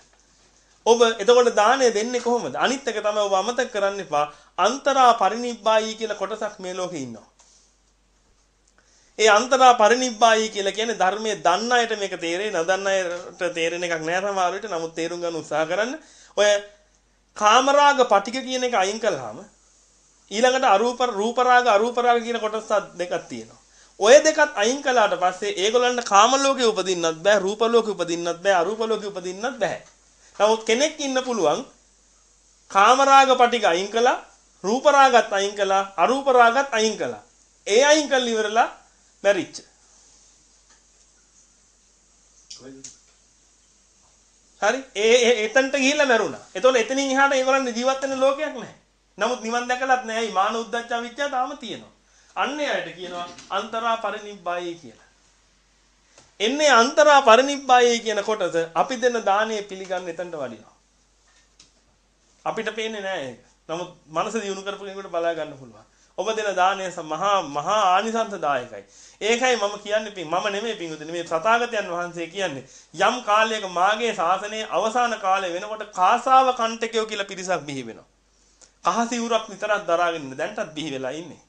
Speaker 2: ඔබ එතකොට දානේ දෙන්නේ කොහොමද? අනිත් එක තමයි ඔබ අමතක කරන්න එපා. අන්තරා පරිනිබ්බායි කියලා කොටසක් මේ ලෝකේ ඉන්නවා. ඒ අන්තරා පරිනිබ්බායි කියලා කියන්නේ ධර්මයේ දන්න අයට මේක තේරෙයි නදන්න අයට තේරෙන එකක් නෑ සමහර විට. නමුත් තේරුම් ගන්න උත්සාහ කරන්න. ඔය කාමරාග පටික කියන එක අයින් කළාම ඊළඟට අරූප රූපරාග අරූපරාග කියන කොටස් දෙකක් තියෙනවා. ඔය දෙකත් අයින් කළාට පස්සේ ඒගොල්ලන්ට කාම ලෝකේ උපදින්නත් බෑ, රූප ලෝකේ උපදින්නත් බෑ, අරූප ලෝකේ උපදින්නත් බෑ. නමුත් කෙනෙක් ඉන්න පුළුවන් කාමරාග පටික අයින් කළා, රූපරාගත් අයින් කළා, අරූපරාගත් අයින් කළා. ඒ අයින් කළ ඉවරලා මැරිච්ච. හරි? ඒ එතනට ගිහිල්ලා මැරුණා. එතකොට එතනින් එහාට ඒගොල්ලන් ජීවත් වෙන ලෝකයක් නැහැ. නමුත් නිවන් දැකලත් නෑ. මේ මාන උද්දච්ච අවිච්ඡා තාම තියෙනවා. අන්න එයාට කියනවා අන්තරා පරිනිබ්බායයි කියලා. එන්නේ අන්තරා පරිනිබ්බායයි කියන කොටස අපි දෙන දානයේ පිළිගන්න එතනට වඩිනවා. අපිට පේන්නේ නෑ ඒක. නමුත් මනස දියුණු කරපු කෙනෙකුට බලා ගන්න පුළුවන්. ඔබ දෙන දානය මහා මහා ආනිසංසදායකයි. ඒකයි මම කියන්නේ මම නෙමෙයි පිංගුතුනි මේ තථාගතයන් වහන්සේ කියන්නේ යම් කාලයක මාගේ ශාසනයේ අවසාන කාලය වෙනකොට කාසාව කණ්ඨකයෝ කියලා පිරිසක් බිහි වෙනවා. කහ සිවුරක් විතරක් දරාගෙන ඉන්න දැන්ටත් බිහි වෙලා ඉන්නේ.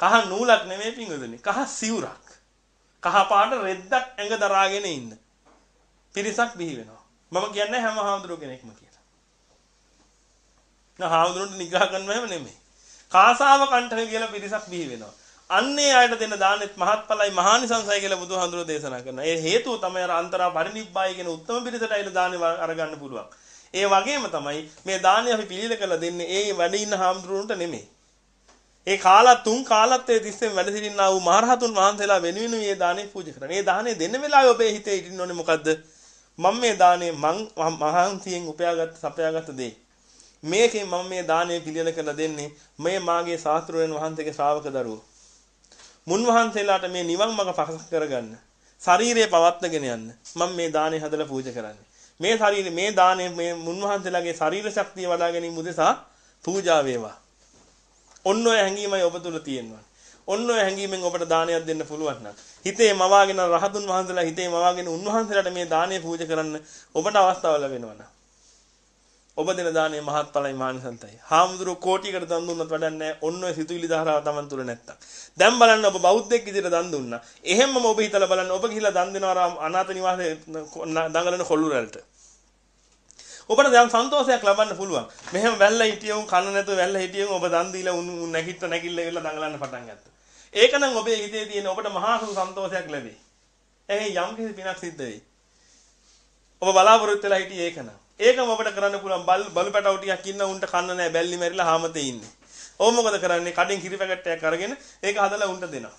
Speaker 2: කහ නූලක් නෙමෙයි පිංගුතුනි. කහ සිවුරක්. කහ පාට රෙද්දක් ඇඟ දරාගෙන ඉන්න. පිරිසක් බිහි වෙනවා. මම කියන්නේ හැම හාමුදුරුවෝ කෙනෙක්ම කියලා. නා හාමුදුරුවන්ට නිග්‍රහ කරනවම නෙමෙයි. කාසාව කණ්ඨක කියලා පිරිසක් බිහි වෙනවා. අන්නේ ආයත දෙන දානෙත් මහත්ඵලයි මහානිසංසයි කියලා බුදුහාඳුරෝ දේශනා කරනවා. ඒ හේතුව තමයි අර අන්තරා පරිනිබ්බාය කියන උත්තම පිරිසට අයිල දානෙ අරගන්න පුළුවන්. ඒ වගේම තමයි මේ දානි අපි පිළිල කරලා දෙන්නේ ඒ වැඩ ඉන්න හාමුදුරුවන්ට නෙමෙයි. ඒ කාලත් තුන් කාලත්වයේ තිස්සෙන් වැඩ සිටිනා වූ මහරහතුන් වහන්සේලා වෙනුවෙන් මේ දානේ පූජා කරනවා. මේ දානේ දෙන්න වෙලාවේ ඔබේ හිතේ ඉන්න ඕනේ මොකද්ද? මම මේ දානේ මං මහන්සියෙන් උපයාගත් සපයාගත් දේ. මේකෙන් මම මේ දානේ පිළිල කරලා දෙන්නේ මේ මාගේ ශාස්ත්‍රයෙන් වහන්සේගේ ශ්‍රාවක දරුවෝ. මුන්වහන්සේලාට මේ නිවන් මඟ පහසු කරගන්න. ශරීරය පවත්වාගෙන යන්න. මම මේ දානේ හදලා පූජා කරන්නේ. මේ ශරීර මේ දානේ මේ මුන්වහන්සේලාගේ ශරීර ශක්තිය වඩා ගැනීම උදෙසා පූජා වේවා. ඔන්න ඔය හැඟීමයි ඔබ තුල තියෙනවා. ඔන්න ඔය හැඟීමෙන් ඔබට දානයක් දෙන්න පුළුවන් නම් හිතේ මවාගෙන රහතුන් වහන්සේලා හිතේ මවාගෙන උන්වහන්සේලාට මේ දානය පූජා කරන්න ඔබට අවස්ථාව ලැබෙනවා නම් ඔබ දෙන දානේ මහත්ඵලයි මානසන්තයි. හාමුදුරුවෝ කෝටියකට දන් දුන්නත් වැඩක් නැහැ. ඔන්න ඔය සිතුවිලි ධාරාව Taman තුල නැත්තම්. දැන් බලන්න ඔබ බෞද්ධෙක් විදිහට දන් දුන්නා. එහෙම්ම ඔබ හිතලා බලන්න ඔබ ගිහිලා දන් දෙනවා අනාථ නිවාසේ දඟලන කොල්ලු රැල්ට. ඔබට දැන් සන්තෝෂයක් ලබන්න පුළුවන්. මෙහෙම වැල්ලා හිටියුම් කන්න නැතුව වැල්ලා හිටියුම් ඔබ දන් දීලා උන් නැගිට නැගිල්ල ඉවරලා දඟලන්න පටන් ගත්තා. ඒකනම් ඔබේ හිතේ තියෙන ඔබට මහා සුළු සන්තෝෂයක් ලැබෙයි. එහේ යම් කිසි පිනක් සිද්ධ වෙයි. ඔබ බලාපොරොත්තු වෙලා හිටියේ ඒකනම්. ඒකම ඔබට කරන්න පුළුවන් බල් බලු පැටව ටිකක් ඉන්න උන්ට කන්න නැහැ බැල්ලි මැරිලා හාමතේ ඉන්නේ. ඔව් මොකද කරන්නේ? කඩෙන් කිරි පැකට් එකක් අරගෙන ඒක හදලා උන්ට දෙනවා.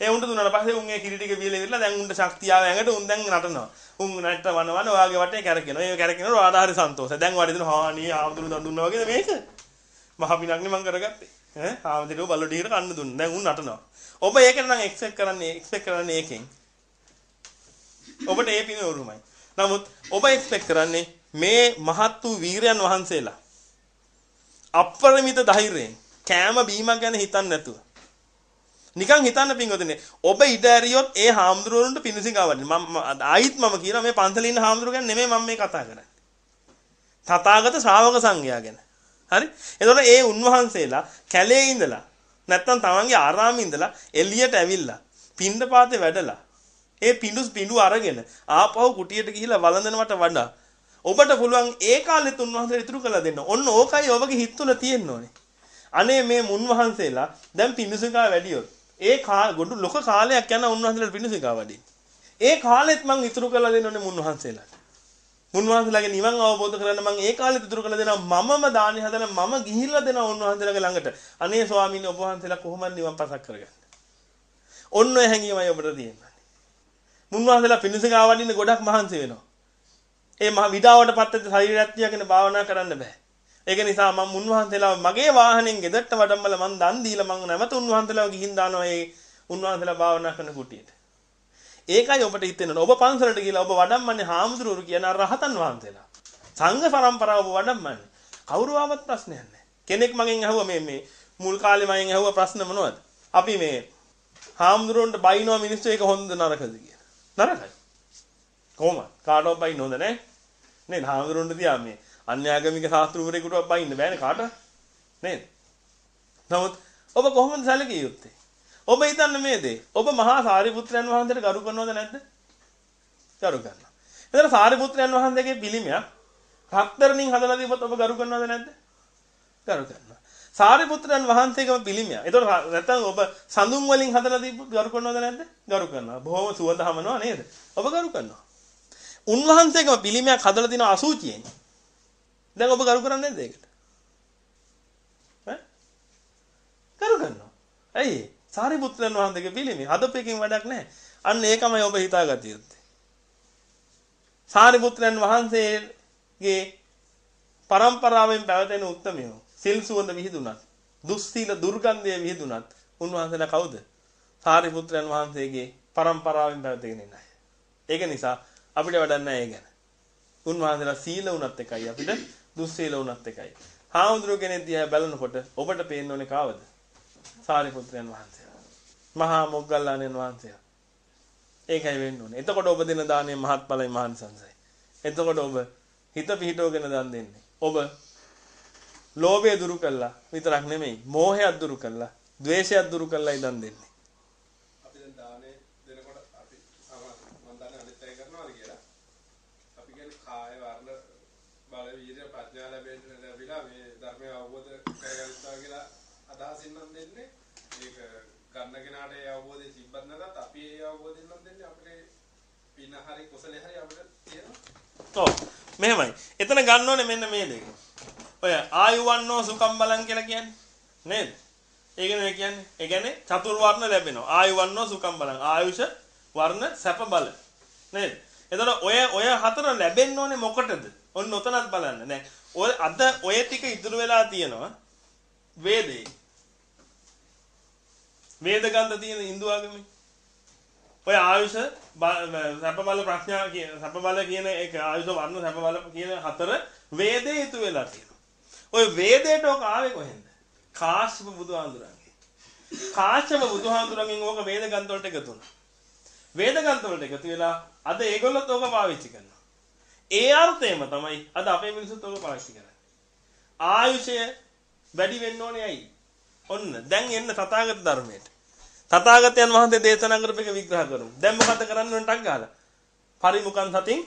Speaker 2: ඒ උන්ට දුන්නාට පස්සේ උන් ඒ කිරි ටික බීලා ඉවරලා දැන් උන්ට ශක්තිය ආව ඇඟට උන් දැන් නටනවා. උන් නැට්ට වනවන ඔයාගේ වටේ කැරකෙනවා. ඒ කැරකෙනකොට ඔයාට හරි සන්තෝෂයි. දැන් ඔයාට දෙන හානිය ආවුදුරු දන් දුන්නා වගේද මේක? මහ පිනක්නේ මං කරගත්තේ. ඈ ආවුදුරු බල්ලෝ ටිකට කන්න දුන්නා. දැන් උන් නටනවා. ඔබ ඒක නම් එක්ස්පෙක්ට් කරන්නේ එක්ස්පෙක්ට් කරන්නේ ඒකෙන්. ඔබට ඒ පින උරුමයි. නමුත් ඔබ එක්ස්පෙක්ට් කරන්නේ මේ මහත් වූ වීරයන් වහන්සේලා අපරිමිත ධෛර්යයෙන් කෑම බීමක් ගැන හිතන්නේ නැතුව. නිකන් හිතන්න පින්වතුනි ඔබ ඉඩ ඇරියොත් ඒ හාමුදුරුවන්ට පිණිසිඟවන්නේ මම ආයිත් මම කියනවා මේ පන්සලේ ඉන්න හාමුදුරුවෝ ගැන නෙමෙයි මම මේ කතා කරන්නේ. තථාගත ශ්‍රාවක සංඝයා ගැන. හරි? එතකොට ඒ උන්වහන්සේලා කැලේ ඉඳලා නැත්තම් තමන්ගේ ආරාමේ ඉඳලා එළියට ඇවිල්ලා පින්ඩපාතේ වැඩලා ඒ පිඬුස් පිඬු අරගෙන ආපහු කුටියට ගිහිලා වළඳනවට වඩා ඔබට පුළුවන් ඒ කාලෙත් උන්වහන්සේට ඉතුරු කළා දෙන්න. ඔන්න ඕකයි ඔබගේ හිත තුළ තියෙන්න ඕනේ. අනේ මේ මුන්වහන්සේලා දැන් පිඬුසිකා වැඩියොත් ඒ ගොඩු ලොක කාලයක් යන උන්වහන්සේලාට පිඬුසිකා වැඩි. ඒ කාලෙත් මං ඉතුරු කළා දෙන්න ඕනේ මුන්වහන්සේලාට. මුන්වහන්සේලාගේ නිවන් අවබෝධ කරගන්න මං ඒ කාලෙත් ඉතුරු කළා දෙනවා මමම දානි හදලා මම ගිහිල්ලා දෙනවා උන්වහන්සේලාගේ ළඟට. අනේ ස්වාමීනි ඔබ වහන්සේලා කොහොමද නිවන් පසක් කරගන්නේ? ඔන්න ඔය හැඟීමයි ඔබට තියෙන්නේ. මුන්වහන්සේලා පිණිසගා වඩින්න ගොඩක් මහන්සි වෙනවා. ඒ මහ විඩාවටපත් වෙච්ච ශරීරයක් තියාගෙන භාවනා කරන්න බෑ. ඒක නිසා මම උන්වහන්සේලා මගේ වාහනෙන් ගෙදරට වඩම්මල මං දන් දීලා මං නැවත උන්වහන්සේලාව ගිහින් දානවා ඒ උන්වහන්සේලා භාවනා කරන කුටියට. ඒකයි ඔබට හිතෙන්නේ. ඔබ පන්සලට ගිහලා ඔබ වඩම්මන්නේ හාමුදුරුවෝ කියන රහතන් වහන්සේලා. සංඝ පරම්පරාව ඔබ වඩම්මන්නේ. කවුරු ආවත් ප්‍රශ්නයක් නැහැ. කෙනෙක් මගෙන් අහුවා මේ මේ මුල් කාලේ මගෙන් අහුවා ප්‍රශ්න මොනවද? අපි මේ හාමුදුරුවන්ට බයිනවා මිනිස්සු ඒක හොඳ නරකද කියලා. නරකයි. කොහොමද? කාටවත් බයින්න හොඳ නැහැ. නේද? හාමුදුරන්ට තියා මේ අන්‍යාගමික ශාස්ත්‍රූවරයෙකුටවත් බයින්න බෑනේ කාටවත්. නේද? නමුත් ඔබ කොහොමද සැලකිය යුත්තේ? ඔබ හිතන්නේ මේ දේ. ඔබ මහා සාරිපුත්‍රයන් වහන්සේට ගරු කරනවද නැද්ද? ගරු කරනවා. එතන සාරිපුත්‍රයන් වහන්සේගේ පිළිමයක් රත්තරන්ින් හදලා දීපොත් ඔබ ගරු කරනවද නැද්ද? ගරු කරනවා. සාරිපුත්‍රයන් වහන්සේගම පිළිමයක්. ඒතකොට නැත්නම් ඔබ සඳුන් වලින් හදලා දීපු ගරු කරනවද නැද්ද? ගරු කරනවා. බොහොම සුවඳ හමනවා නේද? ඔබ ගරු කරනවා. උන්වහන්සේගම පිළිමයක් හදලා දින අසූචියෙන්. දැන් ඔබ ගරු කරන්නේ නැද්ද ඒකට? ඈ? ගරු කරනවා. ඇයි? සාරිපුත්‍රයන් වහන්සේගේ පිළිමය හදපෙකින් වැඩක් නැහැ. අන්න ඒකමයි ඔබ හිතාගatiya යුත්තේ. සාරිපුත්‍රයන් වහන්සේගේ පරම්පරාවෙන් පැවතෙන උත්මයෝ සිල් සුවඳ විහිදුණත් දුස්සීල දුර්ගන්ධය විහිදුණත් උන්වහන්සේලා කවුද? සාරිපුත්‍රයන් වහන්සේගේ පරම්පරාවෙන් පැවතගෙන ඉන්න අය. ඒක නිසා අපිට වැඩක් නැහැ ඒ ගැන. උන්වහන්සේලා සීල වුණත් එකයි අපිට දුස්සීල වුණත් එකයි. හාමුදුරුවෝ කෙනෙක් දිහා බලනකොට ඔබට පේන්න ඕනේ කාවද? සාරිපුත්‍රයන් වහන්සේලා. මහා මොග්ගල්ලාණන් වහන්සේලා. ඒකයි වෙන්න ඕනේ. එතකොට ඔබ දෙන දාණය මහත්ඵලයි මහානිසංසයි. එතකොට ඔබ හිත පිහිටවගෙන දන් දෙන්නේ. ඔබ ලෝභය දුරු කළා. විතරක් නෙමෙයි මෝහයත් දුරු කළා. ද්වේෂයත් දුරු කළායි දන් දෙන්නේ.
Speaker 3: අපි දැන් දානේ දෙනකොට අපි මම දන්නේ අනිත් අය කරනවාද කියලා. අපි කියන්නේ කාය වර්ණ බල වීර්ය ප්‍රඥා ලැබෙන්න ලැබිලා මේ ධර්මය අවබෝධ කරගන්නවා කියලා අදහසින් නම් දෙන්නේ. ඒක ගන්න කෙනාට ඒ අවබෝධය තිබ්බත් නැත්නම් අපි ඒ අවබෝධයෙන් නම් දෙන්නේ අපිට පින හරි කුසලේ හරි අපිට තියෙනවා.
Speaker 2: ඔව්. මෙහෙමයි. එතන ගන්න ඕනේ මෙන්න මේ දෙක ඔය ආයුවන්නෝ සුකම් බලන් කියලා කියන්නේ නේද? ඒ කියන්නේ කියන්නේ ඒ කියන්නේ චතුර්වර්ණ ලැබෙනවා. ආයුවන්නෝ සුකම් බලන්. ආයුෂ වර්ණ සැප බල. නේද? එතකොට ඔය ඔය හතර ලැබෙන්න ඕනේ මොකටද? ඔන්න ඔතනත් බලන්න. දැන් ඔය අද ඔය ටික ඉතුරු වෙලා තියෙනවා වේදේ. වේදගන්ධ තියෙන Hindu ආගමේ. ඔය ආයුෂ සැප බල ප්‍රඥා කියන සැප බල කියන එක ආයුෂ වර්ණ සැප බල කියන හතර වේදේ ඉතු වෙලා තියෙනවා. ඔය වේදේට ඔක ආවේ කොහෙන්ද? කාශ්‍යප බුදුහාඳුරන්ගේ. කාශ්‍යප බුදුහාඳුරන්ගෙන් ඕක වේදගන්ධ වලට එකතු වුණා. වේදගන්ධ වලට එකතු වෙලා අද ඒගොල්ලොත් ඕක පාවිච්චි කරනවා. ඒ අර්ථයම තමයි අද අපේ මිනිස්සුත් ඕක පාවිච්චි කරන්නේ. ආයුෂය වැඩි වෙන්න ඕනේ ඇයි? ඔන්න දැන් එන්න තථාගත ධර්මයට. තථාගතයන් වහන්සේ දේශනා කරපු එක විග්‍රහ කරමු. දැන් මොකද කරන්න ඕන ටක් ගාලා? පරිමුඛං සතින්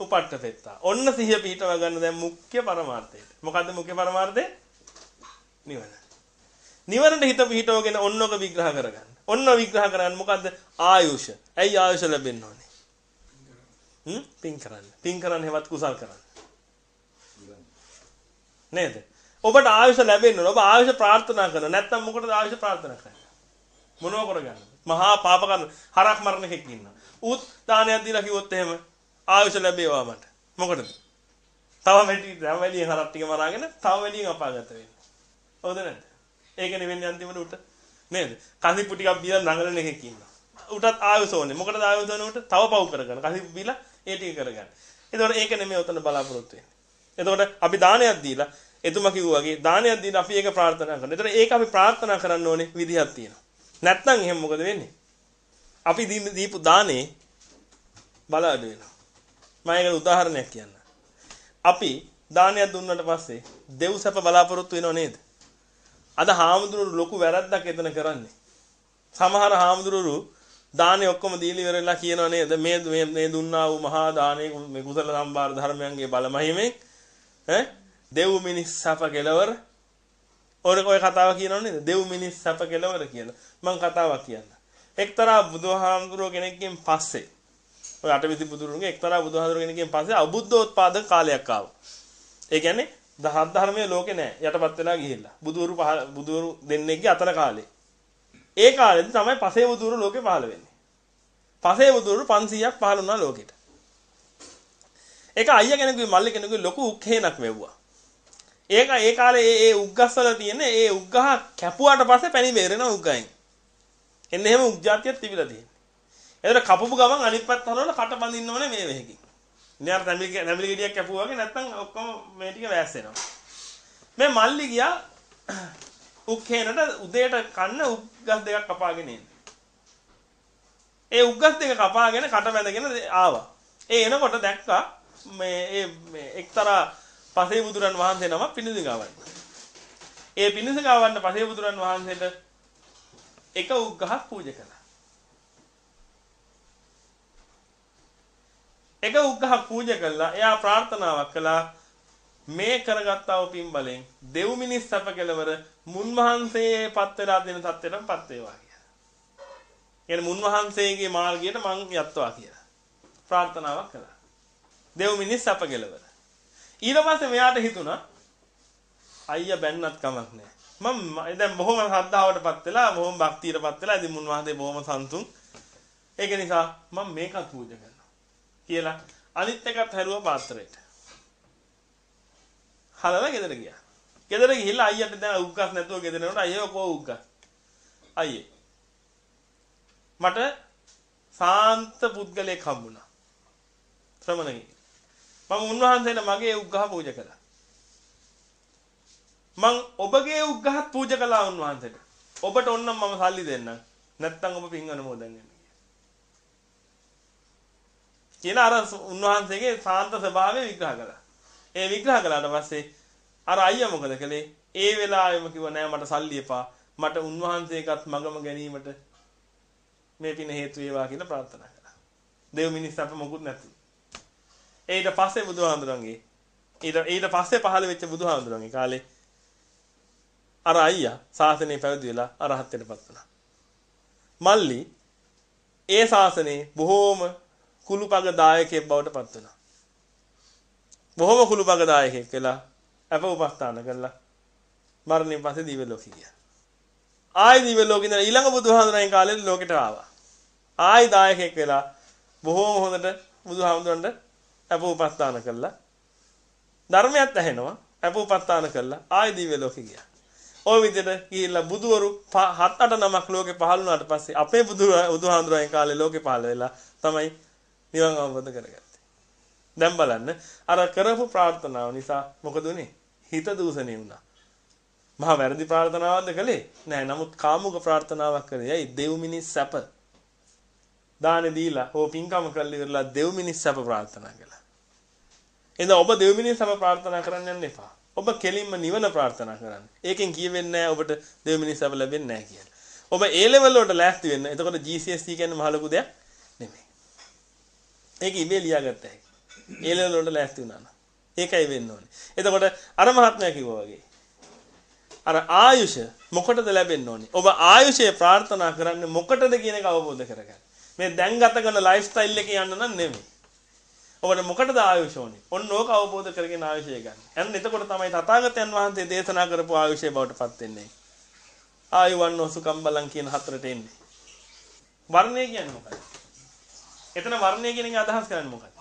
Speaker 2: උපට්ඨපෙත්තා. ඔන්න සිහිය පිටව ගන්න දැන් මුඛ්‍ය පරමාර්ථයට. මොකද්ද මුඛ්‍ය පරමාර්ථය? නිවන. නිවනට හිත පිටවගෙන ඔන්නක විග්‍රහ කරගන්න. ඔන්න විග්‍රහ කරගන්න මොකද්ද? ආයුෂ. ඇයි ආයුෂ ලැබෙන්න ඕනේ? හ්ම්? පින් කරන්න. පින් කරන්න හැවත් කුසල් කරන්න. නේද? ඔබට ආයුෂ ලැබෙන්න ඕන. ඔබ ආයුෂ ප්‍රාර්ථනා කරනවා. නැත්නම් මොකටද ආයුෂ ප්‍රාර්ථනා කරන්නේ? මොනව කරගන්නද? මහා පාප කරන හරක් මරණ එකක් ඉන්නවා. ඌත් දානයක් දීලා කිව්වොත් එහෙම ආයුෂ ලැබේවා මට. මොකටද? තව වැඩි තව වැඩි හරක් ටික මරාගෙන තව වැඩි අපාගත වෙන්න. හවුද නැද්ද? ඒකනේ වෙන්නේ අන්තිමට උට. නේද? කසිප්පු ටිකක් බීලා නඟලන එකක් ඉන්නවා. උටත් ආයුෂ ඕනේ. මොකටද ආයුෂ ඕනේ උට? තව පව් කරගන්න. කසිප්පු බීලා ඒ ටික කරගන්න. එතකොට ඒක නෙමෙයි උතන බලාපොරොත්තු වෙන්නේ. එතකොට අපි දානයක් දීලා එතුමා කිව්වා වගේ දානයක් දීලා අපි ඒක ප්‍රාර්ථනා කරනවා. එතකොට ඒක අපි ප්‍රාර්ථනා කරන්න ඕනේ විදිහක් තියෙනවා. නැත්නම් එහෙනම් මොකද වෙන්නේ? අපි දීපු දානේ බල අඩු වෙනවා. මම ඒකට උදාහරණයක් කියන්න. අපි දානයක් දුන්නාට පස්සේ දෙව් සැප බලාපොරොත්තු වෙනව නේද? අද හාමුදුරුවෝ ලොකු වැරද්දක් එතන කරන්නේ. සමහර හාමුදුරුවෝ දානේ ඔක්කොම දීලා ඉවරලා කියනව නේද මේ මේ දුන්නා වූ මහා දානේ මේ කුසල සම්බාර ධර්මයන්ගේ බලමහිමෙන් ඈ දෙව් මිනිස් සැප කෙලවර ඔය ඔය කතාව කියනව නේද දෙව් මිනිස් සැප කෙලවර කියලා මම කතාවක් කියන්න එක්තරා බුදුහාමුදුරුවෝ කෙනෙක්ගෙන් පස්සේ ඔය අටවිසි බුදුරුන්ගේ එක්තරා බුදුහාමුදුරුවෝ කෙනෙක්ගෙන් පස්සේ අබුද්ධෝත්පාද කාලයක් ආවා ඒ කියන්නේ දහත් ධර්මයේ ලෝකේ නැහැ යටපත් වෙලා ගිහිල්ලා බුදුවරු බුදුවරු දෙන්නෙක්ගේ අතර කාලේ ඒ කාලෙදි තමයි පසේ බුදුරු ලෝකේ පහළ වෙන්නේ. පසේ බුදුරු 500ක් පහළ වුණා ලෝකෙට. ඒක අයියා කෙනෙකුගේ මල්ලි කෙනෙකුගේ ලොකු උක්හේනක් මෙව්වා. ඒක ඒ කාලේ ඒ ඒ උග්ගස්වල තියෙන ඒ උග්ගහ කැපුවාට පස්සේ පැණි බේරෙන උග්ගයන්. එන්න එහෙම උග්ජාතියක් තිබිලා තියෙන්නේ. එතකොට කපපු ගමන් අනිත් පැත්ත හරවලා කට බඳින්න ඕනේ මේ වෙහකින්. ඉතින් අර නැමිලි නැමිලි ගෙඩියක් කැපුවා වගේ නැත්තම් ඔක්කොම මේ ටික වැස්සෙනවා. මේ මල්ලි ගියා [clears throat] උක්හේනට උදේට කන්න උග්ගස් දෙකක් කපාගෙන එන්න. ඒ උග්ගස් දෙක කපාගෙන කට බැඳගෙන ආවා. ඒ එනකොට දැක්කා මේ මේ එක්තරා පසේ බුදුරන් වහන්සේ නම පිණිසි ගාවන්න. ඒ පිණිසි ගාවන්න පසේ බුදුරන් වහන්සේට එක උග්ගහක් පූජා කළා. එක උග්ගහක් පූජා කළා. එයා ප්‍රාර්ථනාවක් කළා මේ කරගත්තා වූ පින් බලෙන් දෙව් මිනිස් සැප කෙලවර මුන්වහන්සේ පත් වෙලා දෙන තත්ත්වයටම පත් වේවා කියලා. කියන්නේ මුන්වහන්සේගේ මාර්ගයට මං යත්වා කියලා. ප්‍රාර්ථනාවක් කළා. දෙව් මිනිස් සැප කෙලවර. ඊට පස්සේ මෙයාට හිතුණා අයියා බැන්නත් කමක් නැහැ. මම දැන් බොහොම ශ්‍රද්ධාවටපත් වෙලා බොහොම භක්තියටපත් වෙලා ඉතින් මුන්වහන්සේ බොහොම සන්තුන්. ඒක නිසා මම මේකත් පූජා කරනවා. කියලා අනිත් එකත් හැරුවා පාත්‍රයට. හලලා ගෙදර ගියා. ගෙදර ගිහිල්ලා අයියට දැන් උග්ගස් නැතුව ගෙදර යනකොට අයියෝ කෝ උග්ගස්. අයියේ. මට සාන්ත පුද්ගලයෙක් හම්බුණා. ශ්‍රමණෙක්. මම උන්වහන්සේට මගේ උග්ගහ පූජා කළා. මං ඔබගේ උග්ගහත් පූජා කළා උන්වහන්සේට. ඔබට ඕනම් මම සල්ලි දෙන්නම්. නැත්තම් ඔබ පින් අනුමෝදන් වෙන්න. කියලා අර උන්වහන්සේගේ සාන්ත ස්වභාවය විග්‍රහ කළා. ඒ විග්‍රහ කළාට පස්සේ අර අයියා මොකද කළේ? ඒ වෙලාවෙම කිව්වා නෑ මට සල්ලි එපා. මට උන්වහන්සේකත් මගම ගැනීමට මේ පින හේතු වේවා කියලා ප්‍රාර්ථනා කළා. දෙව් මිනිස් අප මොකුත් නැති. ඊට පස්සේ බුදුහාඳුරන්ගේ ඊට ඊට පස්සේ පහළ වෙච්ච බුදුහාඳුරන්ගේ කාලේ අර අයියා සාසනේ පැවිදි වෙලා අරහත්ත්වයටපත් වුණා. මල්ලි ඒ ශාසනේ බොහෝම කුළුපග දායකයෙක් බවට පත් වුණා. බොහොම කුළුපග දායකයෙක් වෙලා අප උපස්ථාන කළා. මරණයෙන් පස්සේ දිව්‍ය ලෝකෙ ගියා. ආයි දිව්‍ය ලෝකෙ ඉඳලා ඊළඟ බුදුහාමුදුරන් කාලෙත් ලෝකෙට ආවා. ආයි දායකයෙක් වෙලා බොහොම හොඳට බුදුහාමුදුරන්ට අප උපස්ථාන කළා. ධර්මයක් ඇහෙනවා අප උපස්ථාන කළා ආයි දිව්‍ය ලෝකෙ ගියා. ওই විදිහට ගිහිල්ලා බුදුවරු පහ- හත් අට නමක් ලෝකේ පහළ වුණාට පස්සේ අපේ බුදු බුදුහාඳුරන් කාලේ ලෝකේ පහළ වෙලා තමයි නිවන් අවබෝධ කරගත්තේ. දැන් බලන්න අර කරපු ප්‍රාර්ථනාව නිසා මොකද උනේ? හිත දූෂණය වුණා. මහා වැරදි ප්‍රාර්ථනාවක්ද කළේ? නෑ. නමුත් කාමුක ප්‍රාර්ථනාවක් කළේ. ඇයි? දෙව් මිනිස් සැප. දානේ දීලා හෝ පින්කම කළ ඉවරලා දෙව් මිනිස් සැප ප්‍රාර්ථනා කළා. එහෙනම් ඔබ දෙව් මිනිස් සැප ප්‍රාර්ථනා කරන්න යන්න එපා. ඔබ කෙලින්ම නිවන ප්‍රාර්ථනා කරන්න. ඒකෙන් කියවෙන්නේ නැහැ ඔබට දෙව් මිනිස් සැප ලැබෙන්නේ නැහැ කියලා. ඔබ ඒ ලෙවල් වලට ලෑස්ති වෙන්න. එතකොට GCSE කියන්නේ මහ ලොකු දෙයක් නෙමෙයි. ඒක ඉබේ ලියාගත්ත හැකි. ඒ ලෙවල් වලට ලෑස්ති වුණා නම්. ඒකයි වෙන්න ඕනේ. එතකොට අර මහත්මයා කිව්වා වගේ අර ආයුෂ මොකටද ලැබෙන්න ඕනේ? ඔබ ආයුෂය ප්‍රාර්ථනා කරන්නේ මොකටද කියන එක අවබෝධ කරගන්න. මේ දැන් ගත කරන ලයිෆ් ස්ටයිල් එකේ යන්න නම් නෙමෙයි. ඔබට මොකටද ආයුෂ ඕනේ? ඔන්න ඕක අවබෝධ කරගෙන ආයුෂය ගන්න. එන්න එතකොට තමයි තථාගතයන් වහන්සේ දේශනා කරපු ආයුෂය බවට පත් වෙන්නේ. ආයුවන් ඔසුකම් බලන් කියන හතරට එන්නේ. වර්ණය කියන්නේ මොකක්ද? එතන වර්ණය කියන එක අදහස් කරන්නේ මොකක්ද?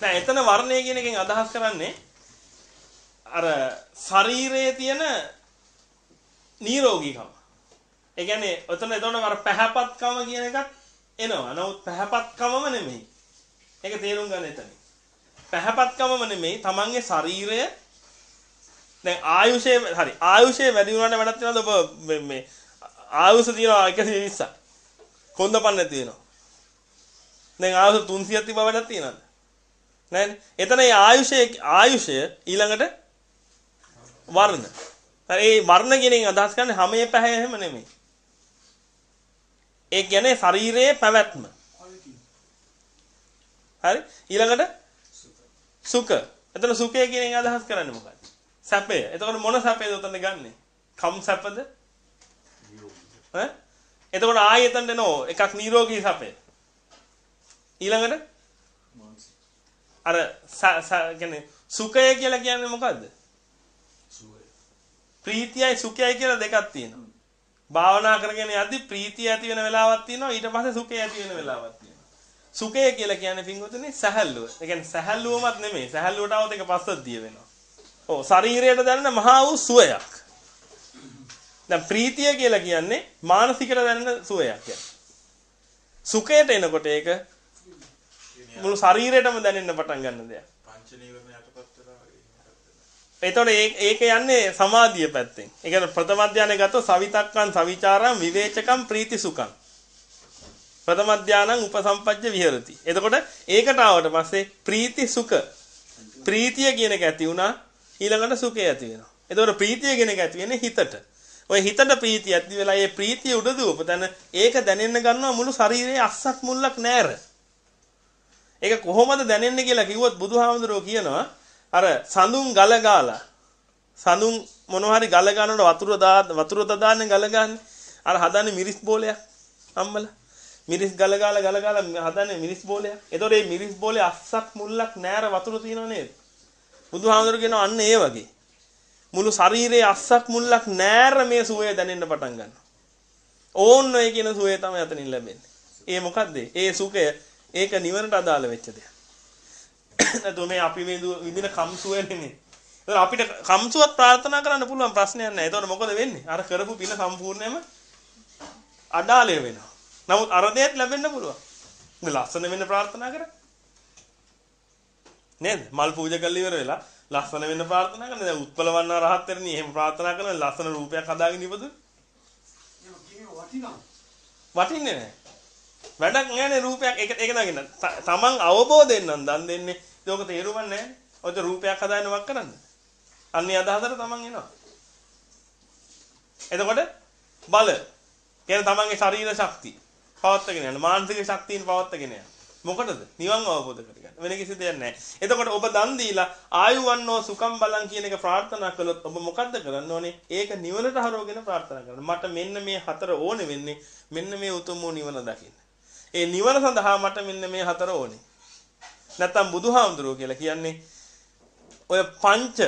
Speaker 2: නෑ එතන වර්ණය කියන එකෙන් අදහස් කරන්නේ අර ශරීරයේ තියෙන නිරෝගීකම. ඒ කියන්නේ ඔතන එතකොට අර පැහැපත්කම කියන එකත් එනවා. නමුත් පැහැපත්කමම නෙමෙයි. ඒක තේරුම් ගන්න එතන. පැහැපත්කමම නෙමෙයි තමන්ගේ ශරීරය දැන් ආයුෂයේ හරි ආයුෂයේ වැඩි වුණාට වැඩක් තියනවද ඔබ මේ- මේ ආයුෂ තියනවා 120ක්. කොන්දපන්න තියෙනවා. දැන් ආයුෂ 300ක් තිබ්බ වැඩක් තියනවද? නෑනේ. එතන ඒ ආයුෂයේ ආයුෂය ඊළඟට වර්ණ. හරි ඒ වර්ණ කියන එකෙන් අදහස් කරන්නේ හැමේ පැහැ එහෙම නෙමෙයි. ඒ කියන්නේ ශරීරයේ පැවැත්ම. හරි ඊළඟට සුඛ. එතන සුඛය කියන එක අදහස් කරන්නේ මොකක්ද? සැපය. එතකොට මොන සැපයද උතන ගන්නෙ? කම් සැපද? ඈ? එතකොට ආයෙ එතනට එනෝ එකක් නිරෝගී සැපය. ඊළඟට අර කියන්නේ සුඛය කියලා කියන්නේ මොකද්ද? ප්‍රීතියයි සුඛයයි කියලා දෙකක් තියෙනවා. භාවනා කරගෙන යද්දි ප්‍රීතිය ඇති වෙන වෙලාවක් තියෙනවා ඊට පස්සේ සුඛය ඇති වෙන වෙලාවක් තියෙනවා. සුඛය කියලා කියන්නේ පින්වතුනි සැහැල්ලුව. ඒ කියන්නේ සැහැල්ලුවමත් නෙමෙයි. සැහැල්ලුවට આવත් එක පස්සද්ධිය වෙනවා. ඔව් ශරීරයට දැනෙන මහා වූ සුවයක්. දැන් ප්‍රීතිය කියලා කියන්නේ මානසිකට දැනෙන සුවයක්. සුඛයට එනකොට ඒක මුළු ශරීරයටම දැනෙන්න පටන් ගන්න දෙයක්. එතකොට ඒක යන්නේ සමාධිය පැත්තෙන්. ඒ කියන්නේ ප්‍රථම ධානය ගත්තොත් සවිතක්කං සවිචාරං විවේචකං ප්‍රීති සුඛං. ප්‍රථම ධානං උපසම්පජ්ජ විහෙරති. එතකොට ඒකට ආවට පස්සේ ප්‍රීති සුඛ. ප්‍රීතිය කියන එක ඇති වුණා ඊළඟට සුඛය ඇති වෙනවා. එතකොට ප්‍රීතිය කියන එක ඇති වෙන්නේ හිතට. ඔය හිතට ප්‍රීතිය ඇති වෙලා ඒ ප්‍රීතිය උඩ දුවපතන ඒක දැනෙන්න ගන්නවා මුළු ශරීරයේ අස්සක් මුල්ලක් නැර. ඒක කොහොමද දැනෙන්නේ කියලා කිව්වොත් බුදුහාමුදුරුවෝ කියනවා අර සඳුන් ගල ගාලා සඳුන් මොනවා හරි ගල ගන්නකොට වතුර දා වතුර දාන්නේ ගල ගන්න අර හදන්නේ මිරිස් බෝලයක් අම්මලා මිරිස් ගල ගාලා ගල ගාලා හදන්නේ මිරිස් බෝලයක් එතකොට මේ මිරිස් බෝලේ අස්සක් මුල්ලක් නෑර වතුර තියෙනව නේද බුදුහාමුදුරුවෝ කියනවා අන්න ඒ වගේ මුළු ශරීරයේ අස්සක් මුල්ලක් නෑර මේ සුවය දැනෙන්න පටන් ගන්නවා ඕන්න ඔය කියන සුවය තමයි අතනින් ලැබෙන්නේ ඒ මොකද්ද ඒ සුඛය ඒක නිවනට අදාළ වෙච්ච දෙයක් නැතු මේ අපි මේ දු- විඳින කම්සුව නෙමෙයි. ඒතර අපිට කම්සුවක් ප්‍රාර්ථනා කරන්න පුළුවන් ප්‍රශ්නයක් නැහැ. ඒතකොට මොකද වෙන්නේ? අර කරපු පින සම්පූර්ණයෙන්ම අඩාලය වෙනවා. නමුත් අර දෙයක් ලැබෙන්න පුළුවන්. ඉතින් ලස්සන වෙන්න ප්‍රාර්ථනා කරා. නේද? මල් පූජා කරලා ඉවර වෙලා ලස්සන වෙන්න ප්‍රාර්ථනා කරන. දැන් උත්පලවන්න රහත් වෙරණි එහෙම ප්‍රාර්ථනා කරන ලස්සන රූපයක් හදාගෙන ඉපදුනේ. වටින්නේ නැහැ. වැඩක් නැහැනේ රූපයක් ඒක ඒක. ත- තමන් අවබෝධයෙන් නම් දන් දෙන්නේ. ඒක තේරුම් නැහැ. ඔය රූපයක් හදාගෙන වක් කරන්න. අන්නේ අදහසට තමන් එනවා. එතකොට බල කියන්නේ තමන්ගේ ශරීර ශක්තිය පවත්වාගෙන යන මානසික ශක්තියන් පවත්වාගෙන යන. මොකටද? නිවන් අවබෝධ කරගන්න. වෙන කිසි දෙයක් නැහැ. එතකොට ඔබ දන් දීලා ආයුවන්නෝ සුකම් බලන් කියන එක ප්‍රාර්ථනා කළොත් ඔබ මොකද්ද කරන්න ඕනේ? ඒක නිවනට හරවගෙන ප්‍රාර්ථනා කරන්න. මට මෙන්න මේ හතර ඕනේ වෙන්නේ මෙන්න මේ උතුම් වූ නිවන දකින්න. ඒ නිවන සඳහා මට මෙන්න මේ හතර ඕනේ. නැත්තම් බුදුහාමුදුරුවෝ කියලා කියන්නේ ඔය පංච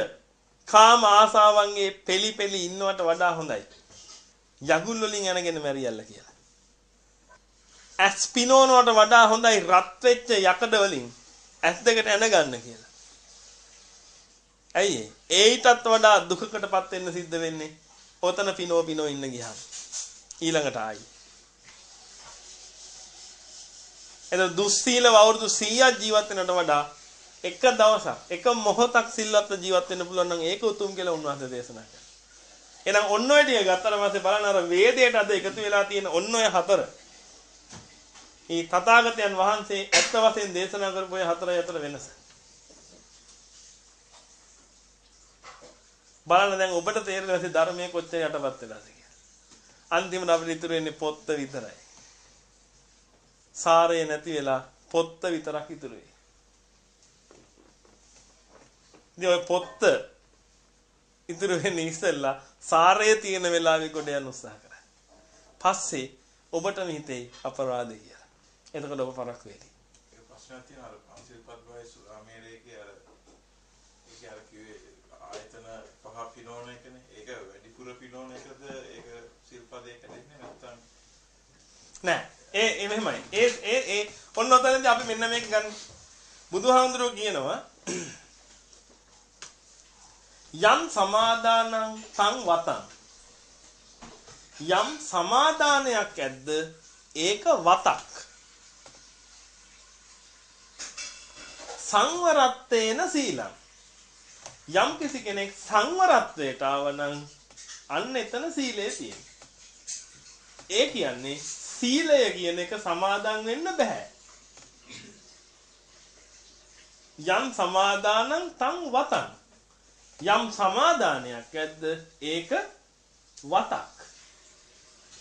Speaker 2: කාම ආසාවන්ගේ පෙලි පෙලි ඉන්නවට වඩා හොඳයි. යගුල් වලින් යනගෙන මැරියල්ල කියලා. ඇස් පිනෝනවට වඩා හොඳයි රත් වෙච්ච යකඩ වලින් ඇස් දෙකට ඇන ගන්න කියලා. ඇයි ඒ? ඒයිටත් වඩා දුකකටපත් වෙන්න සිද්ධ වෙන්නේ. ඔතන පිනෝ පිනෝ ඉන්න ගියාම. ඊළඟට ආයි. එතකොට දුස්සීලව අවුරුදු 100ක් ජීවත් වෙනට වඩා එක දවසක් එක මොහොතක් සිල්වත් ජීවත් වෙන්න පුළුවන් නම් ඒක උතුම් කියලා උන්වහන්සේ දේශනා කළා. එහෙනම් ඔන්න ඔය ටික ගත්තට පස්සේ බලන්න අර වේදයට අද එකතු වෙලා තියෙන ඔන්න ඔය හතර. මේ තථාගතයන් වහන්සේ ඇත්ත වශයෙන් දේශනා කරපු ඔය හතර අතර වෙනස. බලන්න දැන් ඔබට තේරෙන්නේ නැති ධර්මයේ කොච්චර යටපත් වෙලාද කියලා. අන්තිමට අපිට ඉතුරු වෙන්නේ පොත්ත විතරයි. සාරය නැති වෙලා පොත්ත විතරක් ඉතුරු වෙයි. ඉතින් ඔය පොත්ත ඉතුරු වෙන්නේ ඉස්සෙල්ලා සාරය තියෙන වෙලාවෙ කොට යන්න උත්සාහ කරා. පස්සේ ඔබටම හිතෙයි අපරාධය කියලා. එතකොට ඔබ පරක් වෙයි.
Speaker 1: ඒ ප්‍රශ්නයක් තියෙනවා අර පන්සිල්පත් බවයි සුරාමේරේකේ අර ඒක අර කිව්වේ ආයතන පහ පිනෝන එකනේ. ඒක වැඩිපුර පිනෝන එකද ඒක සිල්පදයක දෙන්නේ නැත්නම්
Speaker 2: නෑ. ඒ ඒ මෙහෙමයි. ඒ ඒ ඒ ඔන්න ඔතනදී අපි මෙන්න මේක ගන්න. බුදුහාමුදුරුවෝ කියනවා යම් සමාදානං සංවතං යම් සමාදානයක් ඇද්ද ඒක වතක් සංවරත්තේන සීලං යම් කිසි කෙනෙක් සංවරත්වයට ආවනම් අන්න එතන සීලය තියෙනවා ඒ කියන්නේ සීලය කියන එක සමාදන් වෙන්න බෑ යම් සමාදානං තං වතං යම් සමාදානයක් ඇද්ද ඒක වතක්.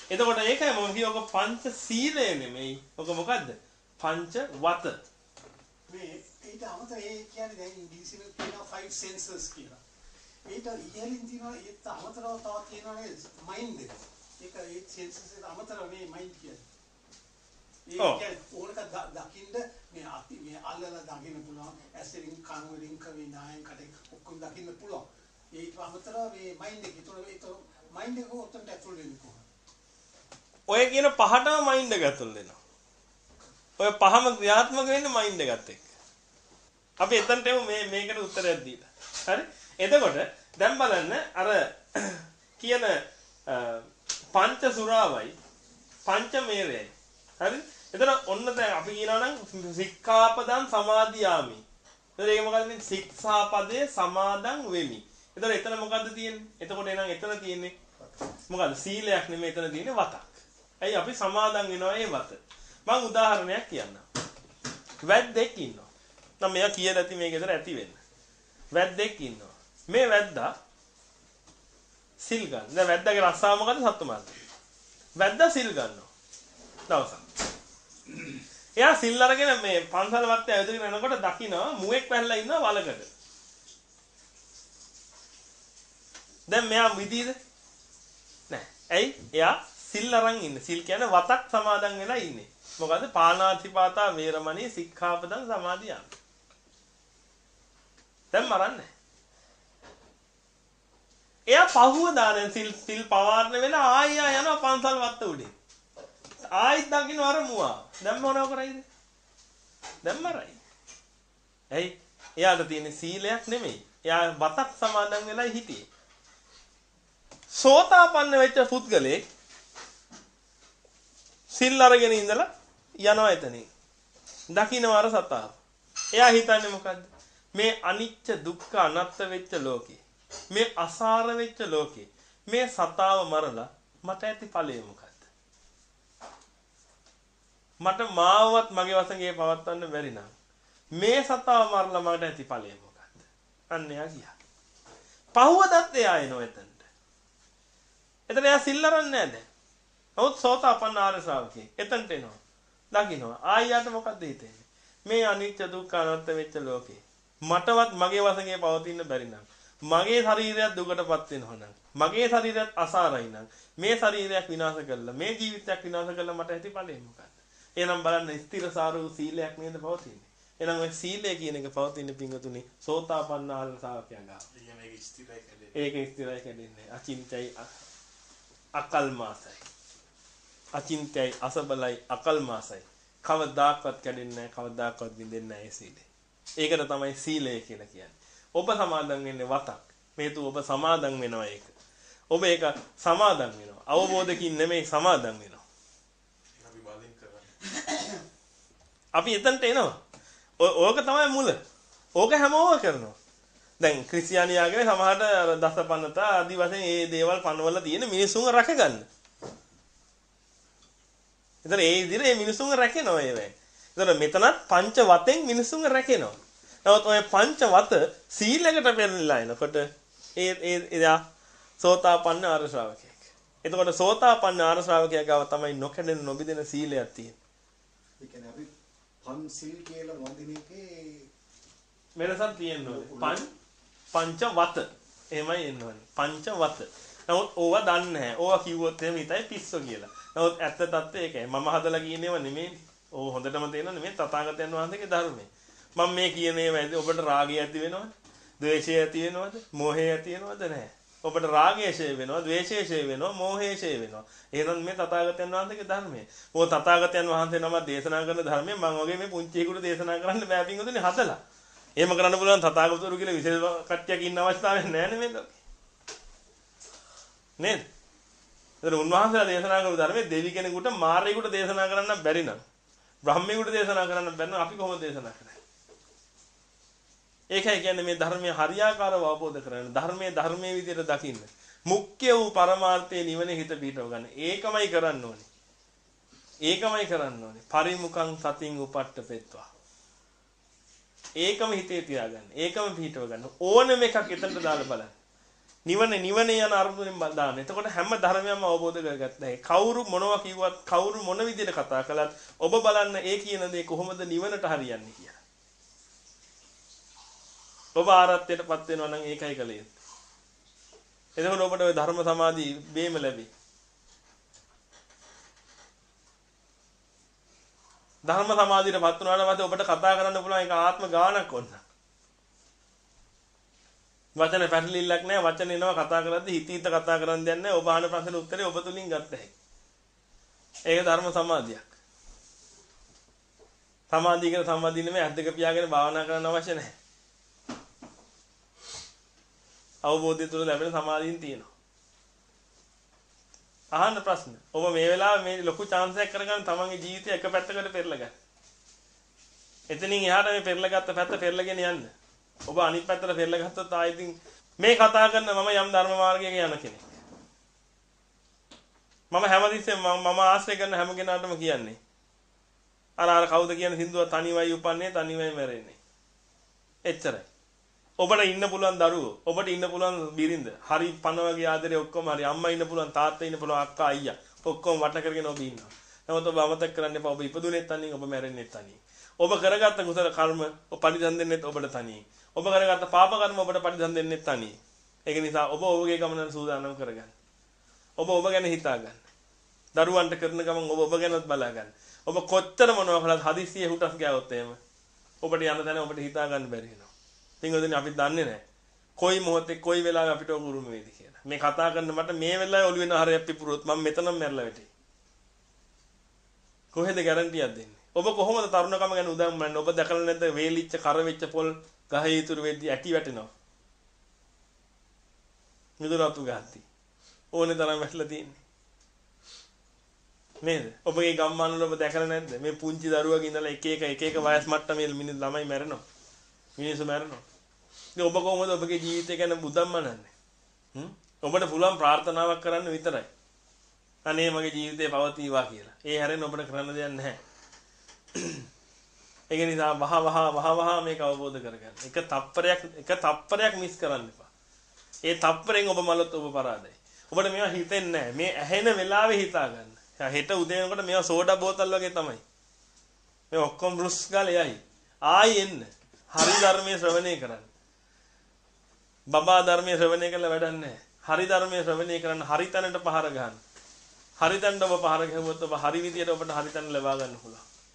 Speaker 2: එතකොට ඒකයි මම කිව්ව ඔක පංච සීලය නෙමෙයි. ඔක මොකද්ද? පංච වත.
Speaker 4: මේ ඊට අමතර ඒ කියන්නේ දැන් ඉංග්‍රීසියෙන් කියනවා five senses කියලා. ඊට ඉහළින් තියෙනවා ඒත් අමතරව තව තියෙනවා නේද? mind එක. ඒක ඒ senses එකට අමතරව මේ mind කියන්නේ. ඒ ඕනක දකින්න මේ අති මේ අල්ලලා දකින්න පුළුවන්. ඇසින් කන් වලින් කවින් නායෙන් කඩේ ඔක්කොම දකින්න පුළුවන්. ඒට අමතරව මේ mind එක. ඒතකොට ඒක mind එක උත්තර ඇතුල් කොහොමද?
Speaker 2: ඔය කියන පහටම මයින්ඩ් එක ඇතුල් වෙනවා. ඔය පහම ක්‍රියාත්මක වෙන්නේ මයින්ඩ් එකත් එක්ක. අපි එතනට එමු මේ මේකට උත්තරයක් දීලා. හරි? එතකොට දැන් බලන්න අර [clears throat] කියන අ, පංච සුරාවයි පංච මේරයයි. හරි? එතන ඔන්න දැන් අපි කියනවා නම් සික්ඛාපදං සමාදියාමි. එතකොට ඒක මොකද්ද මේ ශික්ෂාපදේ සමාදන් වෙමි. එතකොට එතන මොකද්ද තියෙන්නේ? එතකොට එහෙනම් එතන තියෙන්නේ මොකද්ද? සීලයක් නෙමෙයි එතන තියෙන්නේ වතක්. ඇයි අපි සමාදන් වෙනවා ඒ වත. මම උදාහරණයක් කියන්නම්. වැද්දෙක් ඉන්නවා. නම් මෙයා කියලා ඇති මේක විතර ඇති වෙන්න. වැද්දෙක් ඉන්නවා. මේ වැද්දා සිල් ගන්න. දැන් වැද්දාගේ රස්සාව මොකද්ද? සත්තු මාර්ගය. වැද්දා සිල් ගන්නවා. දවසක්. එයා සිල් අරගෙන මේ පන්සල වත්තේ ඇවිදගෙන යනකොට දකිනවා මුවෙක් පැනලා ඉන්නවා වලකට. දැන් මෙයා විදීද? නෑ. ඇයි? එයා සිල් අරන් ඉන්නේ. සිල් කියන්නේ වතක් සමාදන් වෙලා ඉන්නේ. මොකද පාණාතිපාතා වේරමණී සික්ඛාපදං සමාදියාම. දැන් මරන්නේ. එයා පහුව දාන සිල් සිල් පවාරණ වෙලා ආයෙ යනවා පන්සල් වත්ත උඩින්. ආයිත් දකින්න අර මුවා. දැන් මොනව කරයිද? දැන් මරයි. ඇයි? එයාට තියෙන සීලයක් නෙමෙයි. එයා වතක් සමාදන් වෙලා හිටියේ. සෝතාපන්න වෙච්ච පුද්ගලෙක් සිල් අරගෙන ඉඳලා යනවා එතනින්. දකින්න අර සතාව. එයා හිතන්නේ මොකද්ද? මේ අනිච්ච දුක්ඛ අනාත්ත වෙච්ච ලෝකේ. මේ අසාර වෙච්ච ලෝකේ. මේ සතාව මරලා මට ඇති ඵලය මොකද්ද? මට මාවවත් මගේ වසඟේ පවත්වන්න බැරි නම් මේ සතාව මරලා මට ඇති ඵලය මොකද්ද? අන්න එයා ගියා. පහුවදත් එයා එනවා එතනට. එතන එයා සිල් අරන්නේ නැහැ දැන්. නමුත් සෝතාපන්න ආර්ය ශ්‍රාවකයෙක්. එතනට එනවා. දකින්නවා. ආයියට මොකද්ද හිතෙන්නේ? මේ අනිත්‍ය දුක්ඛ අනාත්ම වෙච්ච ලෝකේ. මටවත් මගේ වශයෙන් පවතින්න බැරි මගේ ශරීරයත් දුකටපත් වෙනවා මගේ ශරීරයත් අසාරයි නම් මේ ශරීරයක් විනාශ කළා මේ ජීවිතයක් විනාශ කළා මට ඇති ඵලෙ මොකක්ද? එහෙනම් බලන්න ස්ථිරසාර වූ සීලයක් නේද පවතින්නේ. එහෙනම් ඔය සීලය කියන එක පවතින පිංගතුනේ සෝතාපන්න ආර්ය ශ්‍රාවකයා ගාව.
Speaker 1: මේක ස්ථිරයි කැඩෙන්නේ.
Speaker 2: ඒක ස්ථිරයි කැඩෙන්නේ. අචින්තයි අකල්මාසයි. අචින්තයි අසබලයි අකල්මාසයි. කවදාකවත් කැඩෙන්නේ නැහැ. කවදාකවත් බින්දෙන්නේ නැහැ සීලය. ඒකට තමයි සීලය කියලා කියන්නේ. ඔබ සමාදන් වෙන්නේ වතක්. හේතුව ඔබ සමාදන් වෙනවා ඒක. ඔබ ඒක සමාදන් වෙනවා. අවබෝධකින් නෙමෙයි සමාදන් වෙනවා.
Speaker 1: අපි බලින් කරන්නේ.
Speaker 2: අපි එතනට එනවා. ඕක තමයි මුල. ඕක හැමෝම කරනවා. දැන් ක්‍රිස්තියානියාගේ සමහරට අර දසපන්නත ආදි වශයෙන් මේ දේවල් පනවල තියෙන මිනිසුන් රැකගන්න. එතන ඒ විදිහට මේ මිනිසුන් රැකෙනවා ඒවෙන්. එතන මෙතනත් පංච වතෙන් මිනිසුන් රැකෙනවා. නමුත් ඔය පංච වත සීලයකට පෙරලිලා එනකොට ඒ ඒ එදා සෝතාපන්න ආර්ය ශ්‍රාවකයෙක්. එතකොට සෝතාපන්න ආර්ය ශ්‍රාවකයා ගාව තමයි නොකඩෙන නොබිදෙන සීලයක් තියෙන්නේ.
Speaker 8: ඒ කියන්නේ අපි පන්සිල් කියලා වඳින එකේ
Speaker 2: වෙනසක් තියෙන්න ඕනේ. පං පංච වත. එහෙමයි එන්න ඕනේ. පංච වත. නමුත් ඕවා දන්නේ නැහැ. ඕවා කිව්වොත් එහෙම හිතයි පිස්සෝ කියලා. නමුත් ඇත්ත తත්ත්වය ඒකයි. මම හදලා කියනේව නෙමෙයි. ඕ හොඳටම තේරෙනවා නෙමෙයි තථාගතයන් වහන්සේගේ ධර්මය. මම මේ කියන ඒවා ඇති ඔබට රාගය ඇති වෙනවද? ද්වේෂය ඇති වෙනවද? මෝහය ඇති වෙනවද නැහැ. ඔබට රාගය ඡේ වෙනවා, ද්වේෂය ඡේ වෙනවා, මෝහය ඡේ වෙනවා. එහෙනම් මේ තථාගතයන් වහන්සේගේ ධර්මය. මොකද තථාගතයන් වහන්සේ නම දේශනා කරන ධර්මය මම වගේ මේ පුංචියෙකුට දේශනා කරන්න බෑ පින්වතුනි හදලා. එහෙම කරන්න පුළුවන් තථාගතවරු කියලා විශේෂ කට්ටියක් ඉන්න අවස්ථාවක් නැහැ නේ මේක. නේද? ඒතර උන්වහන්සේලා දේශනා කරපු ධර්මයේ දෙවි කෙනෙකුට මාරයෙකුට දේශනා කරන්න බැරි නම් බ්‍රහ්මයෙකුට දේශනා කරන්න බැරි නම් අපි කොහොමද දේශනා කරන්නේ? ඒකයි කියන්නේ මේ ධර්මයේ හරියාකාරව අවබෝධ කරගන්න. ධර්මයේ ධර්මයේ විදිහට දකින්න. මුඛ්‍ය වූ පරමාර්ථයේ නිවන හිත පිටව ගන්න. ඒකමයි කරන්න ඕනේ. ඒකමයි කරන්න ඕනේ. පරිමුඛං සතින් උපට්ඨපෙත්වා. ඒකම හිතේ තියාගන්න. ඒකම පිටව ගන්න. ඕනම එකක් එතනට දාලා බලන්න. නිවන නිවන යන අරමුණෙන් දාන්න. එතකොට හැම ධර්මයක්ම අවබෝධ කරගත්තා. කවුරු මොනවා කිව්වත් කවුරු මොන විදිහට කතා කළත් ඔබ බලන්න ඒ කියන දේ කොහොමද නිවනට හරියන්නේ කියලා. ඔබ ආරත්තයටපත් වෙනවා නම් ඒකයි කලේ. එතකොට ඔබට ওই ධර්ම සමාධි බේම ලැබේ. ධර්ම සමාධියටපත් වුණාට පස්සේ ඔබට කතා කරන්න පුළුවන් ඒක ආත්ම ගානක් ඔන්න. වචන පැටලිල්ලක් නැහැ වචන එනවා කතා කරද්දී හිත හිත කතා කරන් දෙන්නේ නැහැ ඔබ අහන ප්‍රශ්නෙට උත්තරේ ඔබ තුලින් ගත්ත හැකි. ඒක ධර්ම සමාධියක්. සමාධිය කියන සමාධිය නෙමෙයි අද්දක පියාගෙන භාවනා කරන්න අවශ්‍ය නැහැ. අවබෝධය තුළ ලැබෙන සමාධියෙන් තියෙනවා. අහන්න ප්‍රශ්න. ඔබ මේ වෙලාවේ මේ ලොකු chance එකක් කරගන්න තමන්ගේ ජීවිතය එක පැත්තකට පෙරලා ගන්න. එතනින් එහාට මේ පෙරලා ගත්ත පැත්ත පෙරලාගෙන යන්න. ඔබ අනිත් පැත්තට පෙරලා ගත්තොත් ආයෙ ඉතින් මේ කතා කරන මම යම් ධර්ම මාර්ගයක යන කෙනෙක්. මම හැමතිස්සෙම මම ආශ්‍රය කරන හැම කෙනාටම කියන්නේ. අර අර කවුද කියන සින්දුව තනිවයි උපන්නේ තනිවයි මැරෙන්නේ. එච්චරයි. ඔබට ඉන්න පුළුවන් දරුවෝ, ඔබට ඉන්න පුළුවන් බිරිඳ, හරි පණ වගේ ආදරේ ඔක්කොම හරි අම්මා ඉන්න පුළුවන්, තාත්තා ඉන්න පුළුවන්, අක්කා අයියා, ඔක්කොම වට කරගෙන ඔබ ඉන්නවා. නමුත් ඔබ අමතක කරන්න එපා ඔබ ඉපදුනේ තනියෙන්, ඔබ මැරෙන්නේ තනියෙන්. ඔබ කරගත්ත කුසල කර්ම ඔබ පරිදන් දෙන්නෙත් ඔබට තනියෙන්. ඔබ කරගත්ත පාප කර්ම ඔබට පරිදන් දෙන්නෙත් තනියෙන්. ඒක නිසා ඔබ ඔබගේ ගමන සූදානම් කරගන්න. ඔබ ඔබ ගැන හිතා ගන්න. දරුවන්ට කරන ගමන් ඔබ ඔබ ගැනත් බලා ගන්න. ඔබ කොච්චර මොනවා කළත් හදිස්සියේ හුටස් ගෑවොත් එහෙම ඔබට යන තැන ඔබට හිතා ගන්න බැරි වෙනවා. පින්වතුනි අපි දන්නේ නැහැ. කොයි මොහොතේ කොයි වෙලාවෙ අපිට උරුම වේද කියලා. මේ කතා කරන මට මේ වෙලාවේ ඔළුවෙන් ආහාරයක් පිපුරුවොත් මම මෙතනම මැරලා වැටේ. කොහෙද ගැරන්ටියක් දෙන්නේ? ඔබ කොහොමද තරුණකම ගැන උදම් මන්නේ? ඔබ දැකලා නැද්ද වේලිච්ච කර වෙච්ච පොල් ගහේ ඉතුරු වෙද්දී ඇටි වැටෙනවා. මිදුරතු ගහති. ඕනේ තරම් වැටලා තියෙන්නේ. නේද? ඔබගේ ගම්මාන වල ඔබ දැකලා නැද්ද? මේ පුංචි දරුවගේ ඉඳලා එක එක එක එක වයස් මට්ටමේ මිනිස් ළමයි මැරෙනවා. මිනිස්සු මැරෙනවා. ඉතින් ඔබ කොහොමද ඔබගේ ජීවිතය ගැන බුදම් මනන්නේ? හ්ම්? ඔබට පුළුවන් ප්‍රාර්ථනාවක් කරන්න විතරයි. අනේ මගේ ජීවිතේ පවතිවා කියලා. ඒ හැරෙන්න ඔබට කරන්න දෙයක් නැහැ. ඒක නිසා වහ වහ වහ වහ මේක අවබෝධ කරගන්න. එක තප්පරයක් එක තප්පරයක් මිස් කරන්න එපා. ඒ තප්පරෙන් ඔබ මලොත් ඔබ පරාදයි. ඔබට මේවා හිතෙන්නේ නැහැ. මේ ඇහෙන වෙලාවේ හිතා ගන්න. හෙට උදේ වෙනකොට මේවා සෝඩා බෝතල් වගේ තමයි. මේ ඔක්කොම බෘස් ගාලා යයි. ආයි එන්න. හරි ධර්මයේ ශ්‍රවණය කරන්න. බබා ධර්මයේ ශ්‍රවණය කළා වැඩක් නැහැ. හරි ධර්මයේ ශ්‍රවණය කරන්න හරි තැනට පහර ගන්න. හරි තැනට ඔබ පහර ගැහුවොත් ඔබ හරි විදියට ඔබට හරි තැන ලබා ගන්න පුළුවන්.